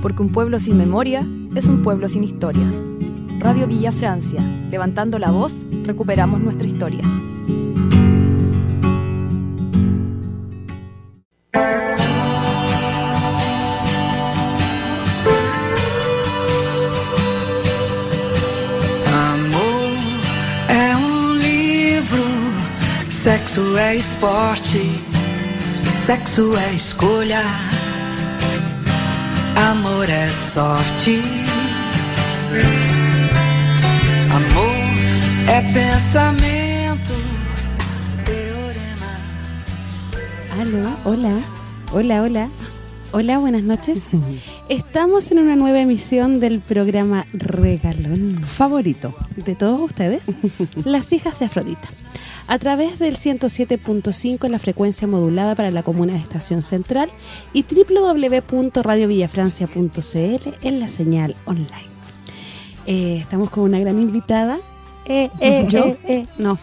porque un pueblo sin memoria es un pueblo sin historia. Radio Villa Francia, levantando la voz, recuperamos nuestra historia. Amor é um livro, sexo é esporte, sexo é escolha, amor é sorte. Amor é pensamento, teorema. Aló, hola, hola, hola, hola, buenas noches. Estamos en una nueva emisión del programa Regalón favorito. de todos ustedes, Las Hijas de Afrodita, a través del 107.5 en la frecuencia modulada para la comuna de Estación Central y www.radiovillafrancia.cl en la señal online. Eh, estamos con una gran invitada. Eh, eh, ¿Yo? eh, eh, no,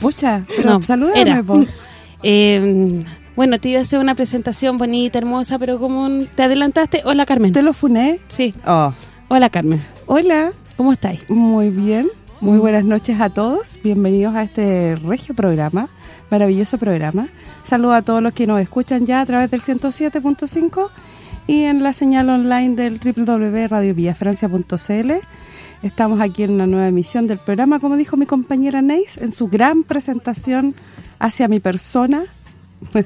Pucha, pero No, salúdame, era. po. Eh, bueno, te iba a hacer una presentación bonita, hermosa, pero como te adelantaste... Hola, Carmen. ¿Te lo funé? Sí, Oh, hola, Carmen. hola, ¿Cómo estáis? muy bien. Muy buenas noches a todos. Bienvenidos a este regio programa, maravilloso programa. Saludo a todos los que nos escuchan ya a través del 107.5 y en la señal online del www.radiovillafrancia.cl. Estamos aquí en una nueva emisión del programa, como dijo mi compañera Neis, en su gran presentación hacia mi persona.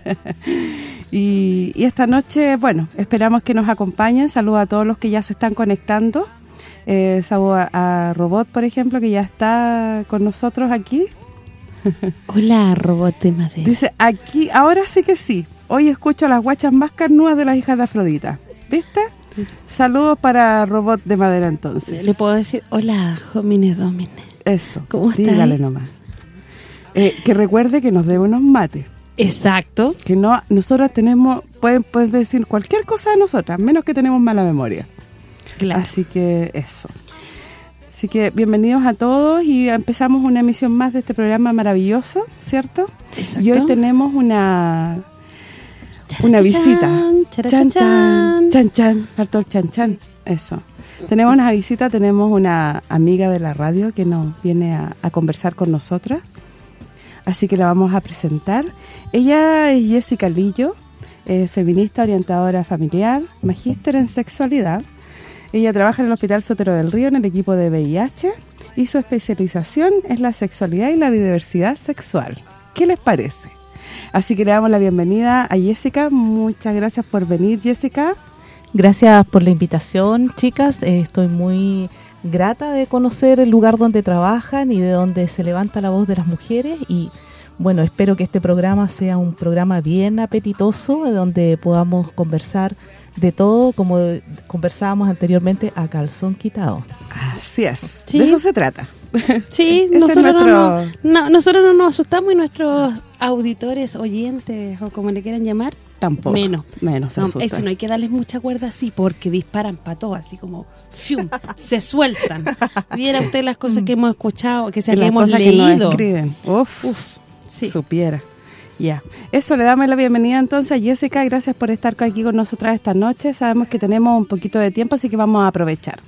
y, y esta noche, bueno, esperamos que nos acompañen. Saludo a todos los que ya se están conectando. Eh, saludo a, a Robot, por ejemplo, que ya está con nosotros aquí. Hola, robot de madera. Dice, aquí, ahora sí que sí. Hoy escucho las guachas más carnudas de las hijas de Afrodita. ¿Viste? Saludos para Robot de Madera entonces. Le puedo decir, hola, homine domine. Eso, ¿Cómo está dígale ahí? nomás. Eh, que recuerde que nos debe unos mates. Exacto. Que no nosotras tenemos, pueden, pueden decir cualquier cosa de nosotras, menos que tenemos mala memoria. Claro. Así que eso. Así que bienvenidos a todos y empezamos una emisión más de este programa maravilloso, ¿cierto? Exacto. Y hoy tenemos una una visita. Chan, chan, chan, chan, faltó el chan, chan. Eso. Tenemos una visita, tenemos una amiga de la radio que nos viene a, a conversar con nosotras. Así que la vamos a presentar. Ella es Jessica Lillo, eh, feminista, orientadora familiar, magíster en sexualidad. Ella trabaja en el Hospital Sotero del Río en el equipo de VIH y su especialización es la sexualidad y la biodiversidad sexual. ¿Qué les parece? Así que le damos la bienvenida a Jessica. Muchas gracias por venir, Jessica. Gracias por la invitación, chicas. Eh, estoy muy grata de conocer el lugar donde trabajan y de donde se levanta la voz de las mujeres y bueno, espero que este programa sea un programa bien apetitoso, donde podamos conversar de todo, como conversábamos anteriormente, a calzón quitado. Así es. Sí. De eso se trata. Sí, nosotros, nuestro- no, nos- no, nosotros no nos asustamos y nuestros auditores, oyentes o como le quieran llamar, Tampoco. Menos. Menos se no, asustan. eso no hay que darles mucha cuerda así porque disparan para todo, así como ¡fium! se sueltan. Viera usted las cosas que hemos escuchado, que, sea, Y las hemos leído. que nos escriben. Uf, Uf, sí. supiera. Ya. Eso, le damos la bienvenida entonces a Jessica. Gracias por estar aquí con nosotras esta noche. Sabemos que tenemos un poquito de tiempo, así que vamos a aprovechar.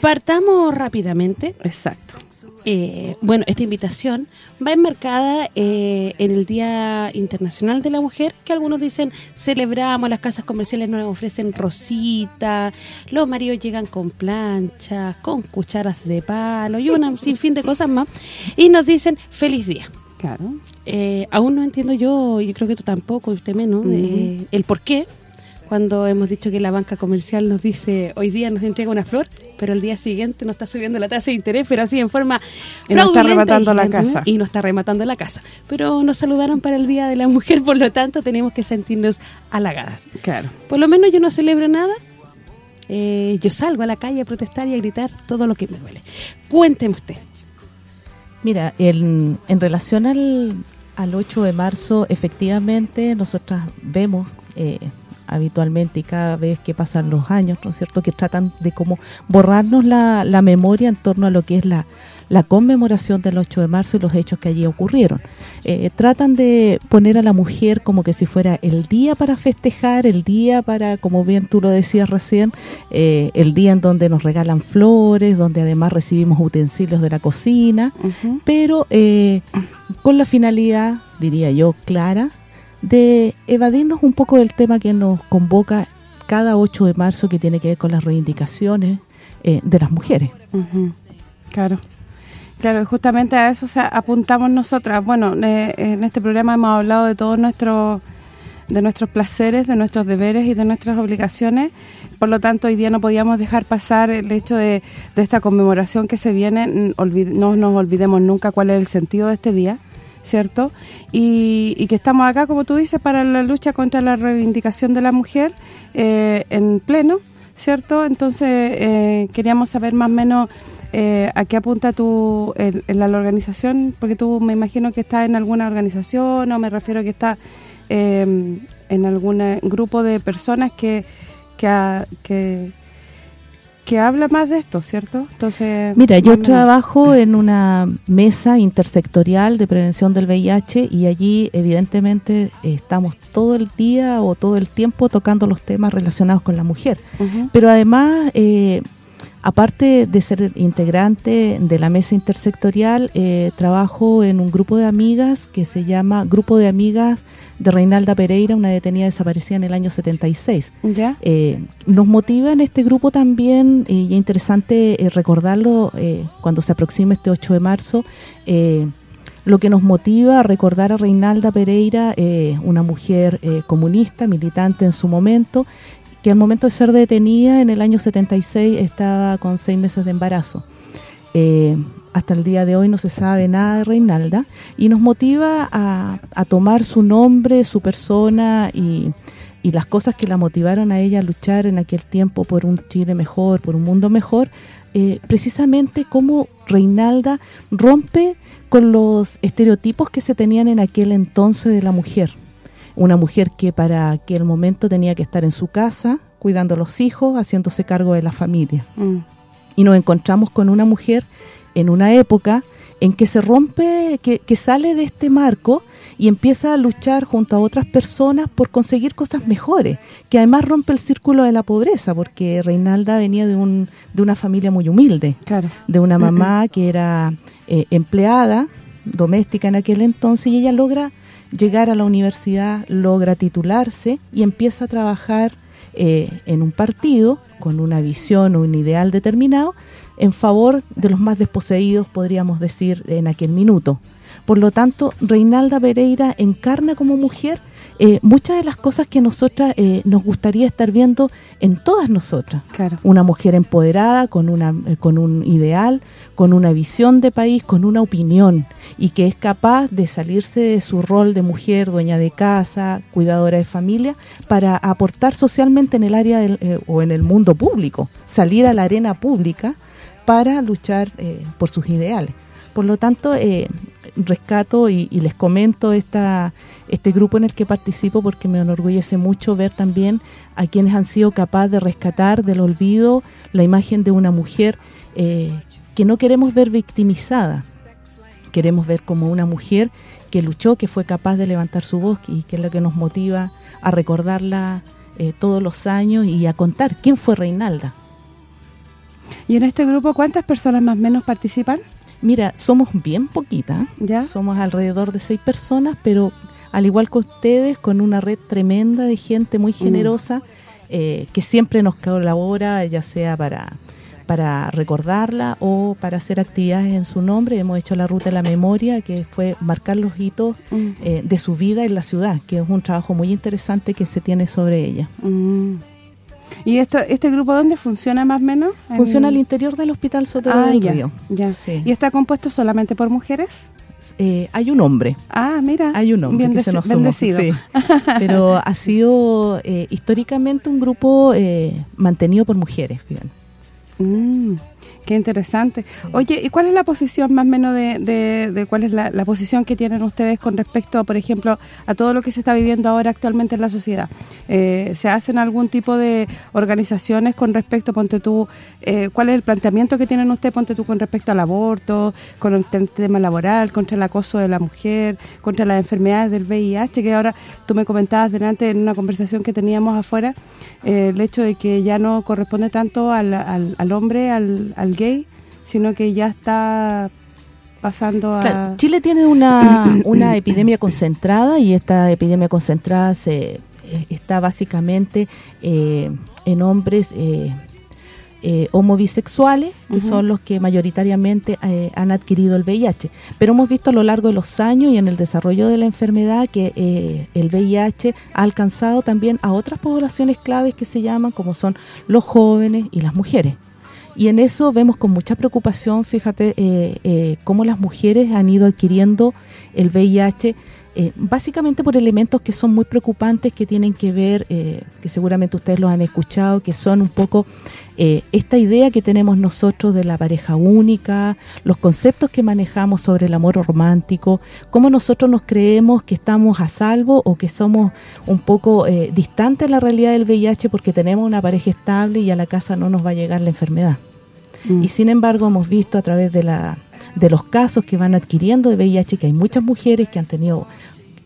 Partamos rápidamente. Exacto. Eh, bueno, esta invitación va enmarcada eh, en el Día Internacional de la Mujer, que algunos dicen celebramos, las casas comerciales nos ofrecen rosita, los maridos llegan con planchas, con cucharas de palo y un sinfín de cosas más, y nos dicen feliz día. Claro. Eh, aún no entiendo yo, y creo que tú tampoco, usted menos, eh, el por qué, cuando hemos dicho que la banca comercial nos dice, hoy día nos entrega una flor, pero el día siguiente nos está subiendo la tasa de interés, pero así en forma Y nos está rematando la casa. Y nos está rematando la casa. Pero nos saludaron para el Día de la Mujer, por lo tanto tenemos que sentirnos halagadas. Claro. Por lo menos yo no celebro nada, eh, yo salgo a la calle a protestar y a gritar todo lo que me duele. Cuénteme usted. Mira, en, en relación al, al 8 de marzo, efectivamente, nosotras vemos eh, habitualmente y cada vez que pasan los años, ¿no es cierto?, que tratan de como borrarnos la, la memoria en torno a lo que es la, la conmemoración del 8 de marzo y los hechos que allí ocurrieron. Eh, tratan de poner a la mujer como que si fuera el día para festejar, el día para, como bien tú lo decías recién, eh, el día en donde nos regalan flores, donde además recibimos utensilios de la cocina, pero eh, con la finalidad, diría yo, clara, de evadirnos un poco del tema que nos convoca cada 8 de marzo que tiene que ver con las reivindicaciones eh, de las mujeres. Claro. Claro, justamente a eso o sea, apuntamos nosotras. Bueno, eh, en este programa hemos hablado de todos nuestros de nuestros placeres, de nuestros deberes y de nuestras obligaciones. Por lo tanto, hoy día no podíamos dejar pasar el hecho de, de esta conmemoración que se viene. Mm, olvid- No nos olvidemos nunca cuál es el sentido de este día, ¿cierto? Y, y que estamos acá, como tú dices, para la lucha contra la reivindicación de la mujer eh, en pleno, ¿cierto? Entonces, eh, queríamos saber más o menos eh, a qué apunta tú en, en la, organización, porque tú me imagino que estás en alguna organización o me refiero que estás eh, en algún eh, grupo de personas que que, que que habla más de esto, ¿cierto? Entonces, Mira, yo trabajo en una mesa intersectorial de prevención del VIH y allí evidentemente estamos todo el día o todo el tiempo tocando los temas relacionados con la mujer. Pero además, eh, aparte de ser integrante de la mesa intersectorial, eh, trabajo en un grupo de amigas que se llama Grupo de Amigas de Reinalda Pereira, una detenida desaparecida en el año 76. ¿Ya? Eh, nos motiva en este grupo también, eh, y es interesante recordarlo cuando se aproxima este 8 de marzo, lo que nos motiva a recordar a Reinalda Pereira, eh, una mujer eh, comunista, militante en su momento, que al momento de ser detenida en el año 76 estaba con seis meses de embarazo. Eh, hasta el día de hoy no se sabe nada de Reinalda y nos motiva a, tomar su nombre, su persona y, las cosas que la motivaron a ella a luchar en aquel tiempo por un Chile mejor, por un mundo mejor, eh, precisamente cómo Reinalda rompe con los estereotipos que se tenían en aquel entonces de la mujer. Una mujer que para aquel momento tenía que estar en su casa, cuidando a los hijos, haciéndose cargo de la familia Mm. y nos encontramos con una mujer en una época en que se rompe, que, que sale de este marco y empieza a luchar junto a otras personas por conseguir cosas mejores, que además rompe el círculo de la pobreza, porque Reinalda venía de, un, de una familia muy humilde, Claro. de una mamá que era eh, empleada doméstica en aquel entonces y ella logra llegar a la universidad, logra titularse y empieza a trabajar eh, en un partido con una visión o un ideal determinado en favor de los más desposeídos, podríamos decir, en aquel minuto. Por lo tanto, Reinalda Pereira encarna como mujer eh, muchas de las cosas que nosotras eh, nos gustaría estar viendo en todas nosotras Claro. una mujer empoderada con una eh, con un ideal, con una visión de país, con una opinión y que es capaz de salirse de su rol de mujer, dueña de casa, cuidadora de familia para aportar socialmente en el área del, eh, o en el mundo público, salir a la arena pública para luchar eh, por sus ideales. Por lo tanto, eh, rescato y, les comento este grupo en el que participo porque me enorgullece mucho ver también a quienes han sido capaces de rescatar del olvido la imagen de una mujer eh, que no queremos ver victimizada. Queremos ver como una mujer que luchó, que fue capaz de levantar su voz y que es lo que nos motiva a recordarla eh, todos los años y a contar quién fue Reinalda. ¿Y en este grupo cuántas personas más o menos participan? Mira, somos bien poquitas, ¿Ya? somos alrededor de seis personas, pero al igual que ustedes, con una red tremenda de gente muy generosa eh, que siempre nos colabora, ya sea para para recordarla o para hacer actividades en su nombre. Hemos hecho la ruta de la memoria, que fue marcar los hitos Mm. eh, de su vida en la ciudad, que es un trabajo muy interesante que se tiene sobre ella. Mm. ¿Y esto este grupo dónde funciona más o menos? En- Funciona al interior del Hospital Sotero Ah, del ya, Río. ya. Sí. ¿Y está compuesto solamente por mujeres? Eh, hay un hombre, Ah, mira. Hay un hombre que se nos sumó, sí. Pero ha sido eh, históricamente un grupo eh, mantenido por mujeres, fíjate. Mm. Qué interesante. Oye, ¿y cuál es la posición más o menos de, cuál es la, posición que tienen ustedes con respecto, por ejemplo, a todo lo que se está viviendo ahora actualmente en la sociedad? Eh, ¿Se hacen algún tipo de organizaciones con respecto, ponte tú, eh, cuál es el planteamiento que tienen ustedes, ponte tú, con respecto al aborto, con el tema laboral, contra el acoso de la mujer, contra las enfermedades del VIH, que ahora tú me comentabas delante en una conversación que teníamos afuera, eh, el hecho de que ya no corresponde tanto al, al, al hombre, al gay, sino que ya está pasando a... Claro, Chile tiene una, una epidemia concentrada y esta epidemia concentrada se eh, está básicamente eh, en hombres eh, eh, homobisexuales, que uh -huh. son los que mayoritariamente eh, han adquirido el VIH. Pero hemos visto a lo largo de los años y en el desarrollo de la enfermedad que eh, el VIH ha alcanzado también a otras poblaciones claves que se llaman, como son los jóvenes y las mujeres. Y en eso vemos con mucha preocupación, fíjate, eh, eh, cómo las mujeres han ido adquiriendo el VIH, eh, básicamente por elementos que son muy preocupantes, que tienen que ver, eh, que seguramente ustedes los han escuchado, que son un poco eh, esta idea que tenemos nosotros de la pareja única, los conceptos que manejamos sobre el amor romántico, cómo nosotros nos creemos que estamos a salvo o que somos un poco eh, distantes de la realidad del VIH porque tenemos una pareja estable y a la casa no nos va a llegar la enfermedad. Mm. Y sin embargo hemos visto a través de la de los casos que van adquiriendo de VIH que hay muchas mujeres que han tenido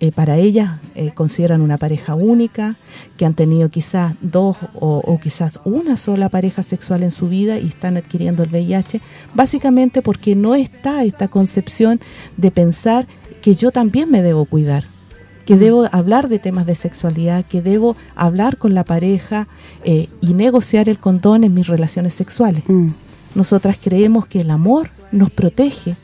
eh, para ellas eh, consideran una pareja única, que han tenido quizás dos o, o, quizás una sola pareja sexual en su vida y están adquiriendo el VIH, básicamente porque no está esta concepción de pensar que yo también me debo cuidar, que debo hablar de temas de sexualidad, que debo hablar con la pareja eh, y negociar el condón en mis relaciones sexuales. Mm. Nosotras creemos que el amor nos protege,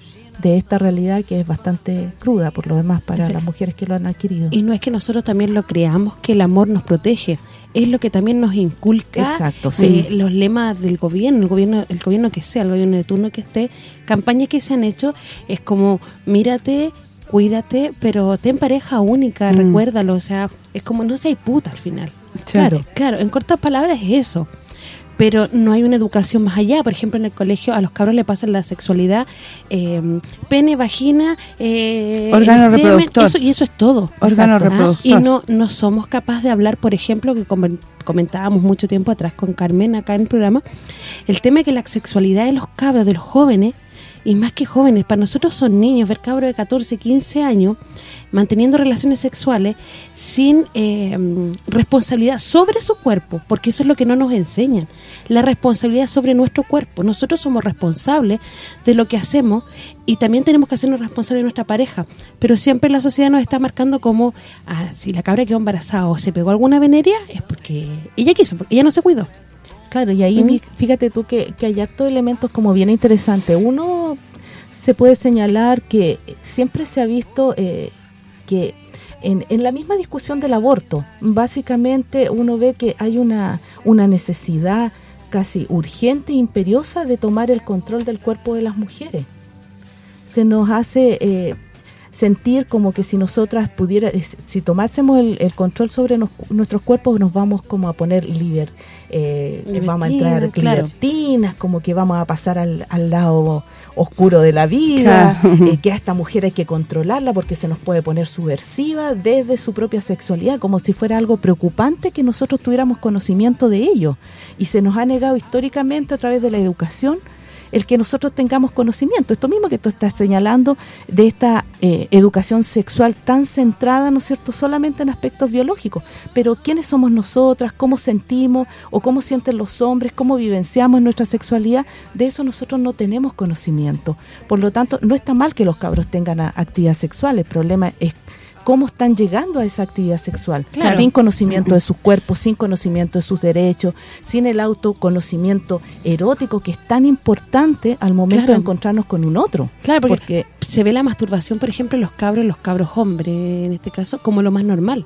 de esta realidad que es bastante cruda por lo demás para sí. las mujeres que lo han adquirido. Y no es que nosotros también lo creamos que el amor nos protege, es lo que también nos inculca Exacto, sí. eh, los lemas del gobierno, el gobierno el gobierno que sea, el gobierno de turno que esté, campañas que se han hecho, es como, mírate, cuídate, pero ten pareja única, mm. recuérdalo, o sea, es como no seas puta al final. Claro, claro, en cortas palabras es eso pero no hay una educación más allá. Por ejemplo, en el colegio a los cabros le pasan la sexualidad, eh, pene, vagina, eh, órgano semen, reproductor. Eso, y eso es todo. Órgano Exacto. reproductor. Y no, no somos capaces de hablar, por ejemplo, que comentábamos mucho tiempo atrás con Carmen acá en el programa, el tema de que la sexualidad de los cabros, de los jóvenes, y más que jóvenes, para nosotros son niños, ver cabros de 14, 15 años, manteniendo relaciones sexuales sin eh, responsabilidad sobre su cuerpo, porque eso es lo que no nos enseñan, la responsabilidad sobre nuestro cuerpo. Nosotros somos responsables de lo que hacemos y también tenemos que hacernos responsables de nuestra pareja, pero siempre la sociedad nos está marcando como, ah, si la cabra quedó embarazada o se pegó alguna veneria, es porque ella quiso, porque ella no se cuidó. Claro, y ahí mm. fíjate tú que, que hay hartos elementos como bien interesantes. Uno se puede señalar que siempre se ha visto eh, que en, en, la misma discusión del aborto, básicamente uno ve que hay una, una necesidad casi urgente e imperiosa de tomar el control del cuerpo de las mujeres. Se nos hace eh, sentir como que si nosotras pudiera, si tomásemos el, el control sobre nos, nuestros cuerpos nos vamos como a poner líder, eh, vamos a entrar claro. como que vamos a pasar al, al lado oscuro de la vida, claro. eh, que a esta mujer hay que controlarla porque se nos puede poner subversiva desde su propia sexualidad, como si fuera algo preocupante que nosotros tuviéramos conocimiento de ello. Y se nos ha negado históricamente a través de la educación el que nosotros tengamos conocimiento. Esto mismo que tú estás señalando de esta eh, educación sexual tan centrada, ¿no es cierto?, solamente en aspectos biológicos. Pero ¿quiénes somos nosotras? ¿Cómo sentimos? ¿O cómo sienten los hombres? ¿Cómo vivenciamos nuestra sexualidad? De eso nosotros no tenemos conocimiento. Por lo tanto, no está mal que los cabros tengan actividad sexual. El problema es cómo están llegando a esa actividad sexual, claro. sin conocimiento de sus cuerpos, sin conocimiento de sus derechos, sin el autoconocimiento erótico que es tan importante al momento claro. de encontrarnos con un otro. Claro, porque, porque, se ve la masturbación, por ejemplo, en los cabros, los cabros hombres, en este caso, como lo más normal.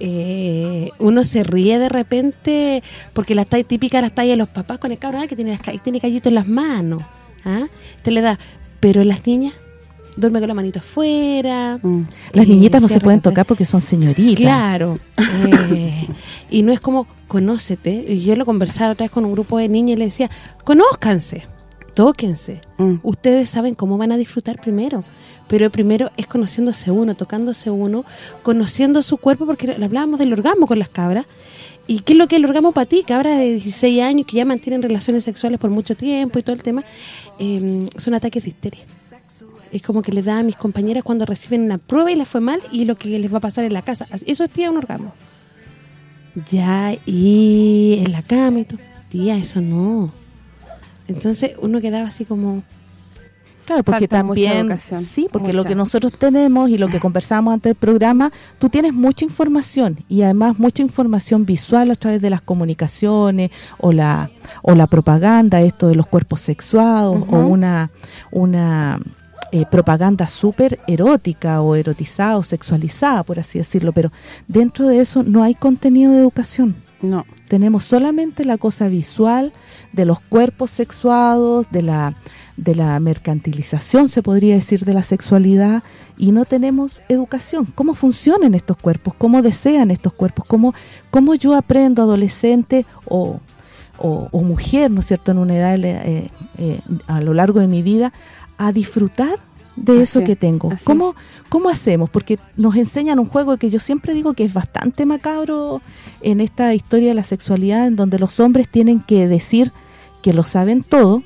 Eh, uno se ríe de repente porque la talla típica las tallas de los papás con el cabro que tiene, tiene callito en las manos. ¿ah? Te le da, pero las niñas duerme con la manito afuera. Mm. Las eh, niñitas no se pueden tocar porque son señoritas. Claro. eh, y no es como, conócete. Y yo lo conversaba otra vez con un grupo de niñas y le decía, conózcanse. tóquense. Mm. Ustedes saben cómo van a disfrutar primero, pero primero es conociéndose uno, tocándose uno, conociendo su cuerpo, porque hablábamos del orgasmo con las cabras, ¿Y qué es lo que es el orgasmo para ti? Cabras de 16 años que ya mantienen relaciones sexuales por mucho tiempo y todo el tema, eh, son ataques de histeria. Es como que les da a mis compañeras cuando reciben una prueba y les fue mal y lo que les va a pasar en la casa. Eso es tía un orgasmo. Ya, y en la cama y todo. Tía, eso no. Entonces uno quedaba así como... Claro, porque Falta también, sí, porque lo que nosotros tenemos y lo que conversamos antes del programa, tú tienes mucha información y además mucha información visual a través de las comunicaciones o la o la propaganda, esto de los cuerpos sexuados o una una eh, propaganda súper erótica o erotizada o sexualizada, por así decirlo, pero dentro de eso no hay contenido de educación No. tenemos solamente la cosa visual de los cuerpos sexuados, de la de la mercantilización, se podría decir, de la sexualidad y no tenemos educación. ¿Cómo funcionan estos cuerpos? ¿Cómo desean estos cuerpos? ¿Cómo, cómo yo aprendo adolescente o, o, o mujer, ¿no es cierto?, en una edad eh, eh, a lo largo de mi vida a disfrutar de Así eso es, que tengo. ¿Cómo, ¿Cómo hacemos? Porque nos enseñan un juego que yo siempre digo que es bastante macabro en esta historia de la sexualidad, en donde los hombres tienen que decir que lo saben todo,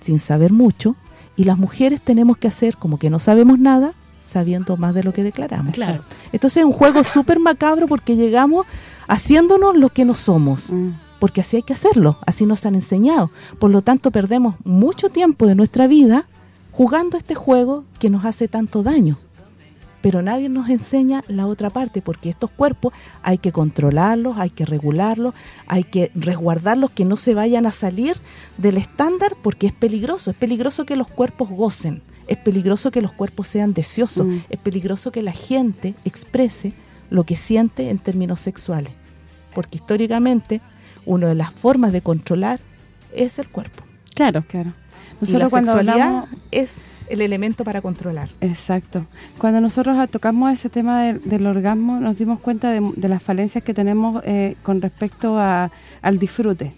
sin saber mucho, y las mujeres tenemos que hacer como que no sabemos nada, sabiendo más de lo que declaramos. Claro. Entonces es un juego súper macabro porque llegamos haciéndonos lo que no somos Mm. porque así hay que hacerlo, así nos han enseñado. Por lo tanto, perdemos mucho tiempo de nuestra vida jugando este juego que nos hace tanto daño. Pero nadie nos enseña la otra parte, porque estos cuerpos hay que controlarlos, hay que regularlos, hay que resguardarlos, que no se vayan a salir del estándar, porque es peligroso. Es peligroso que los cuerpos gocen, es peligroso que los cuerpos sean deseosos, Mm. es peligroso que la gente exprese lo que siente en términos sexuales. Porque históricamente, una de las formas de controlar es el cuerpo. Claro. Claro. La Nosotros cuando hablamos... es el elemento para controlar. Exacto. Cuando nosotros tocamos ese tema del, del orgasmo, nos dimos cuenta de, de las falencias que tenemos eh, con respecto a, al disfrute.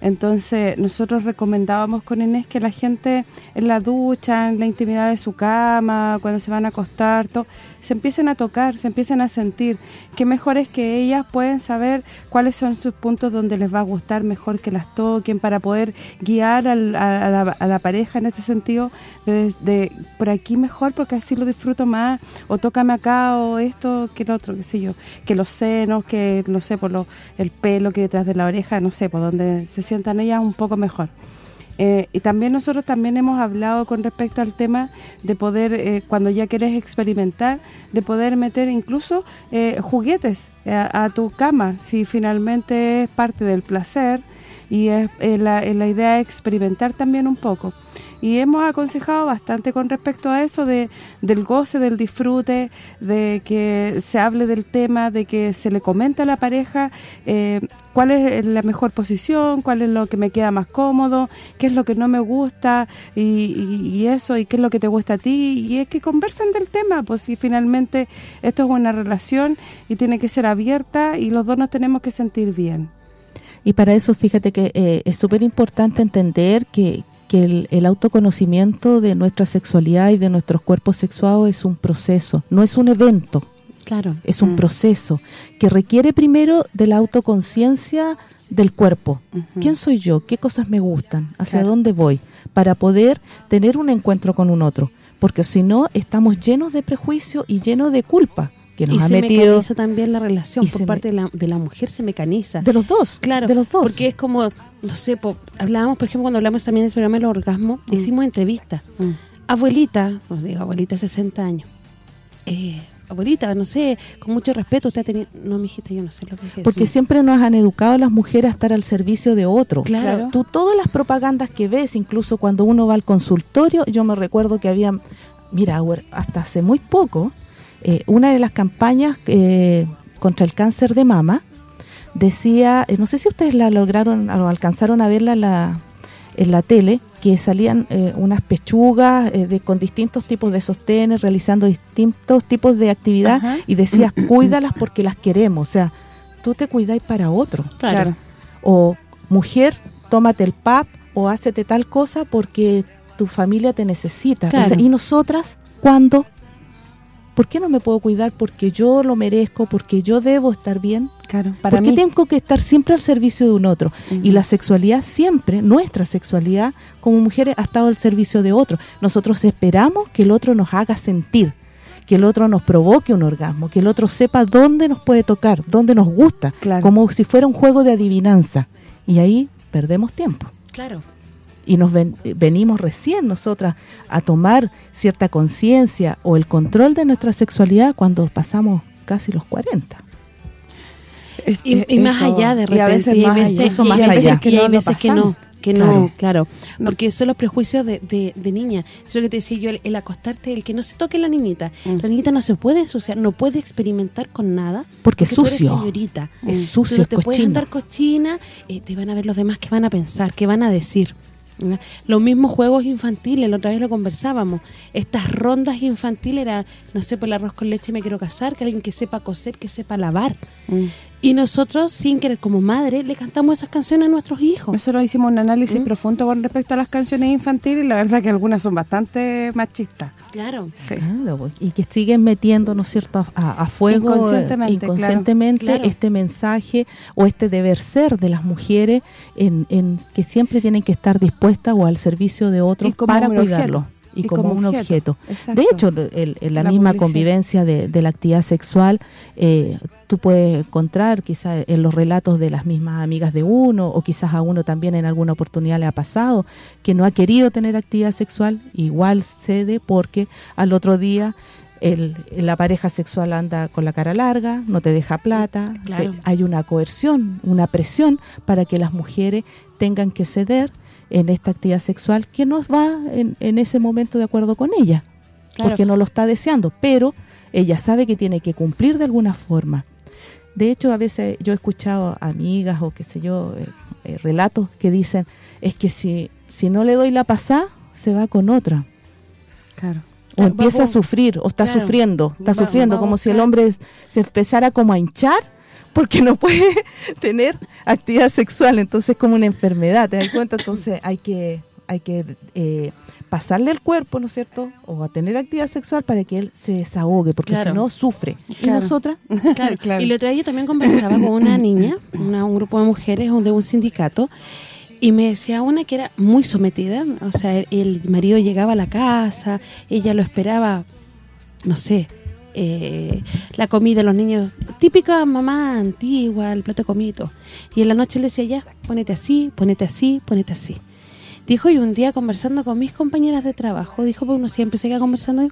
Entonces, nosotros recomendábamos con Inés que la gente en la ducha, en la intimidad de su cama, cuando se van a acostar, todo, se empiecen a tocar, se empiecen a sentir. Qué mejor es que ellas pueden saber cuáles son sus puntos donde les va a gustar mejor que las toquen para poder guiar a, la, pareja en ese sentido de, por aquí mejor porque así lo disfruto más o tócame acá o esto que el otro, qué sé yo, que los senos, que no sé, por lo, el pelo que detrás de la oreja, no sé, por donde se sientan ellas un poco mejor. Eh, y también nosotros también hemos hablado con respecto al tema de poder, eh, cuando ya quieres experimentar, de poder meter incluso eh, juguetes a, tu cama, si finalmente es parte del placer y es la, la idea es experimentar también un poco. Y hemos aconsejado bastante con respecto a eso de del goce, del disfrute, de que se hable del tema, de que se le comente a la pareja eh, cuál es la mejor posición, cuál es lo que me queda más cómodo, qué es lo que no me gusta y, eso, y qué es lo que te gusta a ti, y es que conversen del tema, pues si finalmente esto es una relación y tiene que ser abierta y los dos nos tenemos que sentir bien. Y para eso, fíjate que eh, es súper importante entender que, que el, el autoconocimiento de nuestra sexualidad y de nuestros cuerpos sexuados es un proceso, no es un evento, Claro. es un Mm. proceso que requiere primero de la autoconciencia del cuerpo. ¿Quién soy yo? ¿Qué cosas me gustan? ¿Hacia Claro. dónde voy? Para poder tener un encuentro con un otro. Porque si no, estamos llenos de prejuicio y llenos de culpa que nos y ha se metido mecaniza también la relación y por parte de la, de la mujer, se mecaniza. de los dos. Claro, de los dos. porque es como, no sé, po, hablábamos, por ejemplo, cuando hablamos también del programa del orgasmo, Mm. hicimos entrevistas. Mm. Abuelita, os digo, abuelita 60 años. Eh, abuelita, no sé, con mucho respeto, usted ha tenido... No, mijita, yo no sé lo que es. Porque siempre nos han educado las mujeres a estar al servicio de otro. Claro. Tú todas las propagandas que ves, incluso cuando uno va al consultorio, yo me recuerdo que había, mira, hasta hace muy poco, eh, una de las campañas eh, contra el cáncer de mama decía, eh, no sé si ustedes la lograron o alcanzaron a verla en la, en la tele, que salían eh, unas pechugas eh, de con distintos tipos de sostenes, realizando distintos tipos de actividad Ajá. y decías, cuídalas porque las queremos, o sea, tú te cuidáis para otro Claro. o mujer, tómate el PAP o hácete tal cosa porque tu familia te necesita. O Claro. sea, y nosotras, ¿cuándo? ¿Por qué no me puedo cuidar? Porque yo lo merezco, porque yo debo estar bien. Claro, para ¿Por qué mí. tengo que estar siempre al servicio de un otro? Y la sexualidad siempre, nuestra sexualidad como mujeres ha estado al servicio de otro. Nosotros esperamos que el otro nos haga sentir, que el otro nos provoque un orgasmo, que el otro sepa dónde nos puede tocar, dónde nos gusta, Claro. como si fuera un juego de adivinanza. Y ahí perdemos tiempo Claro. Y nos ven- venimos recién nosotras a tomar cierta conciencia o el control de nuestra sexualidad cuando pasamos casi los 40. Es- Y, eh, y más eso, allá de y repente, a veces y hay veces, allá. Eso y más hay veces allá. que, Que y hay no veces que no, que Claro. no, claro, No. porque son los prejuicios de, de, de niña. Eso es lo que te decía yo, el, el acostarte, el que no se toque la niñita. Mm. La niñita no se puede ensuciar, no puede experimentar con nada. Porque es tú eres sucio. señorita. Es sucio, es te puedes andar cochina, eh, te van a ver los demás que van a pensar, que van a decir. Los mismos juegos infantiles, la otra vez lo conversábamos. Estas rondas infantiles era, no sé, por el arroz con leche me quiero casar, que alguien que sepa coser, que sepa lavar. Mm. Y nosotros, sin querer, como madre, le cantamos esas canciones a nuestros hijos. Nosotros hicimos un análisis ¿Mm? profundo con respecto a las canciones infantiles y la verdad que algunas son bastante machistas. Claro. Sí. Claro, y que siguen metiendo, ¿no es cierto?, a, a- fuego Inconscientemente, inconscientemente claro. Claro. este mensaje o este deber ser de las mujeres en, en que siempre tienen que estar dispuestas o al servicio de otros para cuidarlo. Y, como, un objeto. De hecho, el- el- la, La misma publicidad. convivencia de, de la actividad sexual, eh, tú puedes encontrar quizás en los relatos de las mismas amigas de uno, o quizás a uno también en alguna oportunidad le ha pasado, que no ha querido tener actividad sexual, igual cede porque al otro día el, la pareja sexual anda con la cara larga, no te deja plata, Claro. hay una coerción, una presión para que las mujeres tengan que ceder en esta actividad sexual que no va en, en ese momento de acuerdo con ella Claro. porque no lo está deseando, pero ella sabe que tiene que cumplir de alguna forma. De hecho, a veces yo he escuchado amigas o qué sé yo, eh, eh, relatos que dicen, es que si, si no le doy la pasada, se va con otra. Claro. O empieza a sufrir, o está claro. sufriendo, está sufriendo, como si el hombre se empezara como a hinchar porque no puede tener actividad sexual, entonces es como una enfermedad, ¿te das cuenta? Entonces hay que hay que eh, pasarle el cuerpo, ¿no es cierto? O a tener actividad sexual para que él se desahogue, porque Claro. si no sufre. Y nosotras, Claro. Claro. Y la otra vez yo también conversaba con una niña, una- un grupo de mujeres de un sindicato, y me decía una que era muy sometida, o sea, el, el marido llegaba a la casa, ella lo esperaba, no sé, eh, la comida, los niños, típica mamá antigua, el plato de comito, y en la noche le decía ya, ponete así, ponete así, ponete así. Dijo, y un día conversando con mis compañeras de trabajo, dijo, pues uno siempre se queda conversando,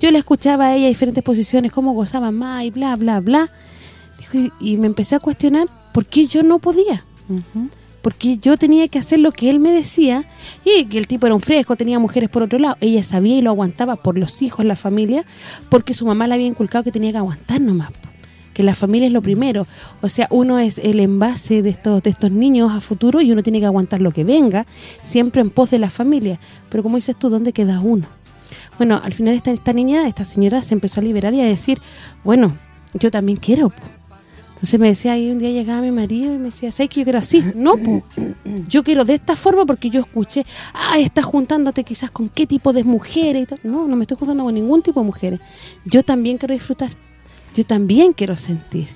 yo le escuchaba a ella diferentes posiciones, cómo gozaban más y bla, bla, bla. Dijo, y, me empecé a cuestionar por qué yo no podía. Porque yo tenía que hacer lo que él me decía y que el tipo era un fresco, tenía mujeres por otro lado. Ella sabía y lo aguantaba por los hijos, la familia, porque su mamá le había inculcado que tenía que aguantar nomás. Que la familia es lo primero. O sea, uno es el envase de estos de estos niños a futuro y uno tiene que aguantar lo que venga, siempre en pos de la familia. Pero como dices tú, ¿dónde queda uno? Bueno, al final esta, esta niña, esta señora se empezó a liberar y a decir, bueno, yo también quiero. po. Entonces me decía, ahí un día llegaba mi marido y me decía, ¿sabes que yo quiero así? No, po. yo quiero de esta forma porque yo escuché, ah, estás juntándote quizás con qué tipo de mujeres y tal. No, no me estoy juntando con ningún tipo de mujeres. Yo también quiero disfrutar. Yo también quiero sentir.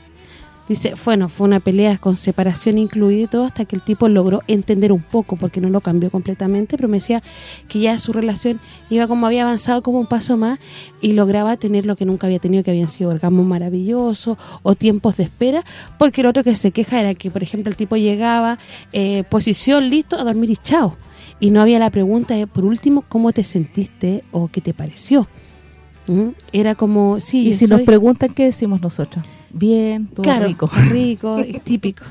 Dice, bueno, fue una pelea con separación incluida y todo hasta que el tipo logró entender un poco, porque no lo cambió completamente, pero me decía que ya su relación iba como había avanzado como un paso más y lograba tener lo que nunca había tenido, que habían sido orgasmos maravillosos o tiempos de espera, porque el otro que se queja era que, por ejemplo, el tipo llegaba, eh, posición, listo, a dormir y chao. Y no había la pregunta de, por último, ¿cómo te sentiste o qué te pareció? ¿Mm? Era como, sí, y si nos preguntan, ¿qué decimos nosotros? Bien, todo claro, rico. rico, es típico.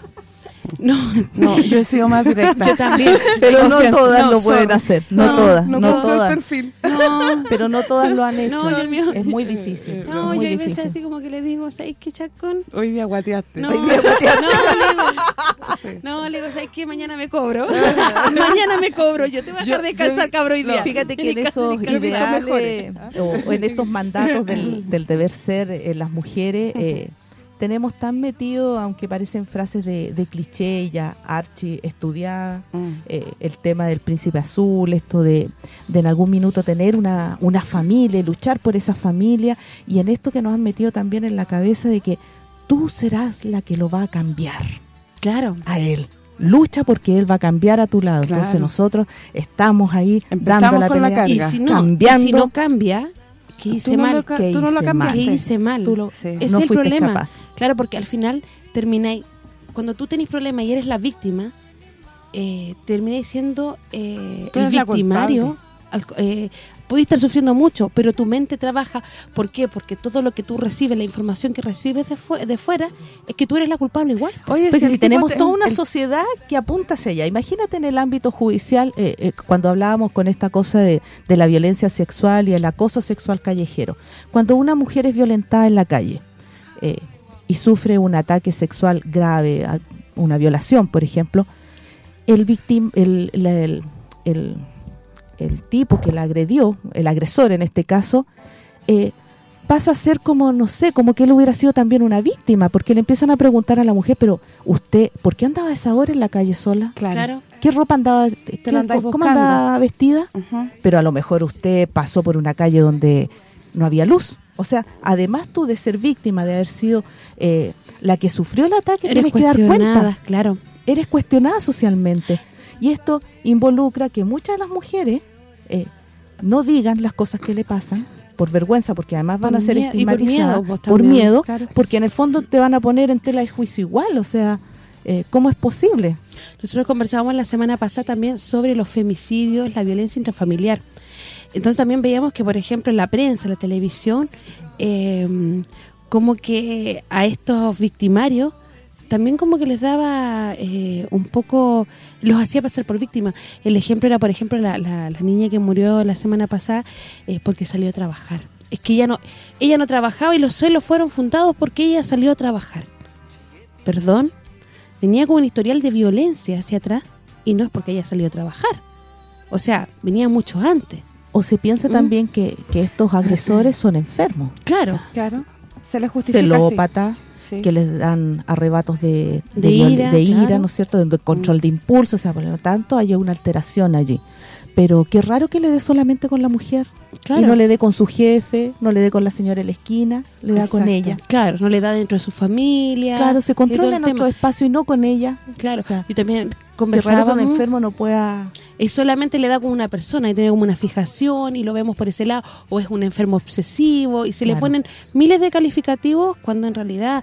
No, No, yo he sido más directa. yo también. Pero Lo no siento, todas no, lo pueden sorry. hacer, no, No, todas, no, no, todas. perfil. No, Pero no todas lo han hecho. No, yo el mío- Es muy difícil. no, muy yo hay veces difícil. así como que le digo, ¿sabes qué, Chacón? Hoy día guateaste. No, no, le digo, no, le digo, ¿sabes qué? Mañana me cobro. Mañana me cobro. Yo te voy a dejar descansar, cabrón, hoy No, día. fíjate que en Descansa, esos ideales o, o en estos mandatos del, del deber ser en las mujeres, eh, tenemos tan metido, aunque parecen frases de, de cliché ya archi estudiada, Mm. eh, el tema del príncipe azul, esto de, de en algún minuto tener una, una familia, luchar por esa familia, y en esto que nos han metido también en la cabeza de que tú serás la que lo va a cambiar Claro. a él. Lucha porque él va a cambiar a tu lado. Claro. Entonces nosotros estamos ahí Empezamos dando la con la pelea. Y si no, cambiando. y si no cambia, ¿qué hice no mal? lo ¿Qué tú no lo hice cambiaste. ¿Qué hice mal? Tú lo- Sí. Ese no es el problema. capaz. Claro, porque al final termináis, cuando tú tenés problemas y eres la víctima, eh, termináis siendo eh, el victimario. Al- eh, podés estar sufriendo mucho, pero tu mente trabaja. ¿Por qué? Porque todo lo que tú recibes, la información que recibes de, fue- de fuera, es que tú eres la culpable igual. Oye, si tipo tenemos te- toda una el- sociedad que apunta hacia allá. Imagínate en el ámbito judicial, eh, eh, cuando hablábamos con esta cosa de, de la violencia sexual y el acoso sexual callejero. Cuando una mujer es violentada en la calle eh, y sufre un ataque sexual grave, una violación, por ejemplo, el, victim, el, el, el- el tipo que la agredió, el agresor en este caso, eh, pasa a ser como, no sé, como que él hubiera sido también una víctima, porque le empiezan a preguntar a la mujer, pero usted, ¿por qué andaba a esa hora en la calle sola? Claro. ¿Qué ropa andaba, qué- cómo andaba vestida? Pero a lo mejor usted pasó por una calle donde no había luz. O sea, además tú de ser víctima, de haber sido eh, la que sufrió el ataque, Eres tienes que dar cuenta. claro. Eres cuestionada socialmente. Y esto involucra que muchas de las mujeres eh, no digan las cosas que le pasan por vergüenza, porque además van Por a ser por estigmatizadas miedo, por miedo, claro. porque en el fondo te van a poner en tela de juicio igual. O sea, eh, ¿cómo es posible? Nosotros conversábamos la semana pasada también sobre los femicidios, la violencia intrafamiliar. Entonces también veíamos que, por ejemplo, en la prensa, en la televisión, eh, como que a estos victimarios también como que les daba eh, un poco, los hacía pasar por víctimas. El ejemplo era, por ejemplo, la, la- la niña que murió la semana pasada eh, porque salió a trabajar. Es que ella no ella no trabajaba y los celos fueron fundados porque ella salió a trabajar. Perdón, venía con un historial de violencia hacia atrás y no es porque ella salió a trabajar. O sea, venía mucho antes. O se piensa Mm. también que, que estos agresores son enfermos, Claro, Claro. Se le justifica celópatas, así. Sí. que les dan arrebatos de, ira, de ira, claro. ¿no es cierto?, de, de control de impulso, o sea, por lo tanto hay una alteración allí. Pero qué raro que le dé solamente con la mujer, claro. y no le dé con su jefe, no le dé con la señora en la esquina, le da con ella. Claro, no le da dentro de su familia. Claro, se y controla nuestro tema. espacio y no con ella. Claro, o sea, yo también raro que un enfermo no pueda... y solamente le da con una persona y tiene como una fijación y lo vemos por ese lado o es un enfermo obsesivo y se le ponen miles de calificativos cuando en realidad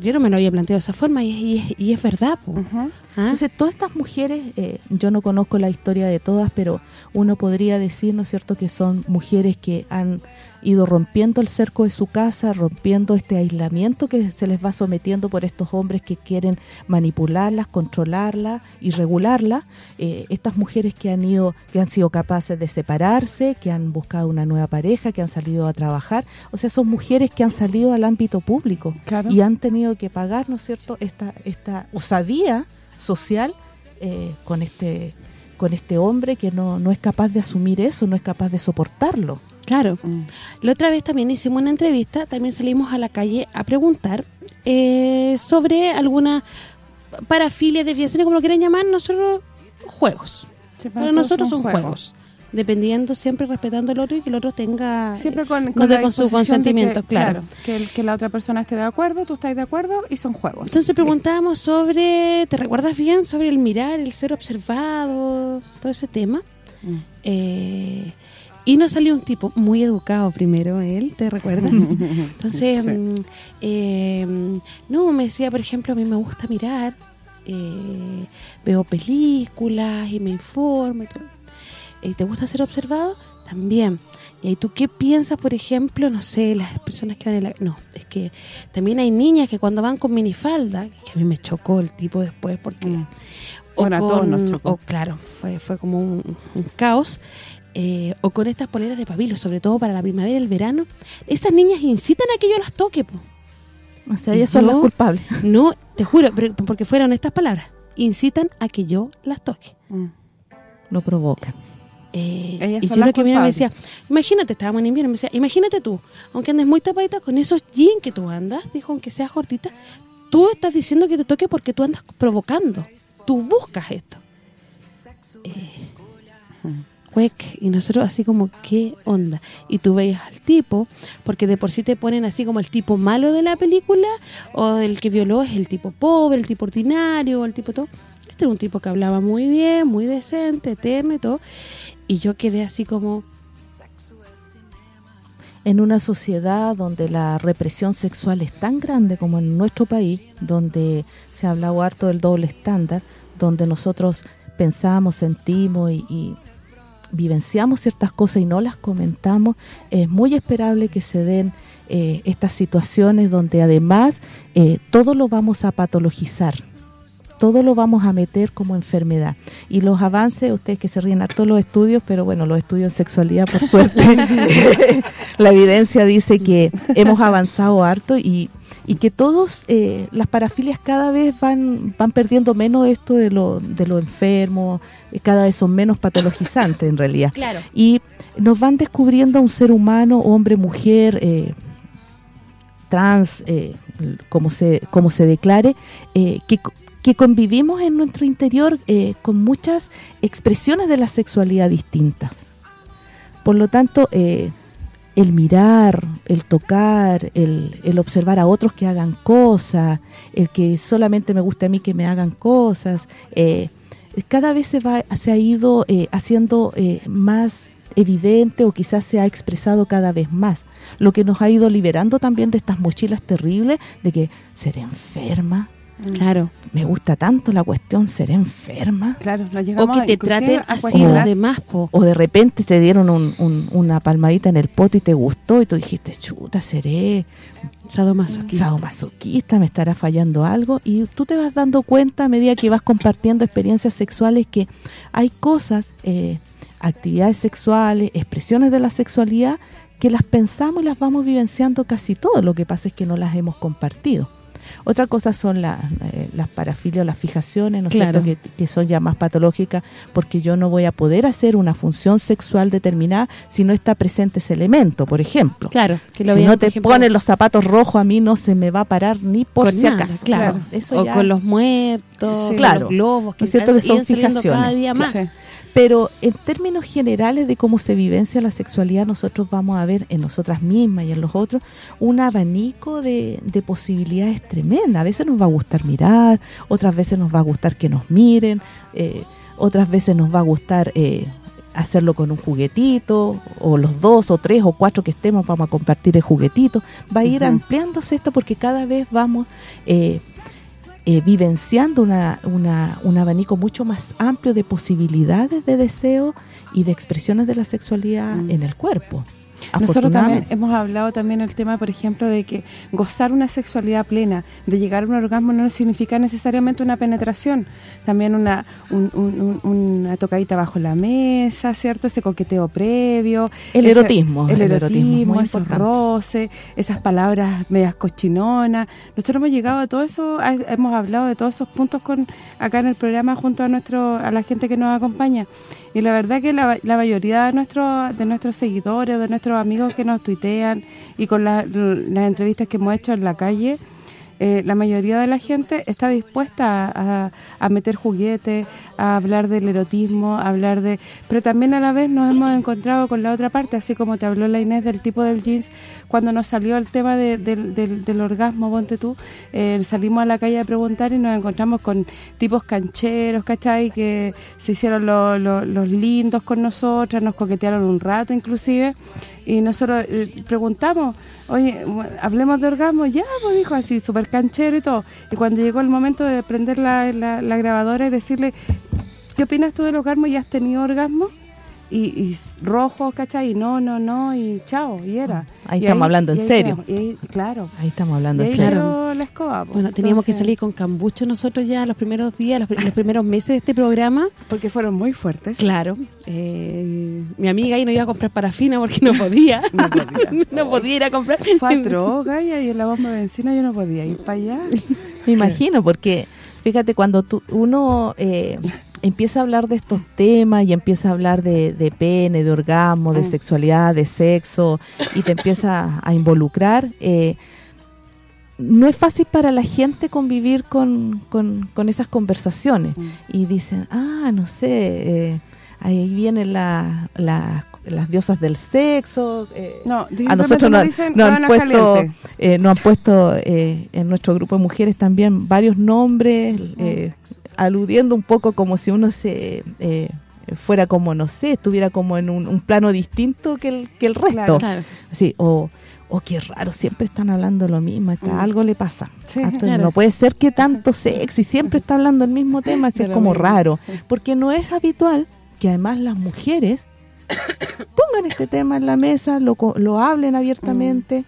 yo no me lo había planteado de esa forma y, es- y y es verdad. po. Ujú. ¿Ah? Entonces, todas estas mujeres, eh, yo no conozco la historia de todas, pero uno podría decir, ¿no es cierto?, que son mujeres que han ido rompiendo el cerco de su casa, rompiendo este aislamiento que se les va sometiendo por estos hombres que quieren manipularlas, controlarlas y regularlas. Eh, estas mujeres que han ido, que han sido capaces de separarse, que han buscado una nueva pareja, que han salido a trabajar, o sea, son mujeres que han salido al ámbito público Claro. y han tenido que pagar, ¿no es cierto?, esta esta osadía social eh, con este con este hombre que no, no es capaz de asumir eso, no es capaz de soportarlo. Claro. Mm. La otra vez también hicimos una entrevista, también salimos a la calle a preguntar eh, sobre alguna parafilia, desviaciones, como lo quieran llamar, nosotros juegos. Sí, Para nosotros son juegos. Dependiendo, siempre respetando al otro y que el otro tenga... Siempre con, no con la con su consentimiento, que, claro. que, el- que la otra persona esté de acuerdo, tú estás de acuerdo y son juegos. Entonces preguntábamos sobre, ¿te recuerdas bien? Sobre el mirar, el ser observado, todo ese tema. Mm. Eh, y nos salió un tipo muy educado primero, él, ¿te recuerdas? Entonces, Sí. mm, eh, no, me decía, por ejemplo, a mí me gusta mirar, eh, veo películas y me informo. y todo. Eh, ¿Te gusta ser observado? También. ¿Y ahí tú qué piensas, por ejemplo, no sé, las personas que van en la... No, es que también hay niñas que cuando van con minifalda, que a mí me chocó el tipo después porque... Mm. O Bueno, a todos con- nos chocó. o claro, fue, fue como un, un caos. eh, o con estas poleras de pabilo, sobre todo para la primavera y el verano. Esas niñas incitan a que yo las toque, po. O sea, ellas son las culpables. No, te juro, pero- porque fueron estas palabras. Incitan a que yo las toque. Mm. Lo provocan. Eh, y yo lo que miraba me decía, imagínate, estábamos en invierno, me decía, imagínate tú, aunque andes muy tapadita con esos jeans que tú andas, dijo, aunque seas gordita, tú estás diciendo que te toque porque tú andas provocando, tú buscas esto. Eh, cuec, y nosotros así como, ¿qué onda? Y tú veías al tipo, porque de por sí te ponen así como el tipo malo de la película, o el que violó es el tipo pobre, el tipo ordinario, el tipo todo. Este es un tipo que hablaba muy bien, muy decente, eterno y todo. Y yo quedé así como, en una sociedad donde la represión sexual es tan grande como en nuestro país, donde se ha hablado harto del doble estándar, donde nosotros pensamos, sentimos y, vivenciamos ciertas cosas y no las comentamos, es muy esperable que se den eh, estas situaciones donde además eh, todo lo vamos a patologizar, todo lo vamos a meter como enfermedad. Y los avances, ustedes que se ríen a todos los estudios, pero bueno, los estudios en sexualidad, por suerte, la evidencia dice que hemos avanzado harto y, y que todos, eh, las parafilias cada vez van van perdiendo menos esto de lo, de lo enfermo, eh, cada vez son menos patologizantes en realidad. claro, Y nos van descubriendo a un ser humano, hombre, mujer, eh, trans, eh, como se como se declare, eh, que, que convivimos en nuestro interior eh, con muchas expresiones de la sexualidad distintas. Por lo tanto, eh, el mirar, el tocar, el, observar a otros que hagan cosas, el que solamente me guste a mí que me hagan cosas, eh, cada vez se va se ha ido haciendo más evidente o quizás se ha expresado cada vez más, lo que nos ha ido liberando también de estas mochilas terribles de que seré enferma, claro. me gusta tanto la cuestión seré enferma Claro, no O que te traten así los demás, po. o de repente te dieron un- un- una palmadita en el poto y te gustó y tú dijiste, chuta, seré Sadomasoquismo. sadomasoquista, me estará fallando algo y tú te vas dando cuenta a medida que vas compartiendo experiencias sexuales que hay cosas, eh, actividades sexuales, expresiones de la sexualidad que las pensamos y las vamos vivenciando casi todo, lo que pasa es que no las hemos compartido. Otra cosa son la- eh, las parafilias o las fijaciones, ¿no es Claro. cierto?, que, que son ya más patológicas porque yo no voy a poder hacer una función sexual determinada si no está presente ese elemento, por ejemplo Claro, que lo si no te ejemplo, pones los zapatos rojos a mí no se me va a parar ni por si nada, acaso. claro. Eso o ya- con los muertos, Sí. con Claro. los globos, ¿No es cierto que son saliendo cada fijaciones? día más. Sí. Pero en términos generales de cómo se vivencia la sexualidad, nosotros vamos a ver en nosotras mismas y en los otros un abanico de, de posibilidades tremendas. A veces nos va a gustar mirar, otras veces nos va a gustar que nos miren, eh, otras veces nos va a gustar eh, hacerlo con un juguetito, o los dos o tres o cuatro que estemos vamos a compartir el juguetito. Va a ir ampliándose esto porque cada vez vamos... eh, eh, vivenciando una, una, un abanico mucho más amplio de posibilidades de deseo y de expresiones de la sexualidad Mm. en el cuerpo. Nosotros también hemos hablado también el tema, por ejemplo, de que gozar una sexualidad plena, de llegar a un orgasmo no significa necesariamente una penetración, también una un- un- un- una tocadita bajo la mesa, ¿cierto? Ese coqueteo previo. El ese- erotismo, El el erotismo muy esos roces, esas palabras medias cochinonas. Nosotros hemos llegado a todo eso, a- hemos hablado de todos esos puntos con acá en el programa junto a nuestro a la gente que nos acompaña. Y la verdad que la, la mayoría de nuestros de nuestros seguidores, de nuestros amigos que nos tuitean y con la- las entrevistas que hemos hecho en la calle, eh, la mayoría de la gente está dispuesta a, a meter juguetes, a hablar del erotismo, a hablar de... Pero también a la vez nos hemos encontrado con la otra parte, así como te habló la Inés del tipo del jeans, cuando nos salió el tema de- del, del- orgasmo, ponte tú, eh, salimos a la calle a preguntar y nos encontramos con tipos cancheros, ¿cachai? Que se hicieron lo- los lindos con nosotras, nos coquetearon un rato inclusive, y nosotros eh, preguntamos, oye, hablemos de orgasmo, ya, pues dijo así, súper canchero y todo. Y cuando llegó el momento de prender la, la- la grabadora y decirle, ¿qué opinas tú del orgasmo? ¿Ya has tenido orgasmo? Y, y rojo, ¿cachai? Y no, no, no, y chao, y era. Ahí Y estamos hablando en ahí serio. ahí- claro. Ahí estamos hablando Y en ahí serio. la escoba. pues. Bueno, teníamos que salir con cambucho nosotros ya los primeros días, los, los primeros meses de este programa. Porque fueron muy fuertes. Claro. eh, mi amiga ahí no iba a comprar parafina porque no podía. No podía. no podía ir a comprar. Fue atroz, Gaya, y en la bomba de benzina yo no podía ir para allá. Me imagino, porque fíjate, cuando tú, uno eh, empieza a hablar de estos temas y empieza a hablar de, de pene, de orgasmo, de Mm. sexualidad, de sexo y te empieza a involucrar, eh, no es fácil para la gente convivir con, con, con esas conversaciones Mm. y dicen, ah, no sé, eh, ahí vienen la, la- las diosas del sexo. eh, No, a nosotros nos nos, dicen nos han hueonas puesto, eh, nos han puesto eh, en nuestro grupo de mujeres también varios nombres, eh, aludiendo un poco como si uno se eh, fuera como, no sé, estuviera como en un, un plano distinto que el, que el resto. Claro. Claro. Así, o, o qué raro, siempre están hablando lo mismo, está, Mm. algo le pasa. Sí, claro. No puede ser que tanto sexo y siempre está hablando el mismo tema, así es como mismo, raro. sí. Porque no es habitual que además las mujeres pongan este tema en la mesa, lo, lo hablen abiertamente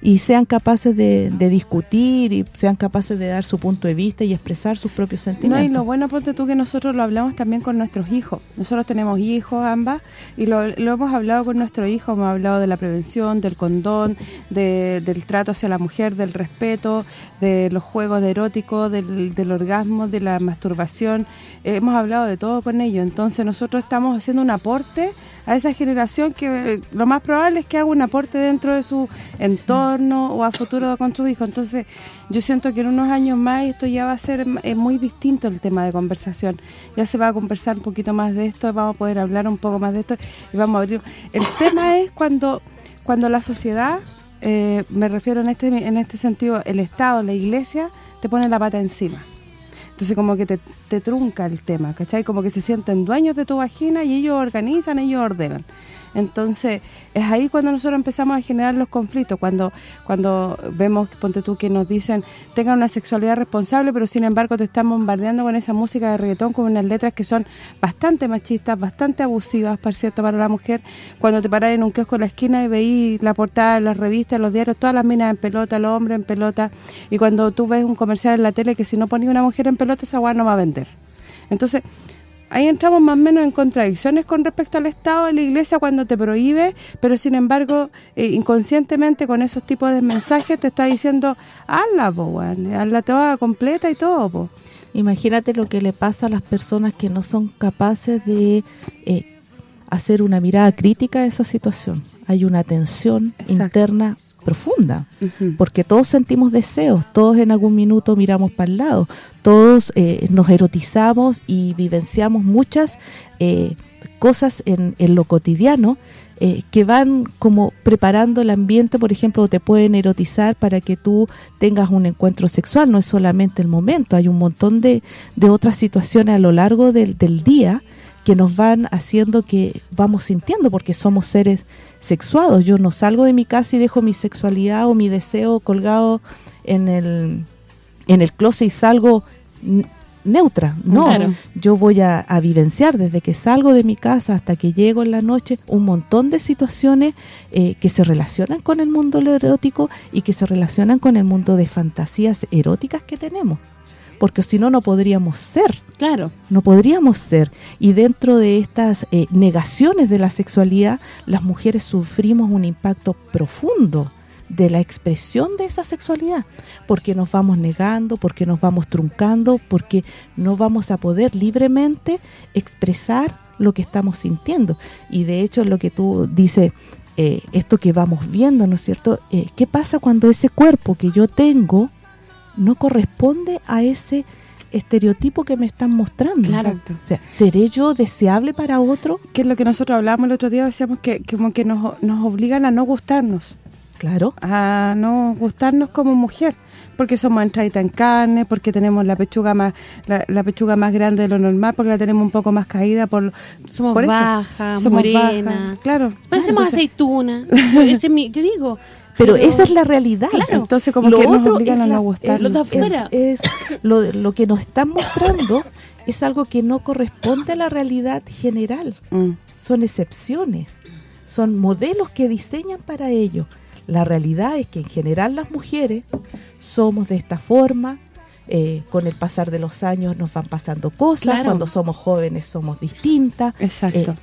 y sean capaces de, de discutir y sean capaces de dar su punto de vista y expresar sus propios No, sentimientos. y lo bueno, ponte tú, que nosotros lo hablamos también con nuestros hijos. Nosotros tenemos hijos ambas y lo, lo hemos hablado con nuestros hijos. Hemos hablado de la prevención, del condón, de- del trato hacia la mujer, del respeto, de los juegos eróticos, del, del orgasmo, de la masturbación. Eh, hemos hablado de todo con ellos. Entonces nosotros estamos haciendo un aporte a esa generación que lo más probable es que haga un aporte dentro de su entorno o a futuro con sus hijos. Entonces, yo siento que en unos años más esto ya va a ser muy distinto el tema de conversación. Ya se va a conversar un poquito más de esto, vamos a poder hablar un poco más de esto y vamos a abrir. El tema es cuando cuando la sociedad, eh, me refiero en este en este sentido, el Estado, la Iglesia, te pone la pata encima. Entonces como que te, te trunca el tema, ¿cachai? Como que se sienten dueños de tu vagina y ellos organizan, ellos ordenan. Entonces, es ahí cuando nosotros empezamos a generar los conflictos, cuando cuando vemos, ponte tú, que nos dicen, tengan una sexualidad responsable, pero sin embargo te están bombardeando con esa música de reggaetón, con unas letras que son bastante machistas, bastante abusivas, por cierto, para la mujer. Cuando te paras en un kiosco en la esquina y veís la portada de las revistas, los diarios, todas las minas en pelota, los hombres en pelota, y cuando tú ves un comercial en la tele que si no ponía una mujer en pelota, esa guay no va a vender. Entonces, ahí entramos más o menos en contradicciones con respecto al Estado de la Iglesia cuando te prohíbe, pero sin embargo, eh, inconscientemente con esos tipos de mensajes te está diciendo, hazla, po, weón, hazla toda completa y todo, po. Imagínate lo que le pasa a las personas que no son capaces de eh, hacer una mirada crítica a esa situación. Hay una tensión Exacto. interna profunda, porque todos sentimos deseos, todos en algún minuto miramos para el lado, todos eh, nos erotizamos y vivenciamos muchas eh, cosas en, en lo cotidiano eh, que van como preparando el ambiente, por ejemplo, te pueden erotizar para que tú tengas un encuentro sexual, no es solamente el momento, hay un montón de, de otras situaciones a lo largo del, del día que nos van haciendo que vamos sintiendo, porque somos seres sexuados. Yo no salgo de mi casa y dejo mi sexualidad o mi deseo colgado en el, en el closet y salgo neutra. No, Claro. yo voy a, a vivenciar desde que salgo de mi casa hasta que llego en la noche un montón de situaciones eh, que se relacionan con el mundo erótico y que se relacionan con el mundo de fantasías eróticas que tenemos. Porque si no, no podríamos ser Claro. no podríamos ser. Y dentro de estas eh, negaciones de la sexualidad, las mujeres sufrimos un impacto profundo de la expresión de esa sexualidad, porque nos vamos negando, porque nos vamos truncando, porque no vamos a poder libremente expresar lo que estamos sintiendo. Y de hecho lo que tú dices, eh, esto que vamos viendo, ¿no es cierto? Eh, ¿Qué pasa cuando ese cuerpo que yo tengo no corresponde a ese estereotipo que me están mostrando? Claro. O sea, ¿seré yo deseable para otro? Que es lo que nosotros hablábamos el otro día, decíamos que, que como que nos, nos obligan a no gustarnos, Claro. a no gustarnos como mujer, porque somos entraditas en carne, porque tenemos la pechuga más la, la pechuga más grande de lo normal, porque la tenemos un poco más caída por Somos por eso. bajas, Somos morena. claro. Parecemos Entonces- aceituna. Ese es mi, yo digo. Pero, esa es la realidad. Claro. Entonces como Lo que nos obligan a no gustarnos. es- Lo de afuera. Es, es lo, lo que nos están mostrando es algo que no corresponde a la realidad general. Mm. Son excepciones. Son modelos que diseñan para ello. La realidad es que en general las mujeres somos de esta forma, eh, con el pasar de los años nos van pasando cosas, Claro. cuando somos jóvenes somos distintas. Exacto. Eh,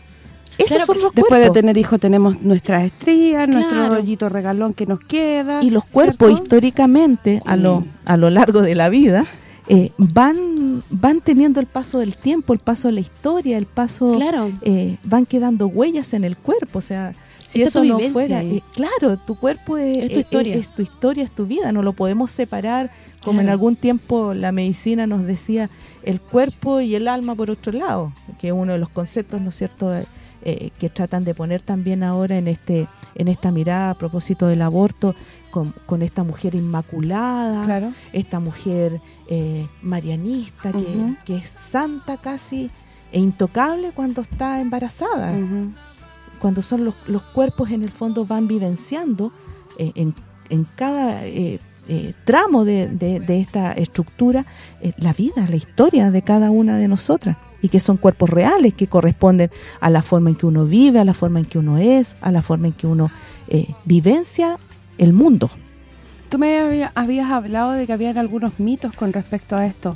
Esos Claro, son los Después de tener hijos tenemos nuestras estrías, nuestro rollito regalón que nos queda. y los cuerpos ¿cierto? históricamente a lo a lo largo de la vida eh, van van teniendo el paso del tiempo, el paso de la historia, el paso... Claro. eh, van quedando huellas en el cuerpo, o sea, si Esta eso no vivencia fuera... eh, claro, tu cuerpo es, Es tu historia. es tu historia, es tu vida, no lo podemos separar, como en algún tiempo la medicina nos decía, el cuerpo y el alma por otro lado, que es uno de los conceptos, ¿no es cierto?, eh, eh, que tratan de poner también ahora en este en esta mirada a propósito del aborto, con, con esta mujer inmaculada, Claro. esta mujer eh, marianista, que, es santa casi e intocable cuando está embarazada, cuando son los, los cuerpos en el fondo van vivenciando eh, en, en cada eh, eh, tramo de, de- de esta estructura la vida, la historia de cada una de nosotras y que son cuerpos reales que corresponden a la forma en que uno vive, a la forma en que uno es, a la forma en que uno eh, vivencia el mundo. Tú me había- habías hablado de que habían algunos mitos con respecto a esto,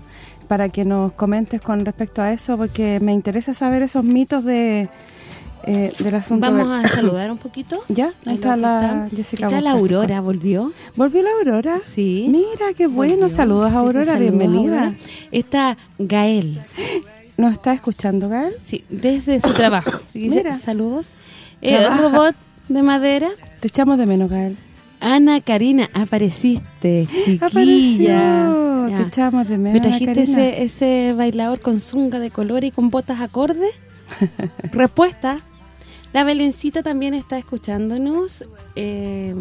para que nos comentes con respecto a eso, porque me interesa saber esos mitos de eh, del asunto. Vamos del- a saludar un poquito. ¿Ya? Ahí está la está. Jessica Está la Aurora, ¿volvió? ¿Volvió la Aurora? Sí. Mira, qué bueno. Volvió. Saludos, Sí, Aurora. saludos, bienvenida. Aurora. Está Gael, ¿Nos está escuchando, Gael? sí, desde su trabajo. Mira. Saludos. Eh, robot de madera. Te echamos de menos, Gael. Ana Karina, apareciste, chiquilla. Apareció. Ya. Te echamos de menos, ¿Me trajiste ese bailador con zunga de color y con botas acorde? Respuesta. La Belencita también está escuchándonos. Eh,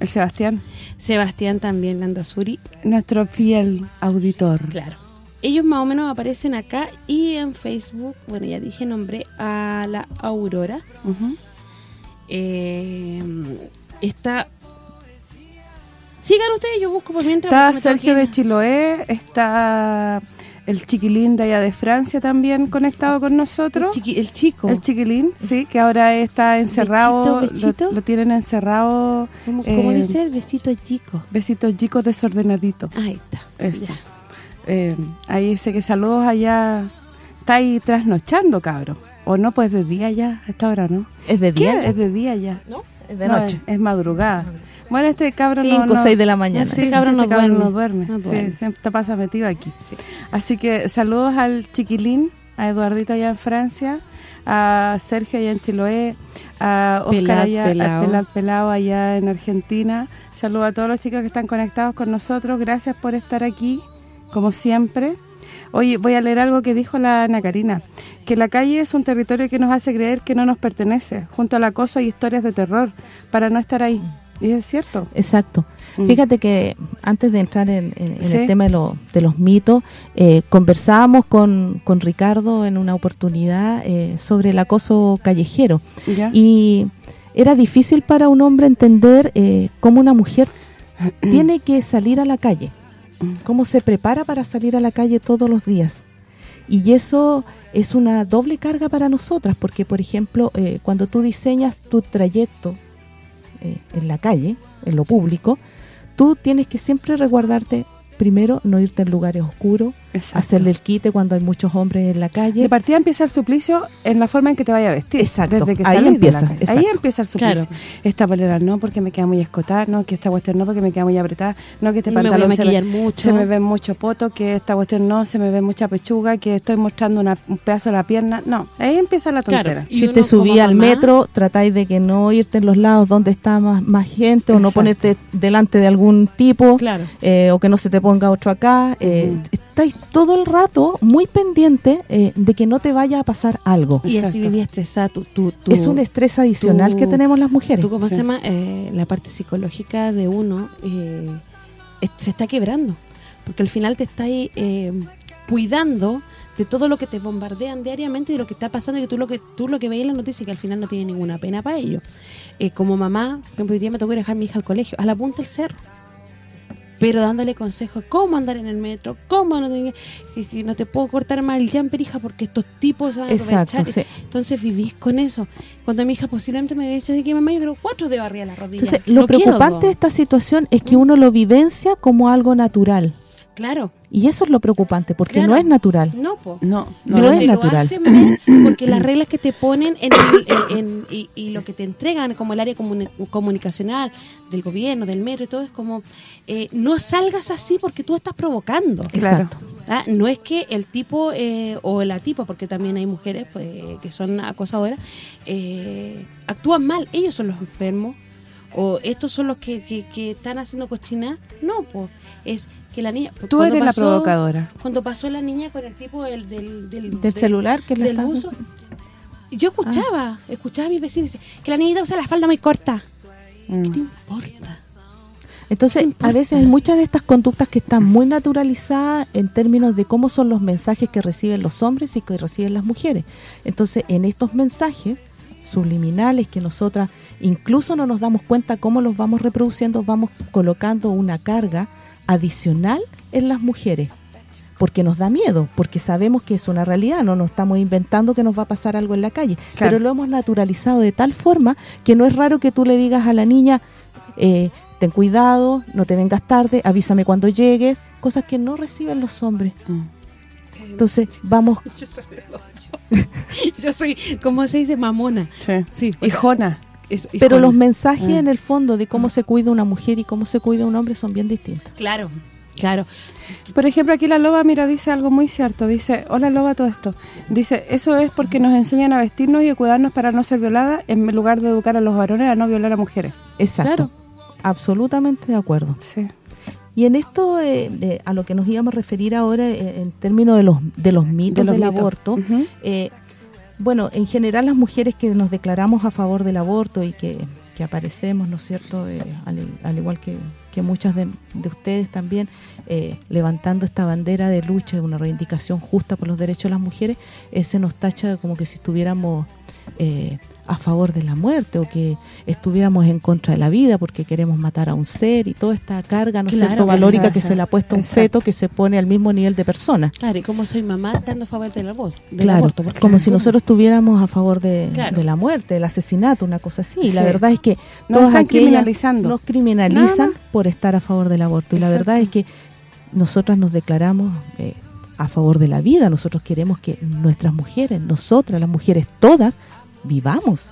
El Sebastián, Sebastián también, Landazuri. nuestro fiel auditor. Claro. Ellos más o menos aparecen acá y en Facebook, bueno, ya dije, nombré a la Aurora. Eh, está... Sigan ustedes, yo busco por mientras. Está Sergio de Chiloé, está el chiquilín de allá de Francia también conectado con el, nosotros. chiqui- el chico. El chiquilín, sí, que ahora está encerrado, Bechito, bechito. Lo, lo tienen encerrado, ¿Cómo, cómo eh, dice el besito chico? besitos chicos desordenaditos. Ahí está. Eso. Ya. Eh, ahí dice que saludos allá, está ahí trasnochando, cabro. O no, pues de día ya, a esta hora, ¿no? Es de ¿Qué? día, Es de día ya. ¿no? Es de No, noche. Es, es madrugada. Bueno, este cabro no... Cinco, no- seis de la mañana. Sí, Este no este cabro duerme. no duerme. No Sí, siempre pasa metido aquí. Sí. Así que saludos al chiquilín, a Eduardito allá en Francia, a Sergio allá en Chiloé, a Oscar allá, Pelao. a Pelat Pelao allá en Argentina. Saludos a todos los chicos que están conectados con nosotros. Gracias por estar aquí, como siempre. Oye, voy a leer algo que dijo la Ana Karina, que la calle es un territorio que nos hace creer que no nos pertenece. Junto al acoso hay historias de terror para no estar ahí. Y es cierto. Exacto. Mm. Fíjate que antes de entrar en, en- en Sí. el tema de, lo- de los mitos, eh, conversábamos con, con Ricardo en una oportunidad eh, sobre el acoso callejero. ¿Ya? Y era difícil para un hombre entender eh, cómo una mujer tiene que salir a la calle, cómo se prepara para salir a la calle todos los días. Y eso es una doble carga para nosotras, porque por ejemplo, eh, cuando tú diseñas tu trayecto eh, en la calle, en lo público, tú tienes que siempre resguardarte, primero, no irte en lugares oscuros, Exacto. hacerle el quite cuando hay muchos hombres en la calle. De partida empieza el suplicio en la forma en que te vaya a vestir. Exacto, Desde que ahí sales de empieza, la calle. Ahí empieza el suplicio. Claro. Esta polera no, porque me queda muy escotada, no, que esta cuestión no, porque me queda muy apretada, no, que este Me voy a pantalón se me, mucho. se me ve mucho poto, que esta cuestión no, se me ve mucha pechuga, que estoy mostrando una- un pedazo de la pierna. No, ahí empieza la tontera. Y si te subí al mamá- metro, tratáis de que no irte en los lados donde está más, más gente o no ponerte delante de algún tipo Claro. eh, o que no se te ponga otro acá. eh. Estáis todo el rato muy pendiente eh, de que no te vaya a pasar algo. Y así Exacto. vivía estresada. Tú, tú, tú- es un estrés adicional tú- que tenemos las mujeres. tú, ¿cómo Sí. se llama? Eh, la parte psicológica de uno eh, se está quebrando. Porque al final te está ahí eh, cuidando de todo lo que te bombardean diariamente y de lo que está pasando y que tú lo que tú lo que veis en las noticias que al final no tiene ninguna pena para ello. Eh, como mamá, por ejemplo, hoy día me tocó ir a dejar a mi hija al colegio, a la punta del cerro. Pero dándole consejos, cómo andar en el metro, cómo no, te, no te puedo cortar más el jumper, hija, porque estos tipos van a Exacto, sí. Entonces vivís con eso. Cuando mi hija posiblemente me dice que mamá, yo quiero cuatro de barriga a la rodilla. Entonces, lo quiero preocupante de esta situación es que uno lo vivencia como algo natural. Claro. Y eso es lo preocupante, porque Claro. no es natural. No, po. No, no, Pero Pero es te natural. Lo hacen ver porque las reglas que te ponen en el- en- en- y, y lo que te entregan como el área comuni- comunicacional del gobierno, del metro y todo es como eh, no salgas así porque tú estás provocando. Claro. Exacto. Ah, No es que el tipo eh, o la tipa, porque también hay mujeres pues, que son acosadoras, eh, actúan mal. Ellos son los enfermos o estos son los que, que, que están haciendo cochina. No, pues es que la niña... Tú eres la provocadora. Cuando pasó la niña con el tipo del... Del, del, Del celular que le está- uso. Yo escuchaba, escuchaba a mis vecinos que la niñita usa la falda muy corta. ¿Qué te Mm. importa? Entonces, a veces hay muchas de estas conductas que están muy naturalizadas en términos de cómo son los mensajes que reciben los hombres y que reciben las mujeres. Entonces, en estos mensajes subliminales que nosotras incluso no nos damos cuenta cómo los vamos reproduciendo, vamos colocando una carga adicional en las mujeres. Porque nos da miedo, porque sabemos que es una realidad, no nos estamos inventando que nos va a pasar algo en la calle. Claro. Pero lo hemos naturalizado de tal forma que no es raro que tú le digas a la niña, eh, ten cuidado, no te vengas tarde, avísame cuando llegues, cosas que no reciben los hombres. Mm. Entonces, vamos, Yo soy, ¿cómo se dice? Mamona. Sí. Sí, Hijona. Es- pero los mensajes Mm. en el fondo de cómo se cuida una mujer y cómo se cuida un hombre son bien distintos. Claro, claro. Por ejemplo, aquí la loba, mira, dice algo muy cierto. Dice, hola loba, todo esto. Dice, eso es porque nos enseñan a vestirnos y a cuidarnos para no ser violadas en lugar de educar a los varones a no violar a mujeres. Exacto. Claro. Absolutamente de acuerdo. Sí. Y en esto, eh, de- a lo que nos íbamos a referir ahora, eh, en términos de los de los mitos De los del mitos. aborto, eh, bueno, en general las mujeres que nos declaramos a favor del aborto y que, que aparecemos, ¿no es cierto?, Eh, al, al igual que, que muchas de, de ustedes también, eh, levantando esta bandera de lucha, de una reivindicación justa por los derechos de las mujeres, eh, se nos tacha como que si estuviéramos eh, a favor de la muerte o que estuviéramos en contra de la vida porque queremos matar a un ser y toda esta carga, ¿no Claro, cierto?, valórica que se le ha puesto a un feto que se pone al mismo nivel de persona. Claro, y como soy mamá, estando a favor del aborto. Del Claro, aborto, porque- como si nosotros estuviéramos a favor de, Claro. de la muerte, del asesinato, una cosa así. Y la Sí. verdad es que Nos todas están criminalizando. nos criminalizan por estar a favor del aborto. Y la verdad es que nosotras nos declaramos eh, a favor de la vida. Nosotros queremos que nuestras mujeres, nosotras, las mujeres todas, vivamos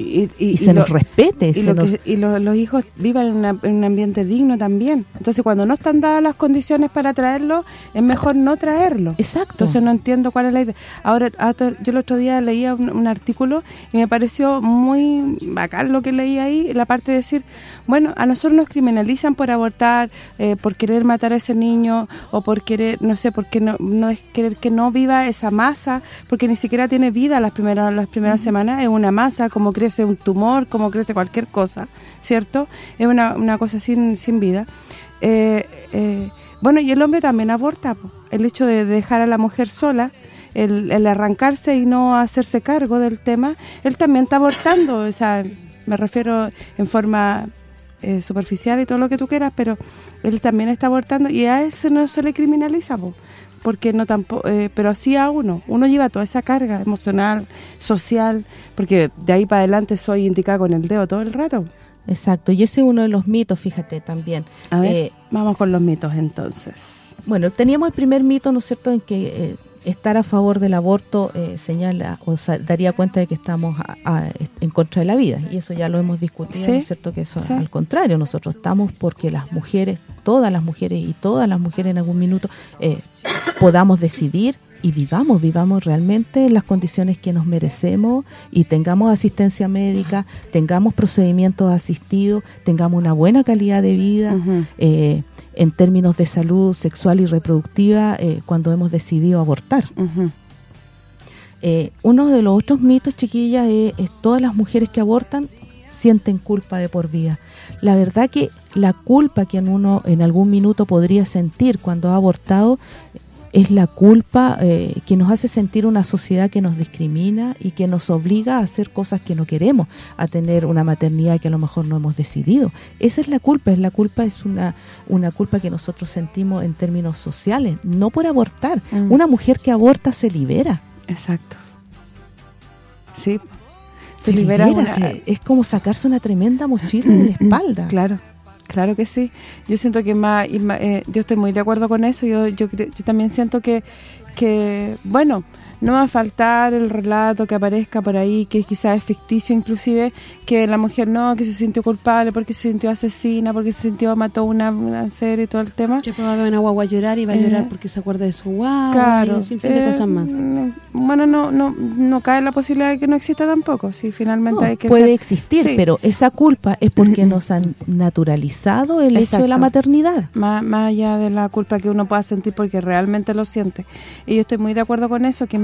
Y, y, se lo- nos respete. y lo nos- que- y lo- los hijos vivan en, una- en un ambiente digno también. Entonces, cuando no están dadas las condiciones para traerlo, es mejor no traerlo. Exacto. Entonces no entiendo cuál es la idea. Ahora, ah, yo el otro día leía un, un artículo y me pareció muy bacán lo que leí ahí, la parte de decir, bueno, a nosotros nos criminalizan por abortar, eh, por querer matar a ese niño o por querer, no sé, porque no, no es querer que no viva esa masa, porque ni siquiera tiene vida las primeras las primeras semanas, es una masa, como crece un tumor, como crece cualquier cosa, ¿cierto? Es una, una cosa sin, sin vida. Eh, eh, bueno, y el hombre también aborta, el hecho de dejar a la mujer sola, el, el arrancarse y no hacerse cargo del tema, él también está abortando, o sea, me refiero en forma eh, superficial y todo lo que tú quieras, pero él también está abortando y a ese no se le criminaliza, po, porque no tampoco eh, pero sí a uno, uno lleva toda esa carga emocional, social, porque de ahí para adelante soy indicada con el dedo todo el rato. Exacto. Y ese es uno de los mitos, fíjate, también. A ver, Eh, vamos con los mitos entonces. Bueno, teníamos el primer mito, ¿no es cierto?, en que eh, estar a favor del aborto eh, señala o sea, daría cuenta de que estamos a- a- en contra de la vida. Y eso ya lo hemos discutido, Sí, ¿no es cierto?, que eso sí. al contrario, nosotros estamos porque las mujeres, todas las mujeres y todas las mujeres en algún minuto eh, podamos decidir y vivamos, vivamos realmente en las condiciones que nos merecemos y tengamos asistencia médica, tengamos procedimientos asistidos, tengamos una buena calidad de vida, eh, en términos de salud sexual y reproductiva eh, cuando hemos decidido abortar. Eh, uno de los otros mitos, chiquillas, es, es todas las mujeres que abortan sienten culpa de por vida. La verdad que la culpa que en uno en algún minuto podría sentir cuando ha abortado es la culpa eh, que nos hace sentir una sociedad que nos discrimina y que nos obliga a hacer cosas que no queremos, a tener una maternidad que a lo mejor no hemos decidido. Esa es la culpa, es la culpa es una una culpa que nosotros sentimos en términos sociales, no por abortar. Mm. Una mujer que aborta se libera. Exacto. Sí. Se Se libera libera, una- se- es como sacarse una tremenda mochila de la espalda. Claro, Claro que sí. Yo siento que más, eh, yo estoy muy de acuerdo con eso. Yo yo, yo también siento que que bueno, no va a faltar el relato que aparezca por ahí, que quizás es ficticio inclusive, que la mujer no, que se sintió culpable porque se sintió asesina, porque se sintió, mató una, una serie y todo el tema. Que va a ver una guagua llorar y va a Eh, llorar porque se acuerda de su guagua Claro. y un sinfín de eh, cosas más. mm, Bueno, no no no cae la posibilidad de que no exista tampoco, si finalmente No, hay que puede ser- existir, Sí. pero esa culpa es porque nos han naturalizado el hecho de la maternidad. más, más allá de la culpa que uno pueda sentir porque realmente lo siente. Y yo estoy muy de acuerdo con eso, que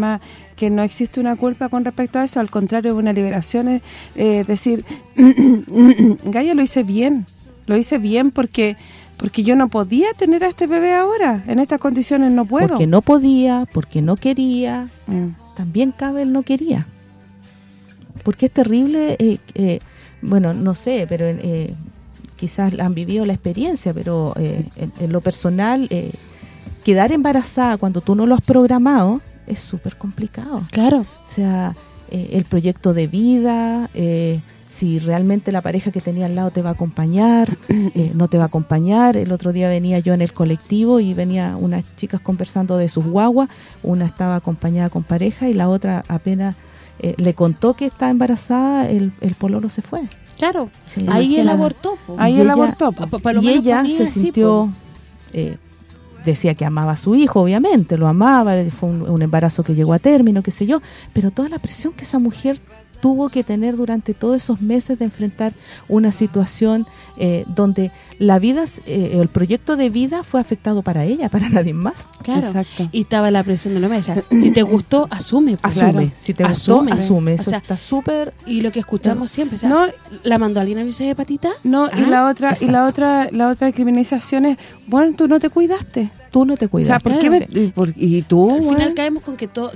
que no existe una culpa con respecto a eso, al contrario, es una liberación, es eh, decir, Gaia lo hice bien, lo hice bien porque porque yo no podía tener a este bebé ahora, en estas condiciones no puedo. Porque no podía, porque no quería, Mm, también cabe el no quería. Porque es terrible, eh, eh, bueno, no sé, pero eh, quizás han vivido la experiencia, pero eh, en, en lo personal, quedar embarazada cuando tú no lo has programado es súper complicado. Claro. O sea, eh, el proyecto de vida, eh, si realmente la pareja que tenía al lado te va a acompañar, eh, no te va a acompañar. El otro día venía yo en el colectivo y venía unas chicas conversando de sus guaguas, una estaba acompañada con pareja y la otra apenas eh, le contó que está embarazada, el, el pololo se fue. Claro. Sí, Ahí él abortó. po. Ahí él abortó. po. Pa- pa lo y ella se sintió, eh, decía que amaba a su hijo, obviamente, lo amaba, fue un, un embarazo que llegó a término, qué sé yo, pero toda la presión que esa mujer tuvo que tener durante todos esos meses de enfrentar una situación eh, donde la vida, eh, el proyecto de vida fue afectado para ella, para nadie más. Claro. Exacto. Y estaba la presión de la mesa. Si te gustó, asume. po. Asume, Claro. si te gustó, Asume. asume, O sea, está súper... Y lo que escuchamos siempre, o sea, No, ¿la mandó alguien a de patita? no, y Ah, la otra y la exacto. otra la otra criminalización es, bueno, tú no te cuidaste. Tú no te O sea, cuidas. ¿por qué me- y, por- y tú, Al final caemos con que todo...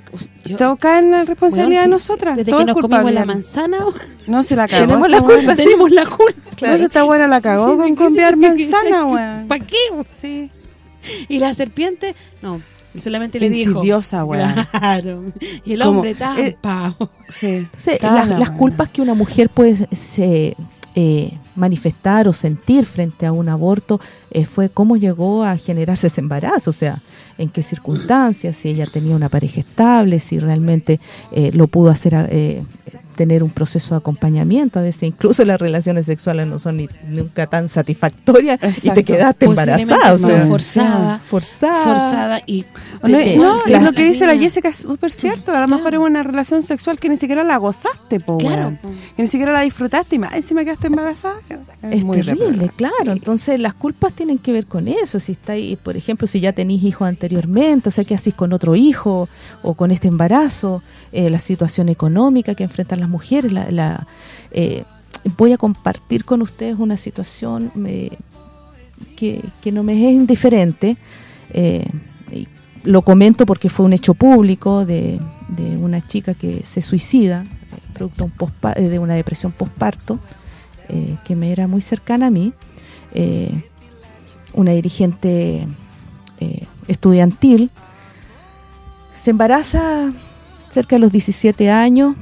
yo- Todo cae en la responsabilidad de nosotras. Desde Todo que es nos comimos la manzana, No, se la cagó. Tenemos la culpa, sí. tenemos la culpa. No, si esta buena la cagó con cambiar manzana, weón. ¿Para qué? Sí. Y la serpiente, no, solamente le dijo. Insidiosa, weón. Claro. Y el Como, hombre tan eh, pavo. Sí. Entonces, Tana, las, culpas que una mujer puede se, eh, manifestar o sentir frente a un aborto eh, fue cómo llegó a generarse ese embarazo, o sea, en qué circunstancias, si ella tenía una pareja estable, si realmente eh, lo pudo hacer, eh, tener un proceso de acompañamiento, a veces incluso las relaciones sexuales no son ni, nunca tan satisfactorias y te quedaste embarazada, o sea, forzada, forzada, forzada y... No, es la- lo que dice la. Jessica es súper cierto. A lo mejor es una relación sexual que ni siquiera la gozaste, po, Claro. Que ni siquiera la disfrutaste y más encima quedaste embarazada. Es muy terrible, claro. Entonces las culpas tienen que ver con eso. Si estáis, por ejemplo, si ya tenéis hijos anteriormente, o sea, ¿qué hacéis con otro hijo o con este embarazo? Eh, la situación económica que enfrentan las mujeres. La, la, eh, voy a compartir con ustedes una situación que, que no me es indiferente. Eh, y lo comento porque fue un hecho público de, de una chica que se suicida eh, producto de una depresión postparto eh, que me era muy cercana a mí, eh, una dirigente eh, estudiantil, se embaraza cerca de los 17 años,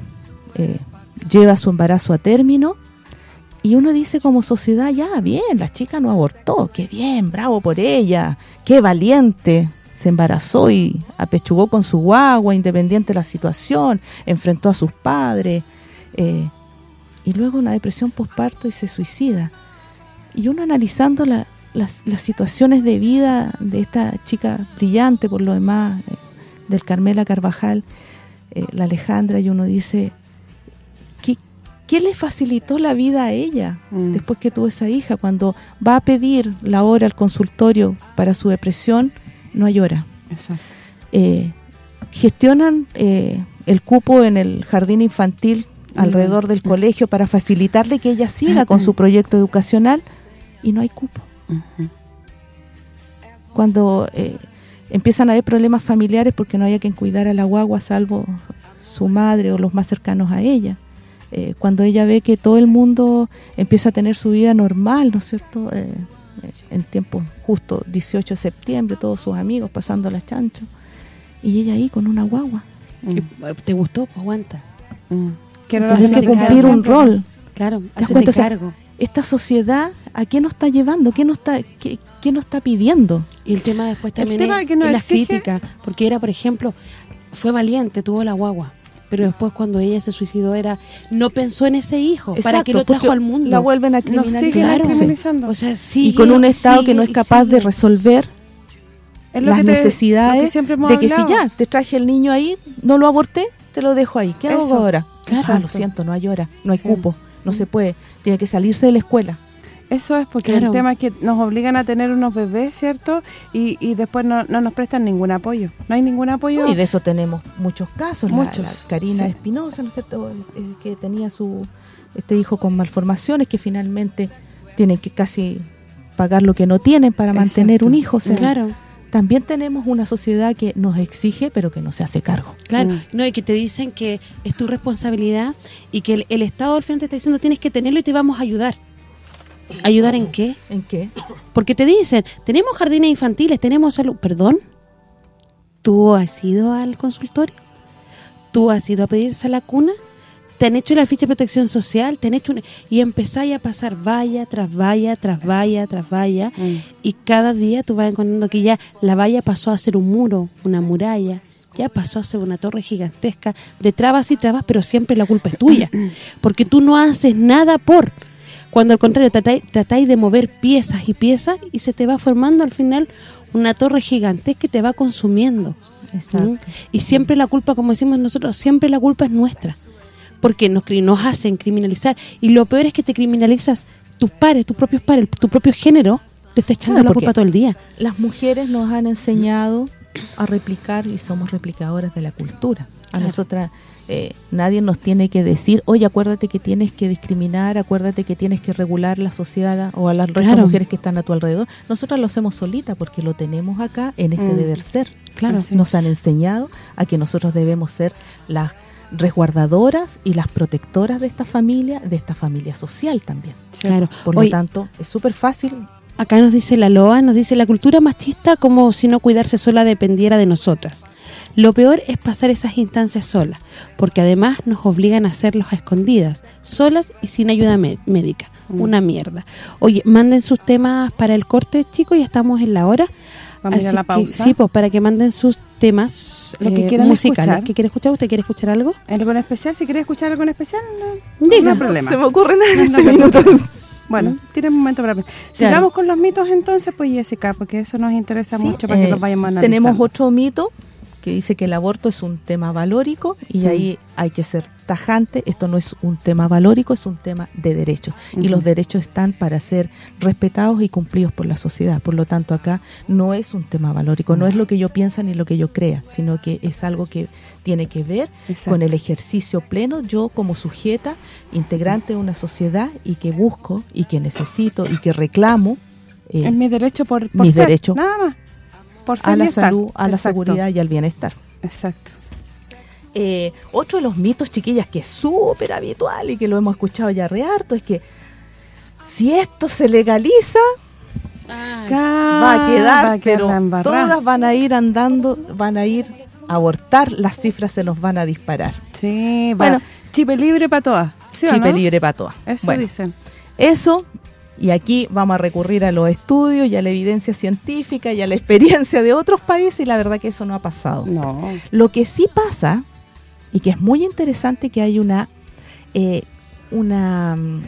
lleva su embarazo a término y uno dice como sociedad, ya, bien, la chica no abortó, qué bien, bravo por ella, qué valiente, se embarazó y apechugó con su guagua, independiente de la situación, enfrentó a sus padres, y luego una depresión postparto y se suicida. Y uno analizando la- las, las situaciones de vida de esta chica brillante, por lo demás, eh, del Carmela Carvajal, eh, la Alejandra, y uno dice, ¿qué, qué le facilitó la vida a ella Mm. después que tuvo esa hija? Cuando va a pedir la hora al consultorio para su depresión, no hay hora Exacto. eh, gestionan eh, el cupo en el jardín infantil alrededor del colegio para facilitarle que ella siga con su proyecto educacional y no hay cupo. Cuando eh, empiezan a haber problemas familiares porque no haya quien cuidar a la guagua salvo su madre o los más cercanos a ella. Eh, cuando ella ve que todo el mundo empieza a tener su vida normal, ¿no es cierto? Eh, en tiempo justo, 18 de septiembre, todos sus amigos pasando las chanchos. Y ella ahí con una guagua. ¿Te gustó? Pues aguanta. Mm. Que no Tiene lo que hacen cumplir cargo. un rol. Claro, hazte cuenta? O sea, cargo. Esta sociedad ¿A qué nos está llevando? ¿Qué nos está qué, qué nos está pidiendo? Y el tema después El también tema es, que nos es las exige- críticas, porque era, por ejemplo, fue valiente, tuvo la guagua, pero después cuando ella se suicidó era no pensó en ese hijo, para que Exacto, lo trajo al mundo. La vuelven a criminalizar. Claro. criminalizando. O sea, sigue, y con un Estado que no es capaz de resolver Es lo las que te- lo necesidades que de que si ya te traje el niño ahí, no lo aborté, te lo dejo ahí. ¿Qué hago ahora? Claro. Ah, lo Exacto. siento, no hay hora, no hay Sí. cupo, no se puede. Tiene que salirse de la escuela. Eso es porque Claro. el tema es que nos obligan a tener unos bebés, ¿cierto? Y, y después no, no nos prestan ningún apoyo. No hay ningún apoyo. Y de eso tenemos muchos casos. La- Muchos, La, Karina sí. Espinosa, ¿no es cierto? Eh, que tenía su este hijo con malformaciones que finalmente tienen que casi pagar lo que no tienen para mantener Exacto. un hijo. O sea, Claro, También tenemos una sociedad que nos exige, pero que no se hace cargo. claro. Mm. No, y que te dicen que es tu responsabilidad y que el, el Estado al final te está diciendo tienes que tenerlo y te vamos a ayudar. ¿Ayudar en qué? ¿En qué? Porque te dicen, tenemos jardines infantiles, tenemos salud. ¿Perdón? ¿Tú has ido al consultorio? ¿Tú has ido a pedirse a la cuna? ¿Te han hecho la ficha de protección social? ¿Te han hecho una- Y empezáis a pasar valla tras valla, tras valla, tras valla. Mm. Y cada día tú vas encontrando que ya la valla pasó a ser un muro, una muralla. Ya pasó a ser una torre gigantesca de trabas y trabas, pero siempre la culpa es tuya. Porque tú no haces nada por... Cuando al contrario tratáis, tratáis de mover piezas y piezas y se te va formando al final una torre gigantesca que te va consumiendo. Exacto. Y siempre la culpa, como decimos nosotros, siempre la culpa es nuestra. Porque nos, nos hacen criminalizar. Y lo peor es que te criminalizas tus pares, tus propios pares, tu propio género, te está echando Claro, la culpa todo el día. Las mujeres nos han enseñado a replicar y somos replicadoras de la cultura. A Claro. nosotras eh, nadie nos tiene que decir, oye, acuérdate que tienes que discriminar, acuérdate que tienes que regular la sociedad o a las restas Claro. mujeres que están a tu alrededor. Nosotras lo hacemos solita porque lo tenemos acá en este Mm. deber ser. Claro. Nos han enseñado a que nosotros debemos ser las resguardadoras y las protectoras de esta familia, de esta familia social también. Claro. Por lo tanto, es súper fácil Acá nos dice la Loa, nos dice la cultura machista como si no cuidarse sola dependiera de nosotras. Lo peor es pasar esas instancias solas, porque además nos obligan a hacerlos a escondidas, solas y sin ayuda mé- médica. Mm. Una mierda. Oye, manden sus temas para el corte, chicos, ya estamos en la hora. Vamos a ir a Así la que, pausa. sí, pues para que manden sus temas Lo que eh, quieran musicales. escuchar. ¿Qué quiere escuchar? ¿Usted quiere escuchar algo? ¿Algo en especial? Si quieres escuchar algo en especial, no, Diga. no hay problema. se me ocurre nada en No, ese no te minuto. preocupes. Bueno, tiene un momento para pensar. Claro. Sigamos con los mitos entonces, pues Jessica, porque eso nos interesa Sí, mucho para que eh, los vayamos analizando. Tenemos otro mito que dice que el aborto es un tema valórico y Mm. ahí hay que ser tajante. Esto no es un tema valórico, es un tema de derechos. Y los derechos están para ser respetados y cumplidos por la sociedad. Por lo tanto, acá no es un tema valórico, no es lo que yo piensa ni lo que yo crea, sino que es algo que tiene que ver Exacto. con el ejercicio pleno, yo como sujeta, integrante de una sociedad y que busco y que necesito y que reclamo eh, Es mi derecho por, por mis ser, derechos nada más. Por a la salud, a la seguridad y al bienestar. Exacto. Eh, otro de los mitos, chiquillas, que es súper habitual y que lo hemos escuchado ya re harto, es que si esto se legaliza, va a quedar, pero la embarrada. todas van a ir andando, van a ir a abortar, las cifras se nos van a disparar. Sí, Bueno. chipe libre para todas. ¿sí o Chipe no? libre para todas. Eso Bueno, dicen. Eso, y aquí vamos a recurrir a los estudios y a la evidencia científica y a la experiencia de otros países y la verdad que eso no ha pasado. No. Lo que sí pasa, y que es muy interesante que hay una, eh, una mm,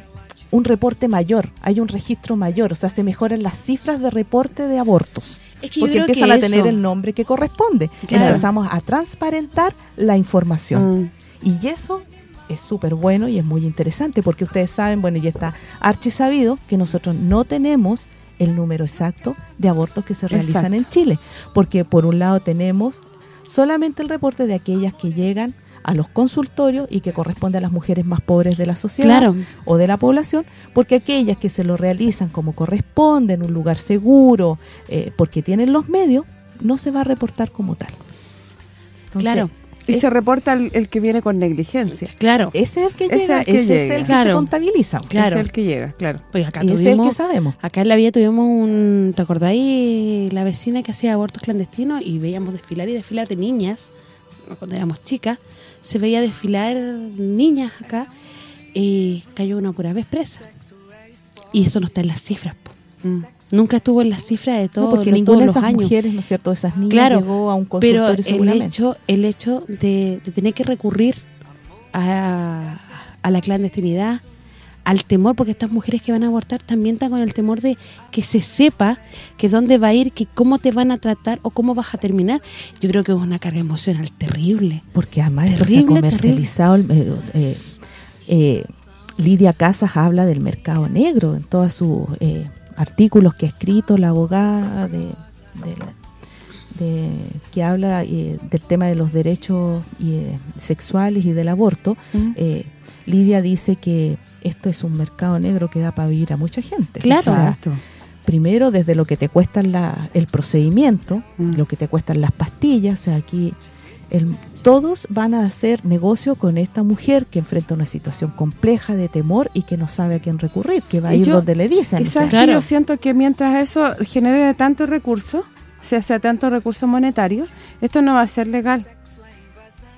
un reporte mayor, hay un registro mayor, o sea, se mejoran las cifras de reporte de abortos. Es que Porque empiezan que a tener el nombre que corresponde. Claro. Empezamos a transparentar la información. Mm. Y eso es súper bueno y es muy interesante porque ustedes saben, bueno, ya está archi sabido que nosotros no tenemos el número exacto de abortos que se realizan Exacto. en Chile. Porque por un lado tenemos solamente el reporte de aquellas que llegan a los consultorios y que corresponde a las mujeres más pobres de la sociedad Claro. o de la población, porque aquellas que se lo realizan como corresponde, en un lugar seguro, eh, porque tienen los medios, no se va a reportar como tal. Entonces, Claro. Y es- se reporta el, el que viene con negligencia. Claro. ese es el que Ese llega, es el que ese llega. es el que se contabiliza. Claro. Es el que llega, claro. Pues acá Y ese es el tuvimos, que sabemos. acá en la villa tuvimos un, ¿te acordáis? La vecina que hacía abortos clandestinos y veíamos desfilar y desfilar de niñas, cuando éramos chicas, se veía desfilar niñas acá y cayó una pura vez presa. Y eso no está en las cifras. Mm. Nunca estuvo en las cifras de todo, No, porque de ninguna todos de los esas años. mujeres, ¿no es cierto?, esas niñas Claro, llegó a un Pero consultorio el seguramente. hecho, el hecho de, de tener que recurrir a, a la clandestinidad, al temor, porque estas mujeres que van a abortar también están con el temor de que se sepa que dónde va a ir, que cómo te van a tratar o cómo vas a terminar. Yo creo que es una carga emocional terrible. Porque además esto se ha Terrible, comercializado. el- eh, eh, eh, Lidia Casas habla del mercado negro en todos sus eh, artículos que ha escrito la abogada de, de la- de- que habla eh, del tema de los derechos eh, sexuales y del aborto. Eh, Lidia dice que esto es un mercado negro que da para vivir a mucha gente. Claro. O sea, primero desde lo que te cuesta la, el procedimiento, Mm. lo que te cuestan las pastillas, o sea, aquí el- todos van a hacer negocio con esta mujer que enfrenta una situación compleja de temor y que no sabe a quién recurrir, que va a ir yo- donde le dicen. Y o sea, sabes que Claro. yo siento que mientras eso genere tanto recurso, se sea tanto recurso monetario, esto no va a ser legal.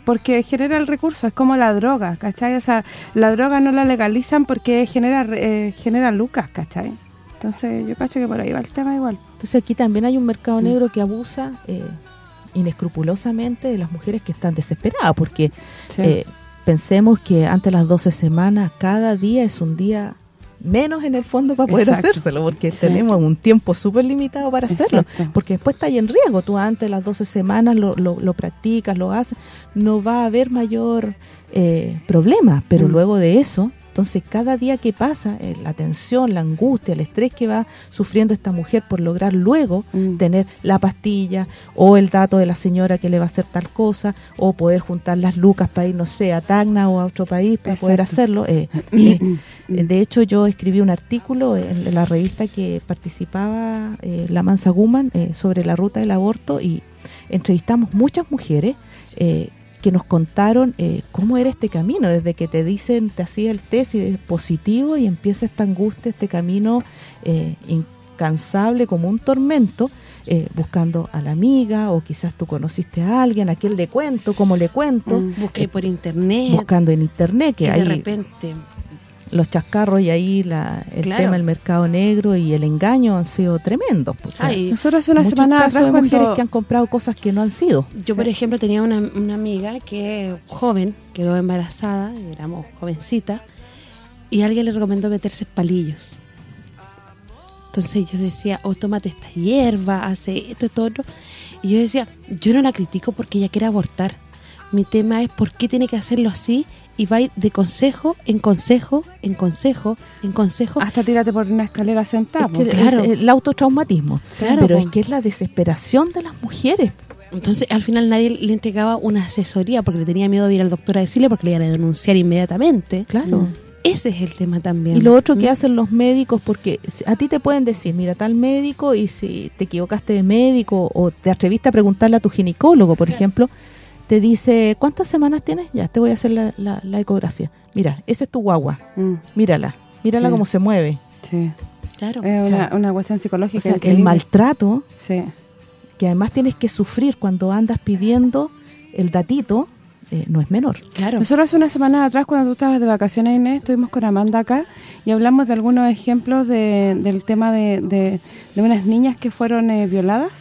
Porque genera el recurso, es como la droga, ¿cachai? O sea, la droga no la legalizan porque genera eh, genera lucas, ¿cachai? Entonces yo cacho que por ahí va el tema igual. Entonces aquí también hay un mercado Mm. negro que abusa eh, inescrupulosamente de las mujeres que están desesperadas, porque Sí. eh, pensemos que antes de las 12 semanas, cada día es un día menos en el fondo para poder Exacto. hacérselo, porque Sí. tenemos un tiempo súper limitado para hacerlo, Exacto. porque después está ahí en riesgo, tú antes de las 12 semanas lo, lo, lo practicas, lo haces, no va a haber mayor eh, problema, pero Mm. luego de eso, entonces cada día que pasa, eh, la tensión, la angustia, el estrés que va sufriendo esta mujer por lograr luego Mm. tener la pastilla o el dato de la señora que le va a hacer tal cosa o poder juntar las lucas para ir, no sé, a Tacna o a otro país para poder hacerlo. eh, eh, mm. de hecho, yo escribí un artículo en la revista que participaba eh, La Mansa Guman eh, sobre la ruta del aborto y entrevistamos muchas mujeres eh, que nos contaron eh, cómo era este camino, desde que te dicen, te hacía el test y es positivo y empieza esta angustia, este camino eh, incansable como un tormento, eh, buscando a la amiga o quizás tú conociste a alguien, a quien le cuento, cómo le cuento, Mm. Busqué por internet buscando en internet, y que de hay repente... los chascarros y ahí la, el Claro. tema del mercado negro y el engaño han sido tremendos. pues, o sea, Ay, Nosotros hace una semana atrás de cuando... mujeres que han comprado cosas que no han sido. Yo, por ejemplo, tenía una, una amiga que joven, quedó embarazada, éramos jovencitas, y alguien le recomendó meterse palillos. Entonces yo decía, oh, tómate esta hierba, hace esto, esto, otro. Y yo decía, yo no la critico porque ella quiere abortar. Mi tema es por qué tiene que hacerlo así y va a ir de consejo en consejo, en consejo, en consejo. Hasta tírate por una escalera sentada. Es que claro. es el autotraumatismo. Claro, pero es que es la desesperación de las mujeres. Entonces, al final nadie le entregaba una asesoría porque le tenía miedo de ir al doctor a decirle porque le iban a denunciar inmediatamente. Claro. Ese es el tema también. Y lo otro que ¿Mm? hacen los médicos, porque a ti te pueden decir, mira, tal médico, y si te equivocaste de médico o te atreviste a preguntarle a tu ginecólogo, por ejemplo, te dice, ¿cuántas semanas tienes? Ya, te voy a hacer la, la- la ecografía. Mira, esa es tu guagua, Mm, mírala, mírala Sí. cómo se mueve. sí. Claro. Es O una, sea, una cuestión psicológica O sea, el increíble. maltrato Sí. que además tienes que sufrir cuando andas pidiendo el datito, eh, no es menor. Claro. Nosotros hace una semana atrás, cuando tú estabas de vacaciones, Inés, estuvimos con Amanda acá y hablamos de algunos ejemplos de- del tema de, de- de unas niñas que fueron eh, violadas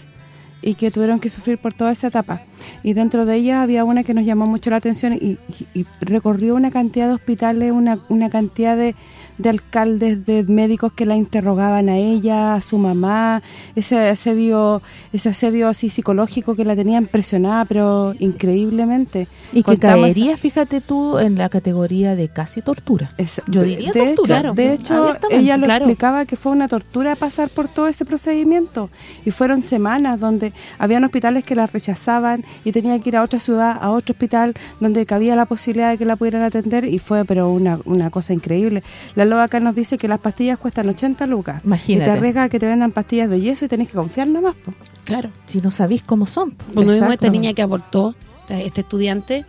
y que tuvieron que sufrir por toda esa etapa. Y dentro de ellas había una que nos llamó mucho la atención y, y- y recorrió una cantidad de hospitales, una, una cantidad de, de alcaldes, de médicos que la interrogaban a ella, a su mamá, ese asedio ese asedio así psicológico que la tenían presionada, pero increíblemente. Y que Contamos- caería, fíjate tú, en la categoría de casi tortura. Es- Yo diría de tortura. Hecho, Claro. de hecho, ella lo claro. explicaba que fue una tortura pasar por todo ese procedimiento. Y fueron semanas donde habían hospitales que la rechazaban y tenía que ir a otra ciudad, a otro hospital, donde cabía la posibilidad de que la pudieran atender. Y fue pero una, una cosa increíble. La loba acá nos dice que las pastillas cuestan 80 lucas. Imagínate. Y te arriesga a que te vendan pastillas de yeso y tenés que confiar nomás. po. Claro. Si no sabéis cómo son. Cuando vimos a esta niña que abortó, este estudiante,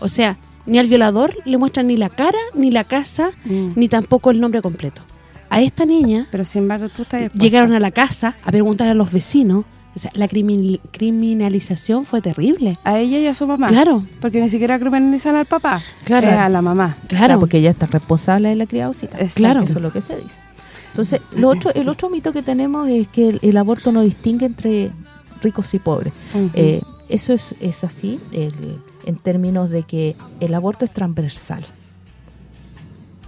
o sea, ni al violador le muestran ni la cara, ni la casa, Mm. ni tampoco el nombre completo. A esta niña Pero sin embargo tú estás... llegaron a la casa a preguntar a los vecinos, O sea, la crimin- criminalización fue terrible. A ella y a su mamá. Claro. Porque ni siquiera criminalizan al papá. Claro. Es a la mamá. Claro. porque ella está responsable de la crianza. Exacto. Claro. Eso es lo que se dice. Entonces, lo otro, el otro mito que tenemos es que el, el aborto no distingue entre ricos y pobres. Eh, eso es, es así el- en términos de que el aborto es transversal.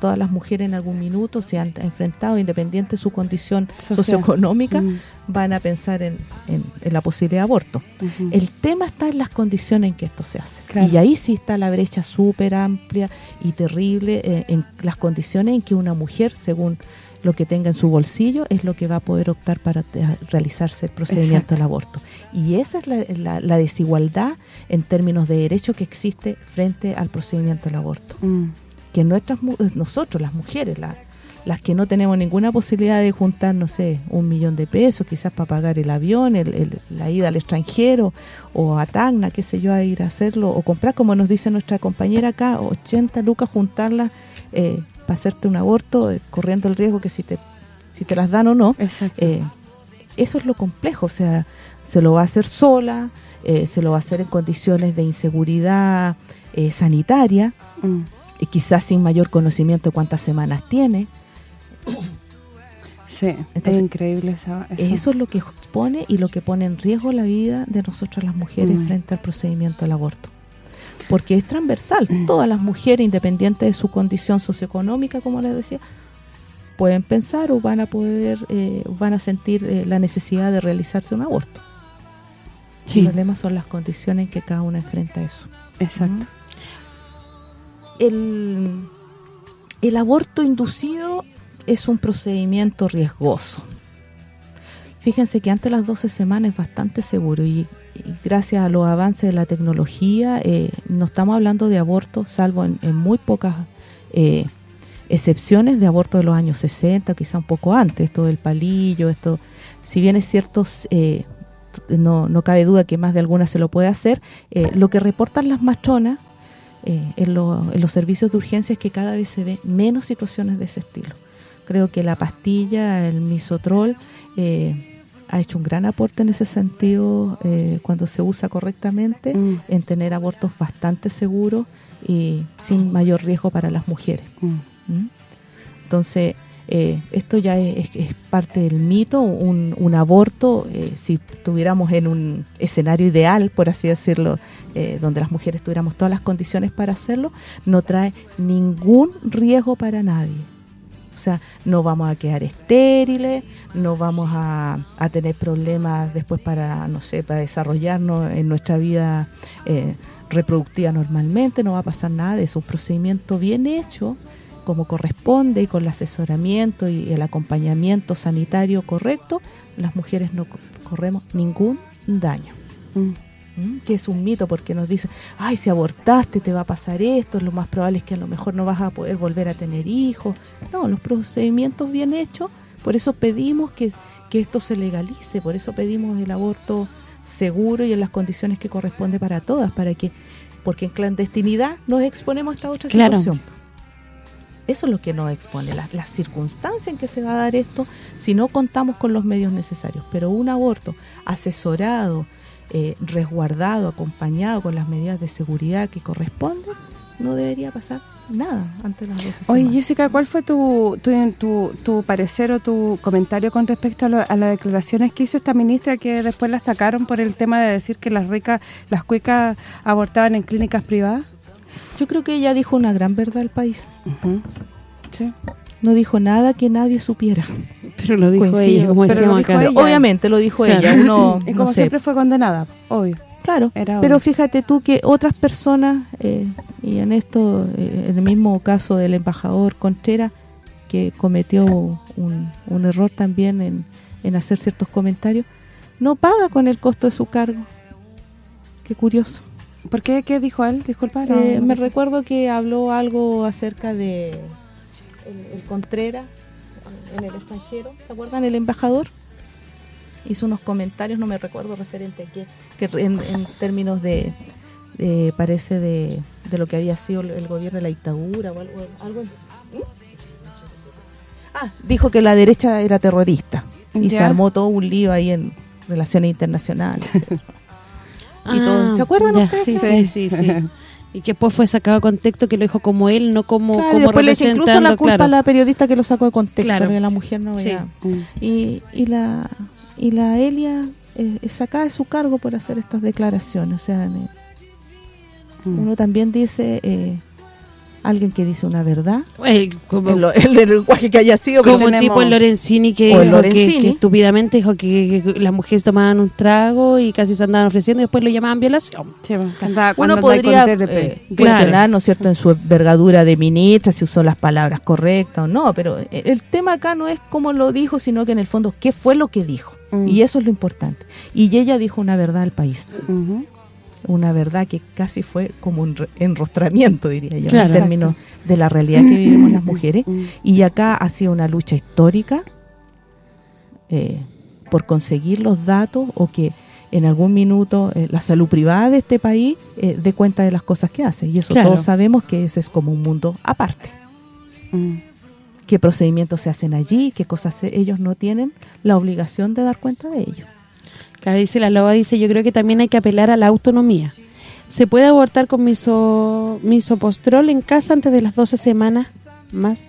Todas las mujeres en algún minuto se han enfrentado, independiente de su condición Social. socioeconómica, Mm. van a pensar en, en- en la posibilidad de aborto. El tema está en las condiciones en que esto se hace. Claro. Y ahí sí está la brecha súper amplia y terrible eh, en las condiciones en que una mujer, según lo que tenga en su bolsillo, es lo que va a poder optar para realizarse el procedimiento Exacto. del aborto. Y esa es la, la- la desigualdad en términos de derecho que existe frente al procedimiento del aborto. Mm. Que nuestras eh, nosotros, las mujeres, la- las que no tenemos ninguna posibilidad de juntar, no sé, un millón de pesos, quizás para pagar el avión, el- el- la ida al extranjero, o a Tacna, qué sé yo, a ir a hacerlo, o comprar, como nos dice nuestra compañera acá, 80 lucas, juntarlas eh, para hacerte un aborto, eh, corriendo el riesgo que si te, si te las dan o no. Eh, eso es lo complejo, o sea, se lo va a hacer sola, se lo va a hacer en condiciones de inseguridad eh, sanitaria, Mm. Y quizás sin mayor conocimiento de cuántas semanas tiene. Sí, Entonces, es increíble esa, eso. Eso es lo que expone y lo que pone en riesgo la vida de nosotras las mujeres Mm. frente al procedimiento del aborto. Porque es transversal. Todas las mujeres, independiente de su condición socioeconómica, como les decía, pueden pensar o van a poder, eh, van a sentir eh, la necesidad de realizarse un aborto. Sí. El problema son las condiciones en que cada una enfrenta eso. Exacto. El, el aborto inducido es un procedimiento riesgoso. Fíjense que antes las 12 semanas es bastante seguro y, gracias a los avances de la tecnología eh, no estamos hablando de aborto, salvo en, muy pocas eh, excepciones de aborto de los años 60, quizá un poco antes, esto del palillo, esto, si bien es cierto, eh, no, no cabe duda que más de alguna se lo puede hacer, lo que reportan las matronas eh, en, lo- en los servicios de urgencia es que cada vez se ven menos situaciones de ese estilo. Creo que la pastilla, el misotrol, eh, ha hecho un gran aporte en ese sentido eh, cuando se usa correctamente Mm. en tener abortos bastante seguros y sin mayor riesgo para las mujeres. Mm. ¿Mm? Entonces, eh, esto ya es, es- parte del mito, un, aborto, eh, si estuviéramos en un escenario ideal, por así decirlo, eh, donde las mujeres tuviéramos todas las condiciones para hacerlo, no trae ningún riesgo para nadie. O sea, no vamos a quedar estériles, no vamos a, a tener problemas después para, no sé, para desarrollarnos en nuestra vida eh, reproductiva normalmente, no va a pasar nada de eso. Un procedimiento bien hecho, como corresponde, y con el asesoramiento y el acompañamiento sanitario correcto, las mujeres no co- corremos ningún daño. Mm. ¿Mm? que es un mito porque nos dicen, ay, si abortaste te va a pasar esto, lo más probable es que a lo mejor no vas a poder volver a tener hijos. No, los procedimientos bien hechos, por eso pedimos que, que esto se legalice, por eso pedimos el aborto seguro y en las condiciones que corresponde para todas, para que porque en clandestinidad nos exponemos a esta otra Claro. situación. Eso es lo que nos expone, las, las circunstancias en que se va a dar esto si no contamos con los medios necesarios. Pero un aborto asesorado, eh, resguardado, acompañado con las medidas de seguridad que corresponden, no debería pasar nada antes de las 12 Oye. Jessica, ¿cuál fue tu, tu, tu, tu parecer o tu comentario con respecto a, lo- a las declaraciones que hizo esta ministra que después la sacaron por el tema de decir que las ricas, las cuicas abortaban en clínicas privadas? Yo creo que ella dijo una gran verdad al país. Sí. No dijo nada que nadie supiera. Pero lo dijo Coincido, ella, como decíamos acá. ella. Obviamente lo dijo Claro. ella. Uno, Y no como sé, siempre fue condenada, obvio. Claro, Era pero obvio. fíjate tú que otras personas, eh, y en esto, eh, en el mismo caso del embajador Contreras, que cometió un, un error también en, en hacer ciertos comentarios, no paga con el costo de su cargo. Qué curioso. ¿Por qué? ¿Qué dijo él? Disculpa. no- Eh, no me recuerdo que habló algo acerca de el, el Contreras en el extranjero, ¿se acuerdan? El embajador hizo unos comentarios, no me recuerdo referente a qué, que en, en términos de, de- parece de, de lo que había sido el, gobierno de la dictadura o algo. algo ¿Mm? Ah, dijo que la derecha era terrorista y se Ya. armó todo un lío ahí en, relaciones internacionales. Y Ah, todo. ¿Se acuerdan ya, ustedes? Sí, Sí. sí. Y que después fue sacado de contexto que lo dijo como él, no como, Claro, como después le echa incluso la culpa claro. a la periodista que lo sacó de contexto, Claro. porque la mujer no veía. Y, y la y la Elia eh, es sacada de su cargo por hacer estas declaraciones. O sea, eh, Mm. uno también dice, eh, alguien que dice una verdad, Eh, como, en el lenguaje que haya sido, como tenemos- tipo el Lorenzini que, el estúpidamente dijo que, que las mujeres tomaban un trago y casi se andaban ofreciendo y después lo llamaban violación. Sí, uno podría eh, Claro. cuestionar, ¿no es cierto?, en su envergadura de ministra, si usó las palabras correctas o no, pero eh, el tema acá no es cómo lo dijo, sino que en el fondo, ¿qué fue lo que dijo? Mm. Y eso es lo importante. Y ella dijo una verdad al país, Ujú. Una verdad que casi fue como un enrostramiento, diría yo, Claro. en términos de la realidad que vivimos las mujeres. Y acá ha sido una lucha histórica eh, por conseguir los datos o que en algún minuto eh, la salud privada de este país eh, dé cuenta de las cosas que hace. Y eso Claro. todos sabemos que ese es como un mundo aparte. Mm. Qué procedimientos se hacen allí, qué cosas se- ellos no tienen la obligación de dar cuenta de ello. Dice la loba, dice, yo creo que también hay que apelar a la autonomía. ¿Se puede abortar con miso, misopostrol en casa antes de las 12 semanas más?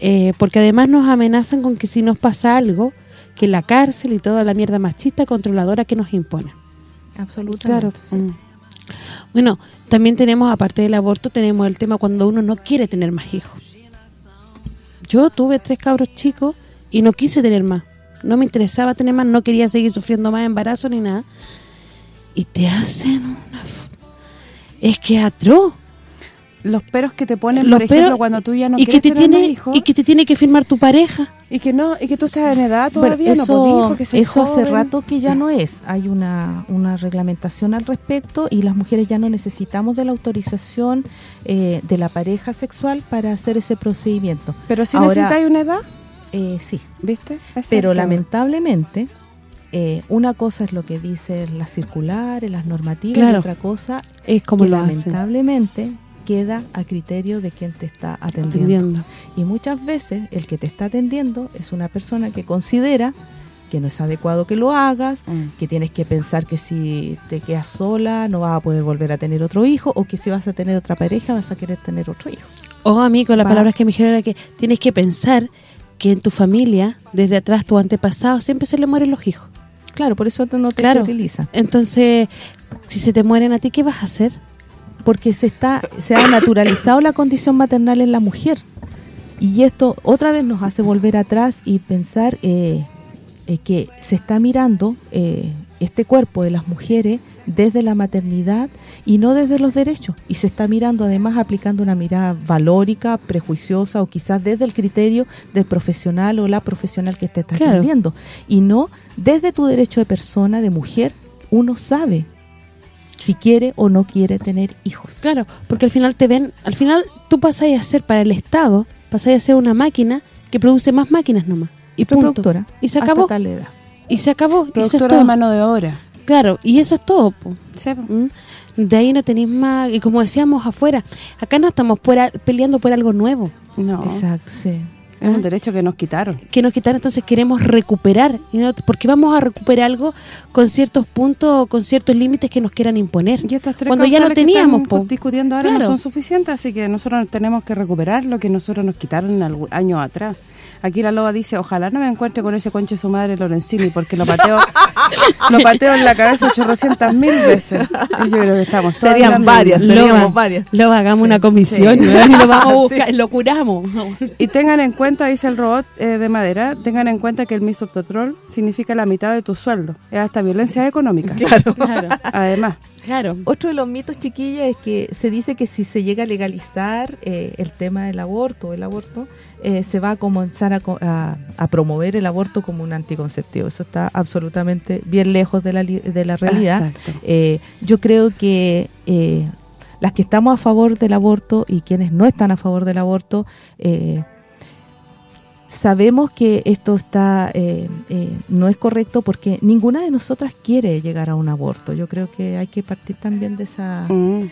Eh, porque además nos amenazan con que si nos pasa algo, que la cárcel y toda la mierda machista controladora que nos impone. Absolutamente. Claro. Mm. Bueno, también tenemos, aparte del aborto, tenemos el tema cuando uno no quiere tener más hijos. Yo tuve tres cabros chicos y no quise tener más. No me interesaba tener más, no quería seguir sufriendo más embarazo ni nada. Y te hacen una... Es que atroz. Los peros que te ponen, Los por ejemplo, peros- cuando tú ya no y que te tener tiene hijos, Y que te tiene que firmar tu pareja. y que no y que tú estás en edad Bueno, todavía, no eso, podís porque soy eso hace rato que ya no es. Hay una, una reglamentación al respecto y las mujeres ya no necesitamos de la autorización eh, de la pareja sexual para hacer ese procedimiento. Pero si Ahora- necesitáis una edad, Eh, sí, ¿viste? Es pero lamentablemente eh, una cosa es lo que dicen las circulares, las normativas, y otra cosa Es como que lo hacen. lamentablemente queda a criterio de quien te está atendiendo. Atendiendo. Y muchas veces el que te está atendiendo es una persona que considera que no es adecuado que lo hagas, Mm. que tienes que pensar que si te quedas sola no vas a poder volver a tener otro hijo o que si vas a tener otra pareja vas a querer tener otro hijo. O a mí, con las Va. palabras que me dijeron era que tienes que pensar que en tu familia, desde atrás, tu antepasado, siempre se le mueren los hijos. Claro, por eso no te Claro. Entonces, si se te mueren a ti, ¿qué vas a hacer? Porque se está se ha naturalizado la condición maternal en la mujer. Y esto otra vez nos hace volver atrás y pensar eh, eh, que se está mirando eh, este cuerpo de las mujeres desde la maternidad y no desde los derechos. Y se está mirando además aplicando una mirada valórica, prejuiciosa o quizás desde el criterio del profesional o la profesional que te está Claro. atendiendo. Y no desde tu derecho de persona, de mujer, uno sabe si quiere o no quiere tener hijos. Claro, porque al final te ven, al final tú pasas a ser para el Estado, pasas a ser una máquina que produce más máquinas nomás. Y punto. Y se hasta acabó. tal edad. Y se acabó. Es Productora de mano de obra. Claro, y eso es todo. po. Sí. ¿Mm? De ahí no tenéis más, y como decíamos afuera, acá no estamos por a- peleando por algo nuevo. No, Exacto, sí. es un derecho que nos quitaron. que nos quitaron, entonces queremos recuperar, y no- porque vamos a recuperar algo con ciertos puntos, con ciertos límites que nos quieran imponer. Y estas tres Cuando ya lo que teníamos, están po. discutiendo ahora Claro. no son suficientes, así que nosotros tenemos que recuperar lo que nosotros nos quitaron años atrás. Aquí la loba dice, ojalá no me encuentre con ese conche su madre Lorenzini, porque lo pateo lo pateo en la cabeza 800 mil veces. Y yo creo que estamos todas Serían varias, seríamos Loba, varias. Loba, hagamos una comisión Sí. ¿no? y lo vamos a buscar, lo curamos. Y tengan en cuenta, dice el robot eh, de madera, tengan en cuenta que el misoprostol significa la mitad de tu sueldo. Es hasta violencia económica. Claro. Claro, Además, claro. Otro de los mitos, chiquillas, es que se dice que si se llega a legalizar eh, el tema del aborto, el aborto, eh, se va a comenzar a, a- a promover el aborto como un anticonceptivo. Eso está absolutamente bien lejos de la, de la realidad. Eh, yo creo que eh, las que estamos a favor del aborto y quienes no están a favor del aborto, eh, sabemos que esto está eh, eh, no es correcto porque ninguna de nosotras quiere llegar a un aborto. Yo creo que hay que partir también de esa Mm.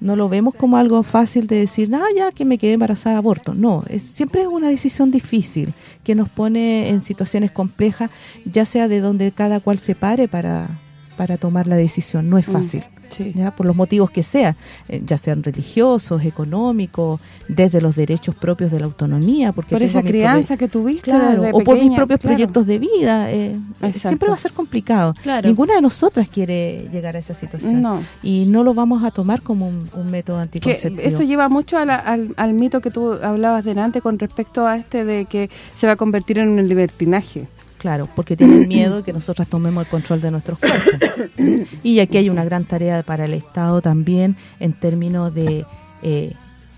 No lo vemos como algo fácil de decir, ah, ya que me quedé embarazada, aborto. No, es, siempre es una decisión difícil que nos pone en situaciones complejas, ya sea de donde cada cual se pare para, para tomar la decisión. No es Mm. fácil. Sí. ¿ya? por los motivos que sea, eh, ya sean religiosos, económicos, desde los derechos propios de la autonomía, porque Por esa crianza que tuviste propios- claro, desde o por mis propios claro. proyectos de vida, eh, Exacto. siempre va a ser complicado. Claro. Ninguna de nosotras quiere llegar a esa situación No. y no lo vamos a tomar como un, un método que anticonceptivo. eso lleva mucho a la- al, al mito que tú hablabas delante con respecto a este de que se va a convertir en un libertinaje. Claro, porque tienen miedo de que nosotras tomemos el control de nuestros cuerpos. y aquí hay una gran tarea para el Estado también en términos de eh,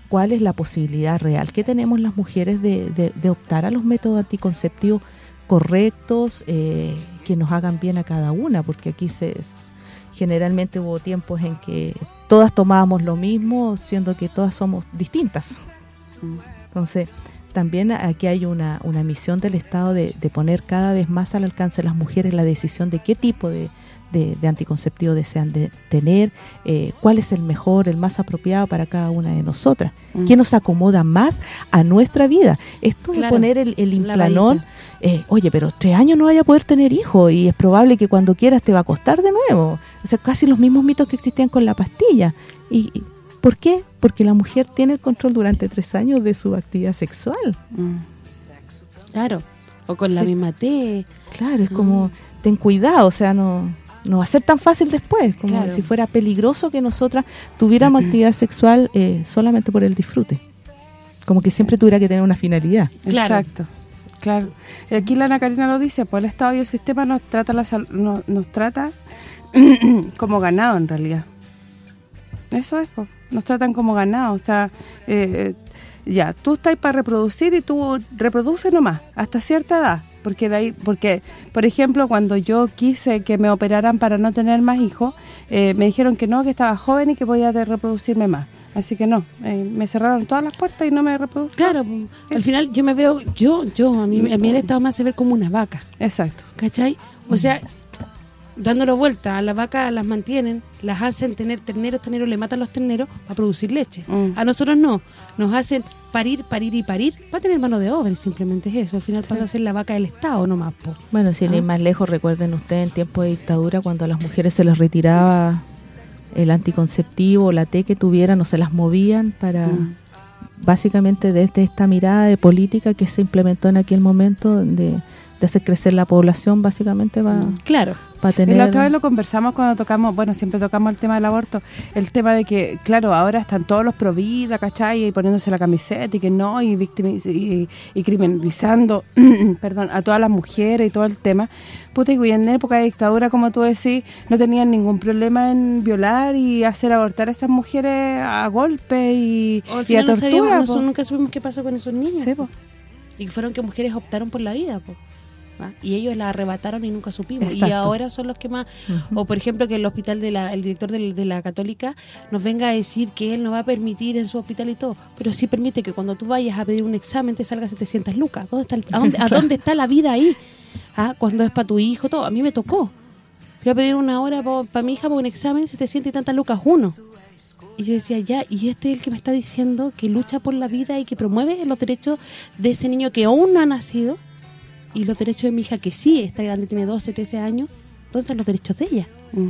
cuál es la posibilidad real que tenemos las mujeres de, de- de optar a los métodos anticonceptivos correctos, eh, que nos hagan bien a cada una, porque aquí se generalmente hubo tiempos en que todas tomábamos lo mismo, siendo que todas somos distintas. Entonces, también aquí hay una, una misión del Estado de, de poner cada vez más al alcance de las mujeres la decisión de qué tipo de, de, de anticonceptivo desean de tener, eh, cuál es el mejor, el más apropiado para cada una de nosotras, Mm. qué nos acomoda más a nuestra vida. Esto de Claro, poner el, el la implanón, eh, oye, pero tres años no vaya a poder tener hijos y es probable que cuando quieras te va a costar de nuevo. O sea, casi los mismos mitos que existían con la pastilla. ¿Y y por qué? Porque la mujer tiene el control durante tres años de su actividad sexual. Mm. Claro. O con la Sí. misma T. Claro, es Mm. como, ten cuidado, o sea, no no va a ser tan fácil después, como Claro. si fuera peligroso que nosotras tuviéramos actividad sexual eh, solamente por el disfrute. Como que siempre tuviera que tener una finalidad. Claro. Exacto. Claro. Y Aquí la Ana Karina lo dice, pues el Estado y el sistema nos trata la sal- no- nos, trata como ganado en realidad. Eso es, pues. Nos tratan como ganado, o sea, eh, ya, tú estás para reproducir y tú reproduces nomás, hasta cierta edad, porque de ahí, porque, por ejemplo, cuando yo quise que me operaran para no tener más hijos, eh, me dijeron que no, que estaba joven y que podía reproducirme más, así que no, eh, me cerraron todas las puertas y no me reproduje. Claro, al final yo me veo, yo, yo, a mí, a mí el Estado me hace ver como una vaca, Exacto. ¿cachai? O sea, dándolo vuelta, a las vacas las mantienen, las hacen tener terneros, terneros, le matan los terneros para producir leche. Mm. A nosotros no, nos hacen parir, parir y parir para tener mano de obra simplemente es eso. Al final pasa a ser la vaca del Estado nomás, po. Bueno, sin Ah. ir más lejos, recuerden ustedes en tiempo de dictadura cuando a las mujeres se les retiraba el anticonceptivo, la T que tuvieran o se las movían para Mm. básicamente desde esta mirada de política que se implementó en aquel momento de, de hacer crecer la población, básicamente va, Claro. va a tener... Y la otra vez lo conversamos cuando tocamos, bueno, siempre tocamos el tema del aborto, el tema de que, claro, ahora están todos los pro vida, ¿cachai? Y poniéndose la camiseta y que no, y, victimiz y, y criminalizando, perdón, a todas las mujeres y todo el tema. Puta, y en época de dictadura, como tú decís, no tenían ningún problema en violar y hacer abortar a esas mujeres a golpe y, O al y a final no sabíamos, tortura. nunca supimos qué pasó con esos niños. Sí, po. Y fueron que mujeres optaron por la vida, po. ¿Va? Y ellos la arrebataron y nunca supimos. Y ahora son los que más... O por ejemplo que el hospital, de la, el director de la Católica nos venga a decir que él no va a permitir en su hospital y todo. Pero sí permite que cuando tú vayas a pedir un examen te salga 700 lucas. ¿Dónde está el- a, dónde, a dónde está la vida ahí? ¿Ah? Cuando es para tu hijo, todo. A mí me tocó. Fui a pedir una hora para mi hija por un examen, 700 y tantas lucas uno. Y yo decía, ya, y este es el que me está diciendo que lucha por la vida y que promueve los derechos de ese niño que aún no ha nacido y los derechos de mi hija que sí está grande, tiene 12, 13 años, ¿dónde están los derechos de ella? Mm.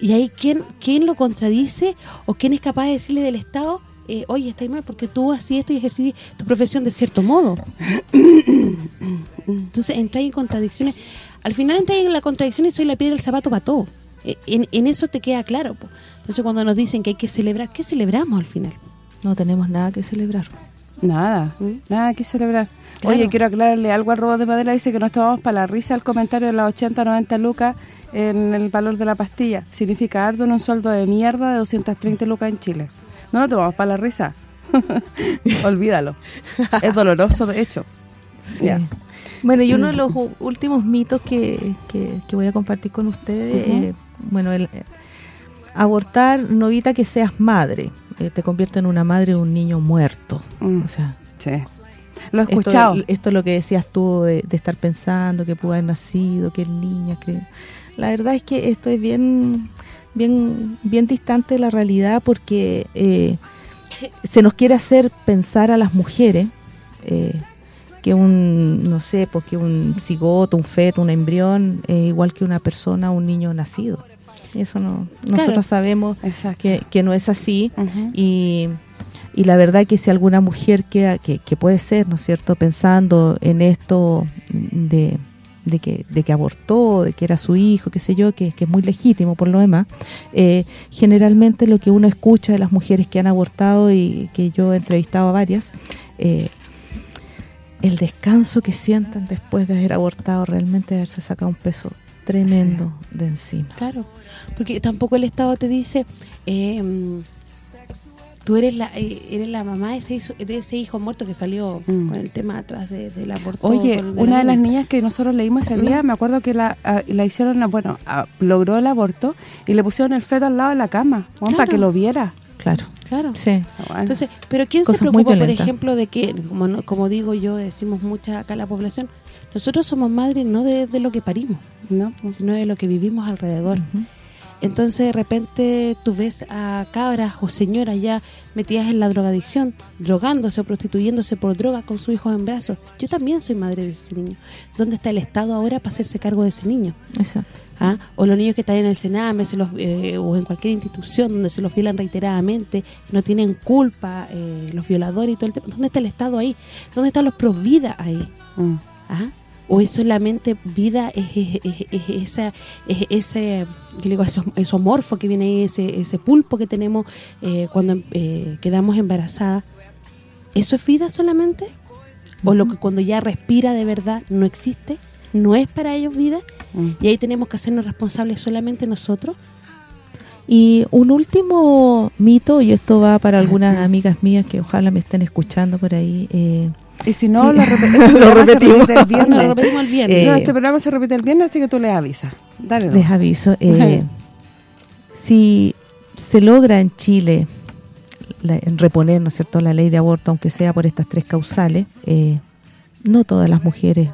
Y ahí, ¿quién, quién lo contradice o quién es capaz de decirle del Estado, eh, oye, estáis mal porque tú así esto y ejercí tu profesión de cierto modo? Entonces, entráis en contradicciones. Al final entráis en la contradicción y soy la piedra del zapato para todo. Eh, En, en eso te queda claro. po. Entonces, cuando nos dicen que hay que celebrar, ¿qué celebramos al final? No tenemos nada que celebrar. Nada, nada que celebrar. Claro. Oye, quiero aclararle algo al robot de madera. Dice que no estábamos para la risa el comentario de las 80, 90 lucas en el valor de la pastilla. Significa arduo en un sueldo de mierda de 230 lucas en Chile. No lo tomamos para la risa. Olvídalo. Es doloroso, de hecho. Sí. Ya. Bueno, y uno de los últimos mitos que, que, que voy a compartir con ustedes, eh, bueno, el eh, abortar no evita que seas madre, eh, te convierte en una madre de un niño muerto. Mm, O sea, sí. Lo he esto, escuchado. esto es lo que decías tú de, de estar pensando que pudo haber nacido, que el niño, que... La verdad es que esto es bien bien bien distante de la realidad porque eh, se nos quiere hacer pensar a las mujeres eh, que un, no sé, porque un cigoto, un feto, un embrión, es igual que una persona, un niño nacido. Eso no nosotros sabemos que, que no es así y, y la verdad que si alguna mujer que, que, que puede ser, ¿no es cierto?, pensando en esto de, de que de que abortó, de que era su hijo, qué sé yo, que, que es muy legítimo por lo demás, eh, generalmente lo que uno escucha de las mujeres que han abortado y que yo he entrevistado a varias, eh, el descanso que sienten después de haber abortado realmente de haberse sacado un peso tremendo de encima. Claro, porque tampoco el Estado te dice, eh, tú eres la eh, eres la mamá de ese, hijo, de ese hijo muerto que salió Mm. con el tema atrás de, del aborto. Oye, una de las niña. niñas que nosotros leímos ese día, me acuerdo que la, ah, la hicieron, bueno, ah, logró el aborto y le pusieron el feto al lado de la cama, para que lo viera. Claro, Claro. sí. Bueno. Entonces, pero ¿quién Cosas se preocupa, por ejemplo, de que, como no- como digo yo, decimos mucha acá la población, nosotros somos madres no de, de lo que parimos, ¿no? sino de lo que vivimos alrededor. Ujú. Entonces, de repente, tú ves a cabras o señoras ya metidas en la drogadicción, drogándose o prostituyéndose por droga con sus hijos en brazos. Yo también soy madre de ese niño. ¿Dónde está el Estado ahora para hacerse cargo de ese niño? Exacto. ¿Ah? O los niños que están en el Sename se los, eh, o en cualquier institución donde se los violan reiteradamente, no tienen culpa, eh, los violadores y todo el tema. ¿Dónde está el Estado ahí? ¿Dónde están los provida ahí? Mm. ¿Ah? O es solamente vida es, es- es- es esa es ese digo eso, esomorfo que viene ahí ese, ese pulpo que tenemos eh, cuando eh, quedamos embarazadas. Eso es vida solamente o lo que cuando ya respira de verdad no existe no es para ellos vida Mm. y ahí tenemos que hacernos responsables solamente nosotros. Y un último mito, y esto va para algunas amigas mías que ojalá me estén escuchando por ahí. eh, Y si no, Sí. lo, repe- este Lo repetimos. el viernes. lo repetimos el viernes Eh, no, este programa se repite el viernes, así que tú le avisas. Dale. les aviso. eh, si se logra en Chile la- en reponer, ¿no es cierto?, la ley de aborto, aunque sea por estas tres causales, eh, no todas las mujeres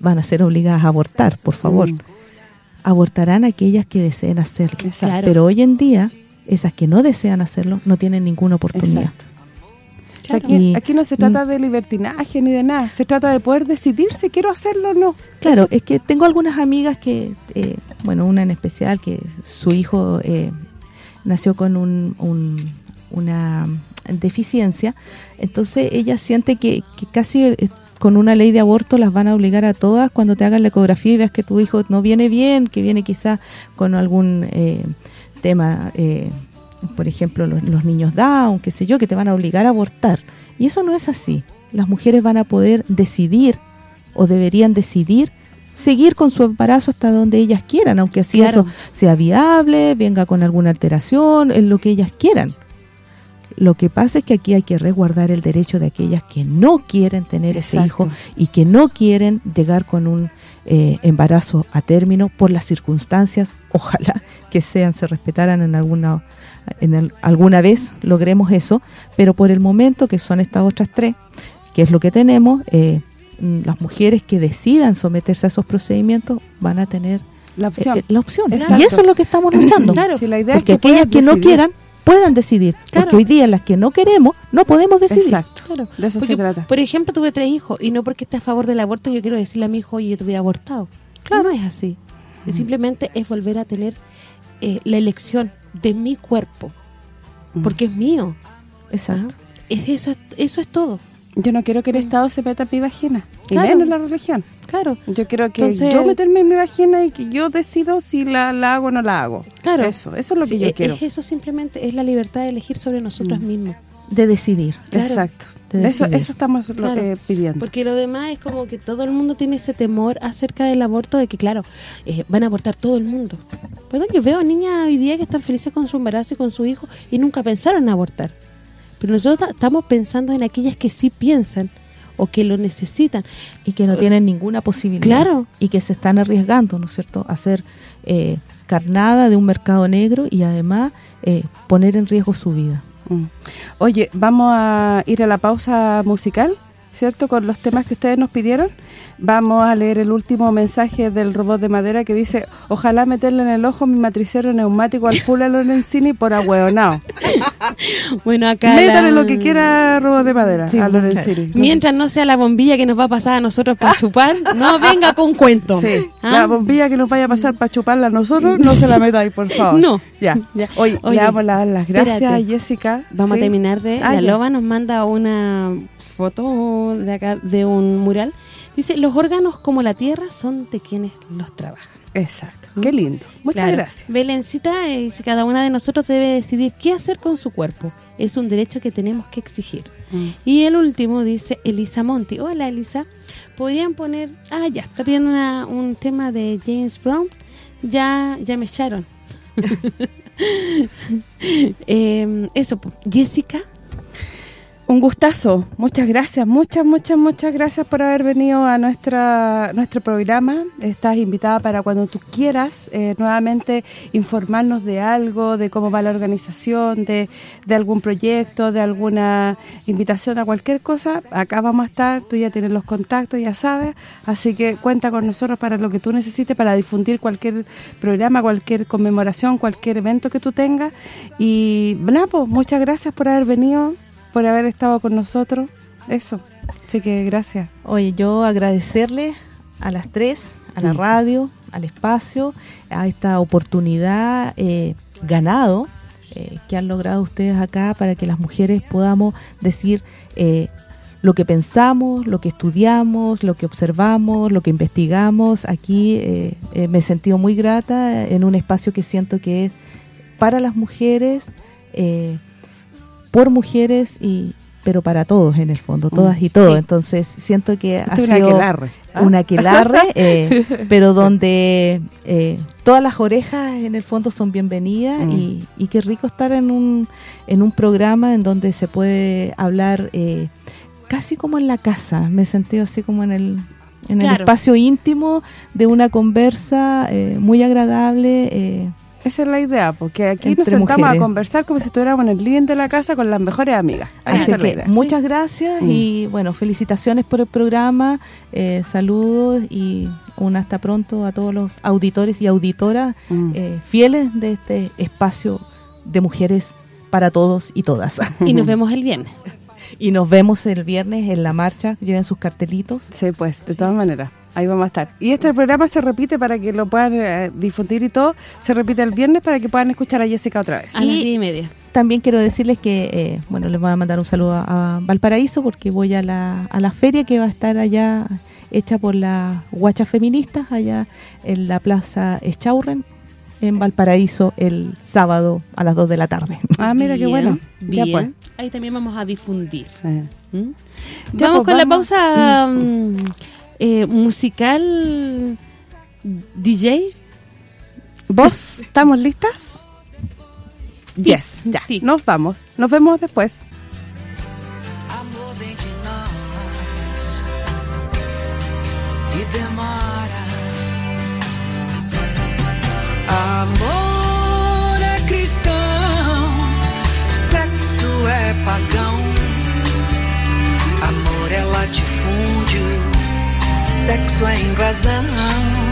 van a ser obligadas a abortar, por favor. Mm. Abortarán aquellas que deseen hacerlo. Claro. Pero hoy en día, esas que no desean hacerlo no tienen ninguna oportunidad. Exacto. O sea, Claro. aquí, Y- aquí no se trata de libertinaje ni de nada, se trata de poder decidir si quiero hacerlo o no. Claro, es que tengo algunas amigas que, eh, bueno, una en especial, que su hijo eh, nació con un, un- una deficiencia, entonces ella siente que, que casi eh, con una ley de aborto las van a obligar a todas cuando te hagan la ecografía y veas que tu hijo no viene bien, que viene quizás con algún eh, tema, eh, por ejemplo, los, los niños Down, qué sé yo, que te van a obligar a abortar. Y eso no es así. Las mujeres van a poder decidir o deberían decidir seguir con su embarazo hasta donde ellas quieran, aunque así Claro. eso sea viable, venga con alguna alteración, en lo que ellas quieran. Lo que pasa es que aquí hay que resguardar el derecho de aquellas que no quieren tener ese hijo y que no quieren llegar con un eh, embarazo a término por las circunstancias, ojalá que sean, se respetaran en alguna en el- alguna vez logremos eso, pero por el momento que son estas otras tres, que es lo que tenemos, eh, mm, las mujeres que decidan someterse a esos procedimientos van a tener La opción. eh, la opción. Y eso es lo que estamos luchando. Claro. Si la idea Porque es que aquellas que no quieran puedan decidir. Claro. Porque hoy día las que no queremos no podemos decidir. Exacto. Claro. De eso Porque, se trata. Por ejemplo, tuve tres hijos y no porque esté a favor del aborto yo quiero decirle a mi hijo, oye, yo te hubiera abortado. Claro. No es así. Y simplemente es volver a tener eh, la elección de mi cuerpo, Mm. porque es mío. Exacto. Es eso, es, eso es todo. Yo no quiero que el Estado se meta en mi vagina, y Claro. menos la religión. Claro, Yo quiero que Entonces- yo meterme en mi vagina y que yo decido si la, la hago o no la hago. Claro. Eso, eso es lo que Sí, yo es, quiero. es eso simplemente, es la libertad de elegir sobre nosotros Mm. mismos. De decidir. claro. Exacto. De Eso, eso estamos lo- eh, pidiendo. Porque lo demás es como que todo el mundo tiene ese temor acerca del aborto, de que claro, eh, van a abortar todo el mundo. Perdón, yo veo niñas hoy día que están felices con su embarazo y con su hijo y nunca pensaron en abortar. Pero nosotros ta- estamos pensando en aquellas que sí piensan o que lo necesitan. Y que no tienen ninguna posibilidad. Claro. Y que se están arriesgando, ¿no es cierto?, a ser eh, carnada de un mercado negro y además eh, poner en riesgo su vida. Mm. Oye, vamos a ir a la pausa musical. ¿Cierto? Con los temas que ustedes nos pidieron. Vamos a leer el último mensaje del robot de madera que dice Ojalá meterle en el ojo mi matricero neumático al full a Lorenzini por ahueonao. Bueno, acá... Métale la- lo que quiera robot de madera Sí, a Lorenzini. Mientras no sea la bombilla que nos va a pasar a nosotros para chupar, no venga con cuento. Sí, ¿Ah? la bombilla que nos vaya a pasar para chuparla a nosotros, no se la meta ahí, por favor. No. Ya. Ya. Hoy le damos la- las gracias espérate. a Jessica. Vamos Sí. a terminar de... Ah, la ya. loba nos manda una foto de acá de un mural. Dice, los órganos como la tierra son de quienes los trabajan. Exacto. Qué lindo. Muchas Claro. gracias. Belencita eh, dice, cada una de nosotros debe decidir qué hacer con su cuerpo. Es un derecho que tenemos que exigir. Mm. Y el último dice Elisa Monti. Hola, Elisa. ¿Podrían poner...? Ah, ya. Está pidiendo una- un tema de James Brown. Ya ya me echaron. Eh, eso. Jessica. Un gustazo, muchas gracias, muchas, muchas, muchas gracias por haber venido a nuestra nuestro programa. Estás invitada para cuando tú quieras eh, nuevamente informarnos de algo, de cómo va la organización, de, de algún proyecto, de alguna invitación a cualquier cosa. Acá vamos a estar, tú ya tienes los contactos, ya sabes, así que cuenta con nosotros para lo que tú necesites, para difundir cualquier programa, cualquier conmemoración, cualquier evento que tú tengas. Y, nada, pues, muchas gracias por haber venido por haber estado con nosotros. Eso. Así que gracias. Oye, yo agradecerle a las tres, a la radio, al espacio, a esta oportunidad eh, ganado eh, que han logrado ustedes acá para que las mujeres podamos decir eh, lo que pensamos, lo que estudiamos, lo que observamos, lo que investigamos. Aquí eh, eh, me he sentido muy grata en un espacio que siento que es para las mujeres, por mujeres y pero para todos en el fondo, todas y todos. sí. Entonces siento que ha Este es un sido aquelarre, ¿ah? un aquelarre, eh, pero donde eh, todas las orejas en el fondo son bienvenidas Mm. y, y qué rico estar en un, en un programa en donde se puede hablar eh, casi como en la casa. Me he sentido así como en el en el espacio íntimo de una conversa eh, muy agradable. Esa es la idea, porque aquí nos Entre sentamos mujeres. a conversar como si estuviéramos en el living de la casa con las mejores amigas. Así que idea. muchas gracias Mm. y bueno, felicitaciones por el programa, eh, saludos y un hasta pronto a todos los auditores y auditoras Mm. eh, fieles de este espacio de mujeres para todos y todas. Y nos vemos el viernes. y nos vemos el viernes en la marcha, lleven sus cartelitos. Sí, pues, de todas maneras. Ahí vamos a estar. Y este programa se repite para que lo puedan eh, difundir y todo. Se repite el viernes para que puedan escuchar a Jessica otra vez. A las Y- diez y media. También quiero decirles que, eh, bueno, les voy a mandar un saludo a, a Valparaíso porque voy a la, a la feria que va a estar allá hecha por las guachas feministas allá en la Plaza Echaurren en Valparaíso el sábado a las 2 de la tarde. Ah, mira qué Bien, bueno. Ya bien. pues. Ahí también vamos a difundir. Eh. ¿Mm? Ya, vamos pues, con la pausa mm, eh, musical DJ. ¿Vos estamos listas? Yes, ya. Sí. Nos vamos. Nos vemos después. Demora. Amor sexo é invasão.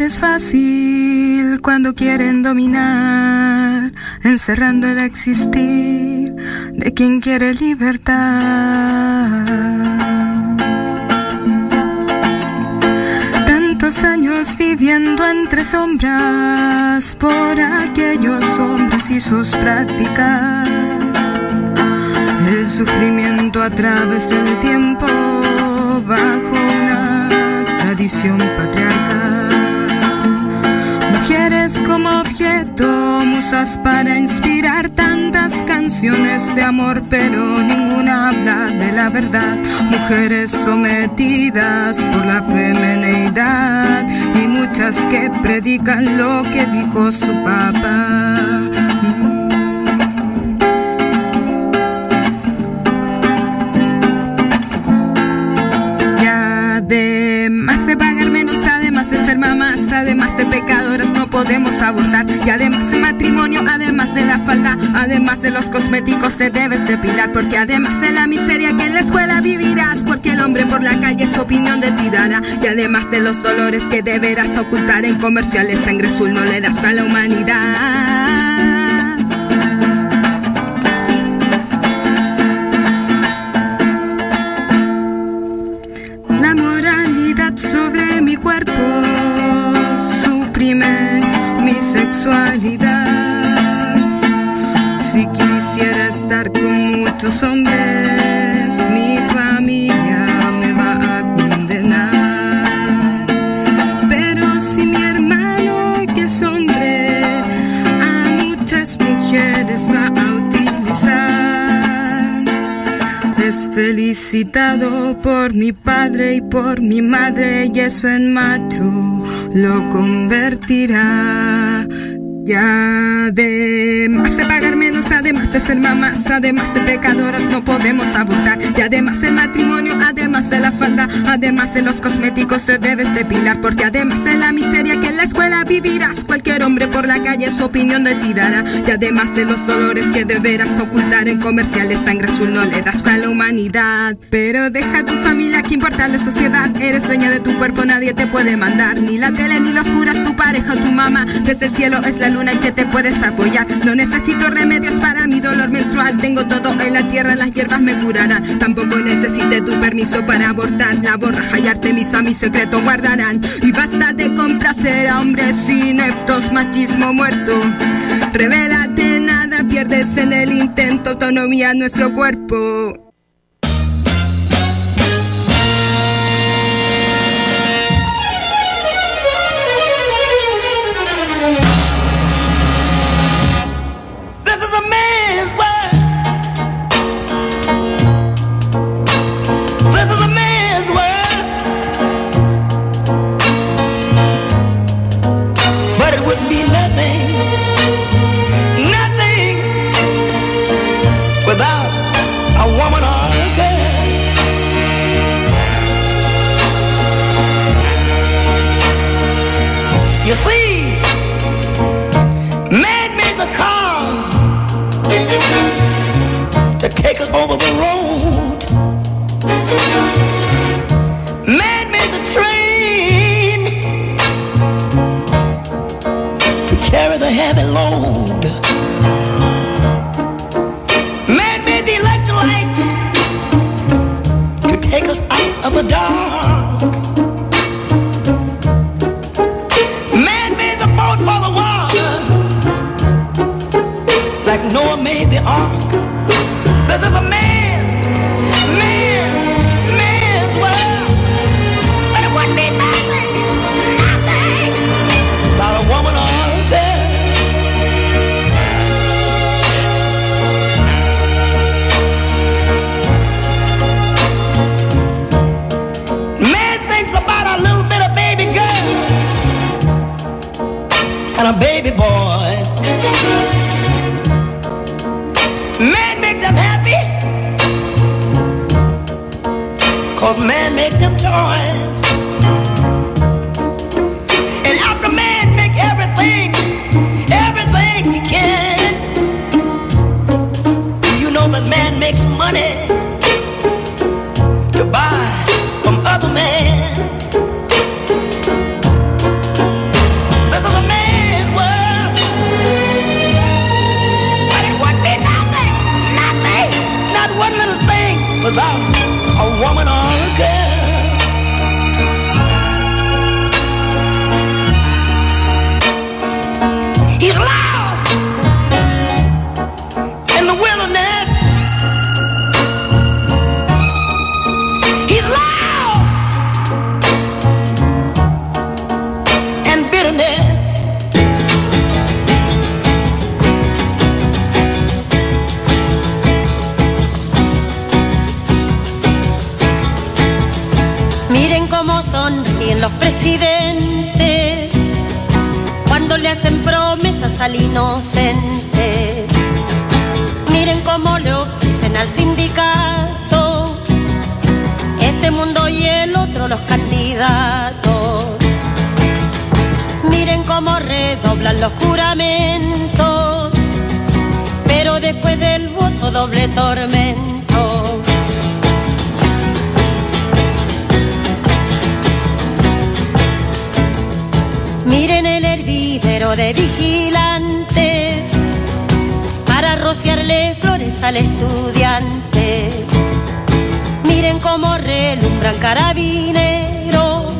Es fácil cuando quieren dominar, encerrando el existir de quien quiere libertad. Tantos años viviendo entre sombras por aquellos hombres y sus prácticas. El sufrimiento a través del tiempo bajo una tradición patriarcal cosas para inspirar tantas canciones de amor, pero ninguna habla de la verdad. Mujeres sometidas por la femineidad y muchas que predican lo que dijo su papá. además de pagar menos, además de ser mamás, además de pecadoras, no podemos abordar y además de la falda, además de los cosméticos, te debes depilar. Porque además de la miseria que en la escuela vivirás, porque el hombre por la calle su opinión de ti. Y además de los dolores que deberás ocultar en comerciales, sangre azul no le das a la humanidad. Felicitado por mi padre y por mi madre y eso en macho lo convertirá. Y además de pagar menos, además de ser mamás, además de pecadoras, no podemos abortar. Y además el matrimonio, además de la falda, además de los cosméticos, te debes depilar. Porque además de la miseria que en la escuela vivirás, cualquier hombre por la calle su opinión de ti dará. Y además de los dolores que deberás ocultar en comerciales, sangre azul no le das a la humanidad. Pero deja tu familia, que importa la sociedad. Eres dueña de tu cuerpo, nadie te puede mandar. Ni la tele, ni los curas, tu pareja o tu mamá. Desde el cielo es la luna que te puedes apoyar. No necesito remedios para mi dolor menstrual. Tengo todo en la tierra, las hierbas me curarán. Tampoco necesité tu permiso para abortar. La borraja y Artemisa mi secreto guardarán. Y basta de complacer a hombres ineptos, machismo muerto. Revélate, nada pierdes en el intento, autonomía nuestro cuerpo. Of the dark. Man made the boat for the water like Noah made the ark. presidente cuando le hacen promesas al inocente. Miren cómo le ofrecen al sindicato este mundo y el otro los candidatos. Miren cómo redoblan los juramentos, pero después del voto doble tormento. Hervidero de vigilantes para rociarle flores al estudiante. Miren cómo relumbran carabineros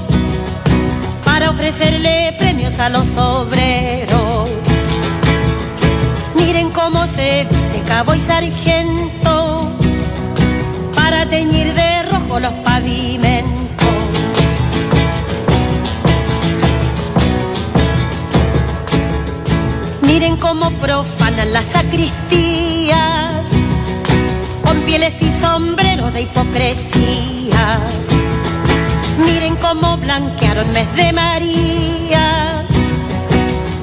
para ofrecerle premios a los obreros. Miren cómo se viste cabo y sargento para teñir de rojo los pavimentos. Cómo profanan la sacristía con pieles y sombreros de hipocresía. Miren cómo blanquearon mes de María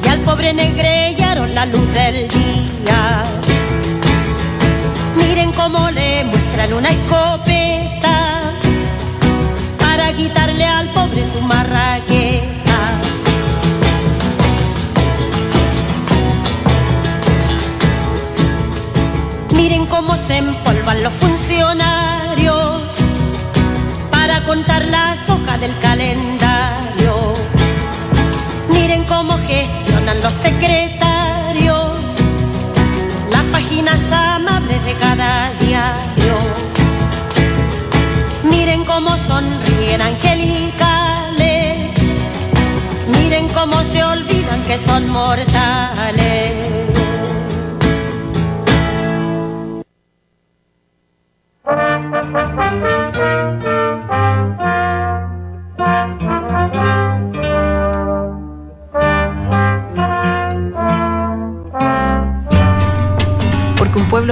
y al pobre negrellaron la luz del día. Miren cómo le muestran una escopeta para quitarle al pobre su marraqueta. Miren cómo se empolvan los funcionarios para contar las hojas del calendario. Miren cómo gestionan los secretarios las páginas amables de cada diario. Miren cómo sonríen angelicales. Miren cómo se olvidan que son mortales.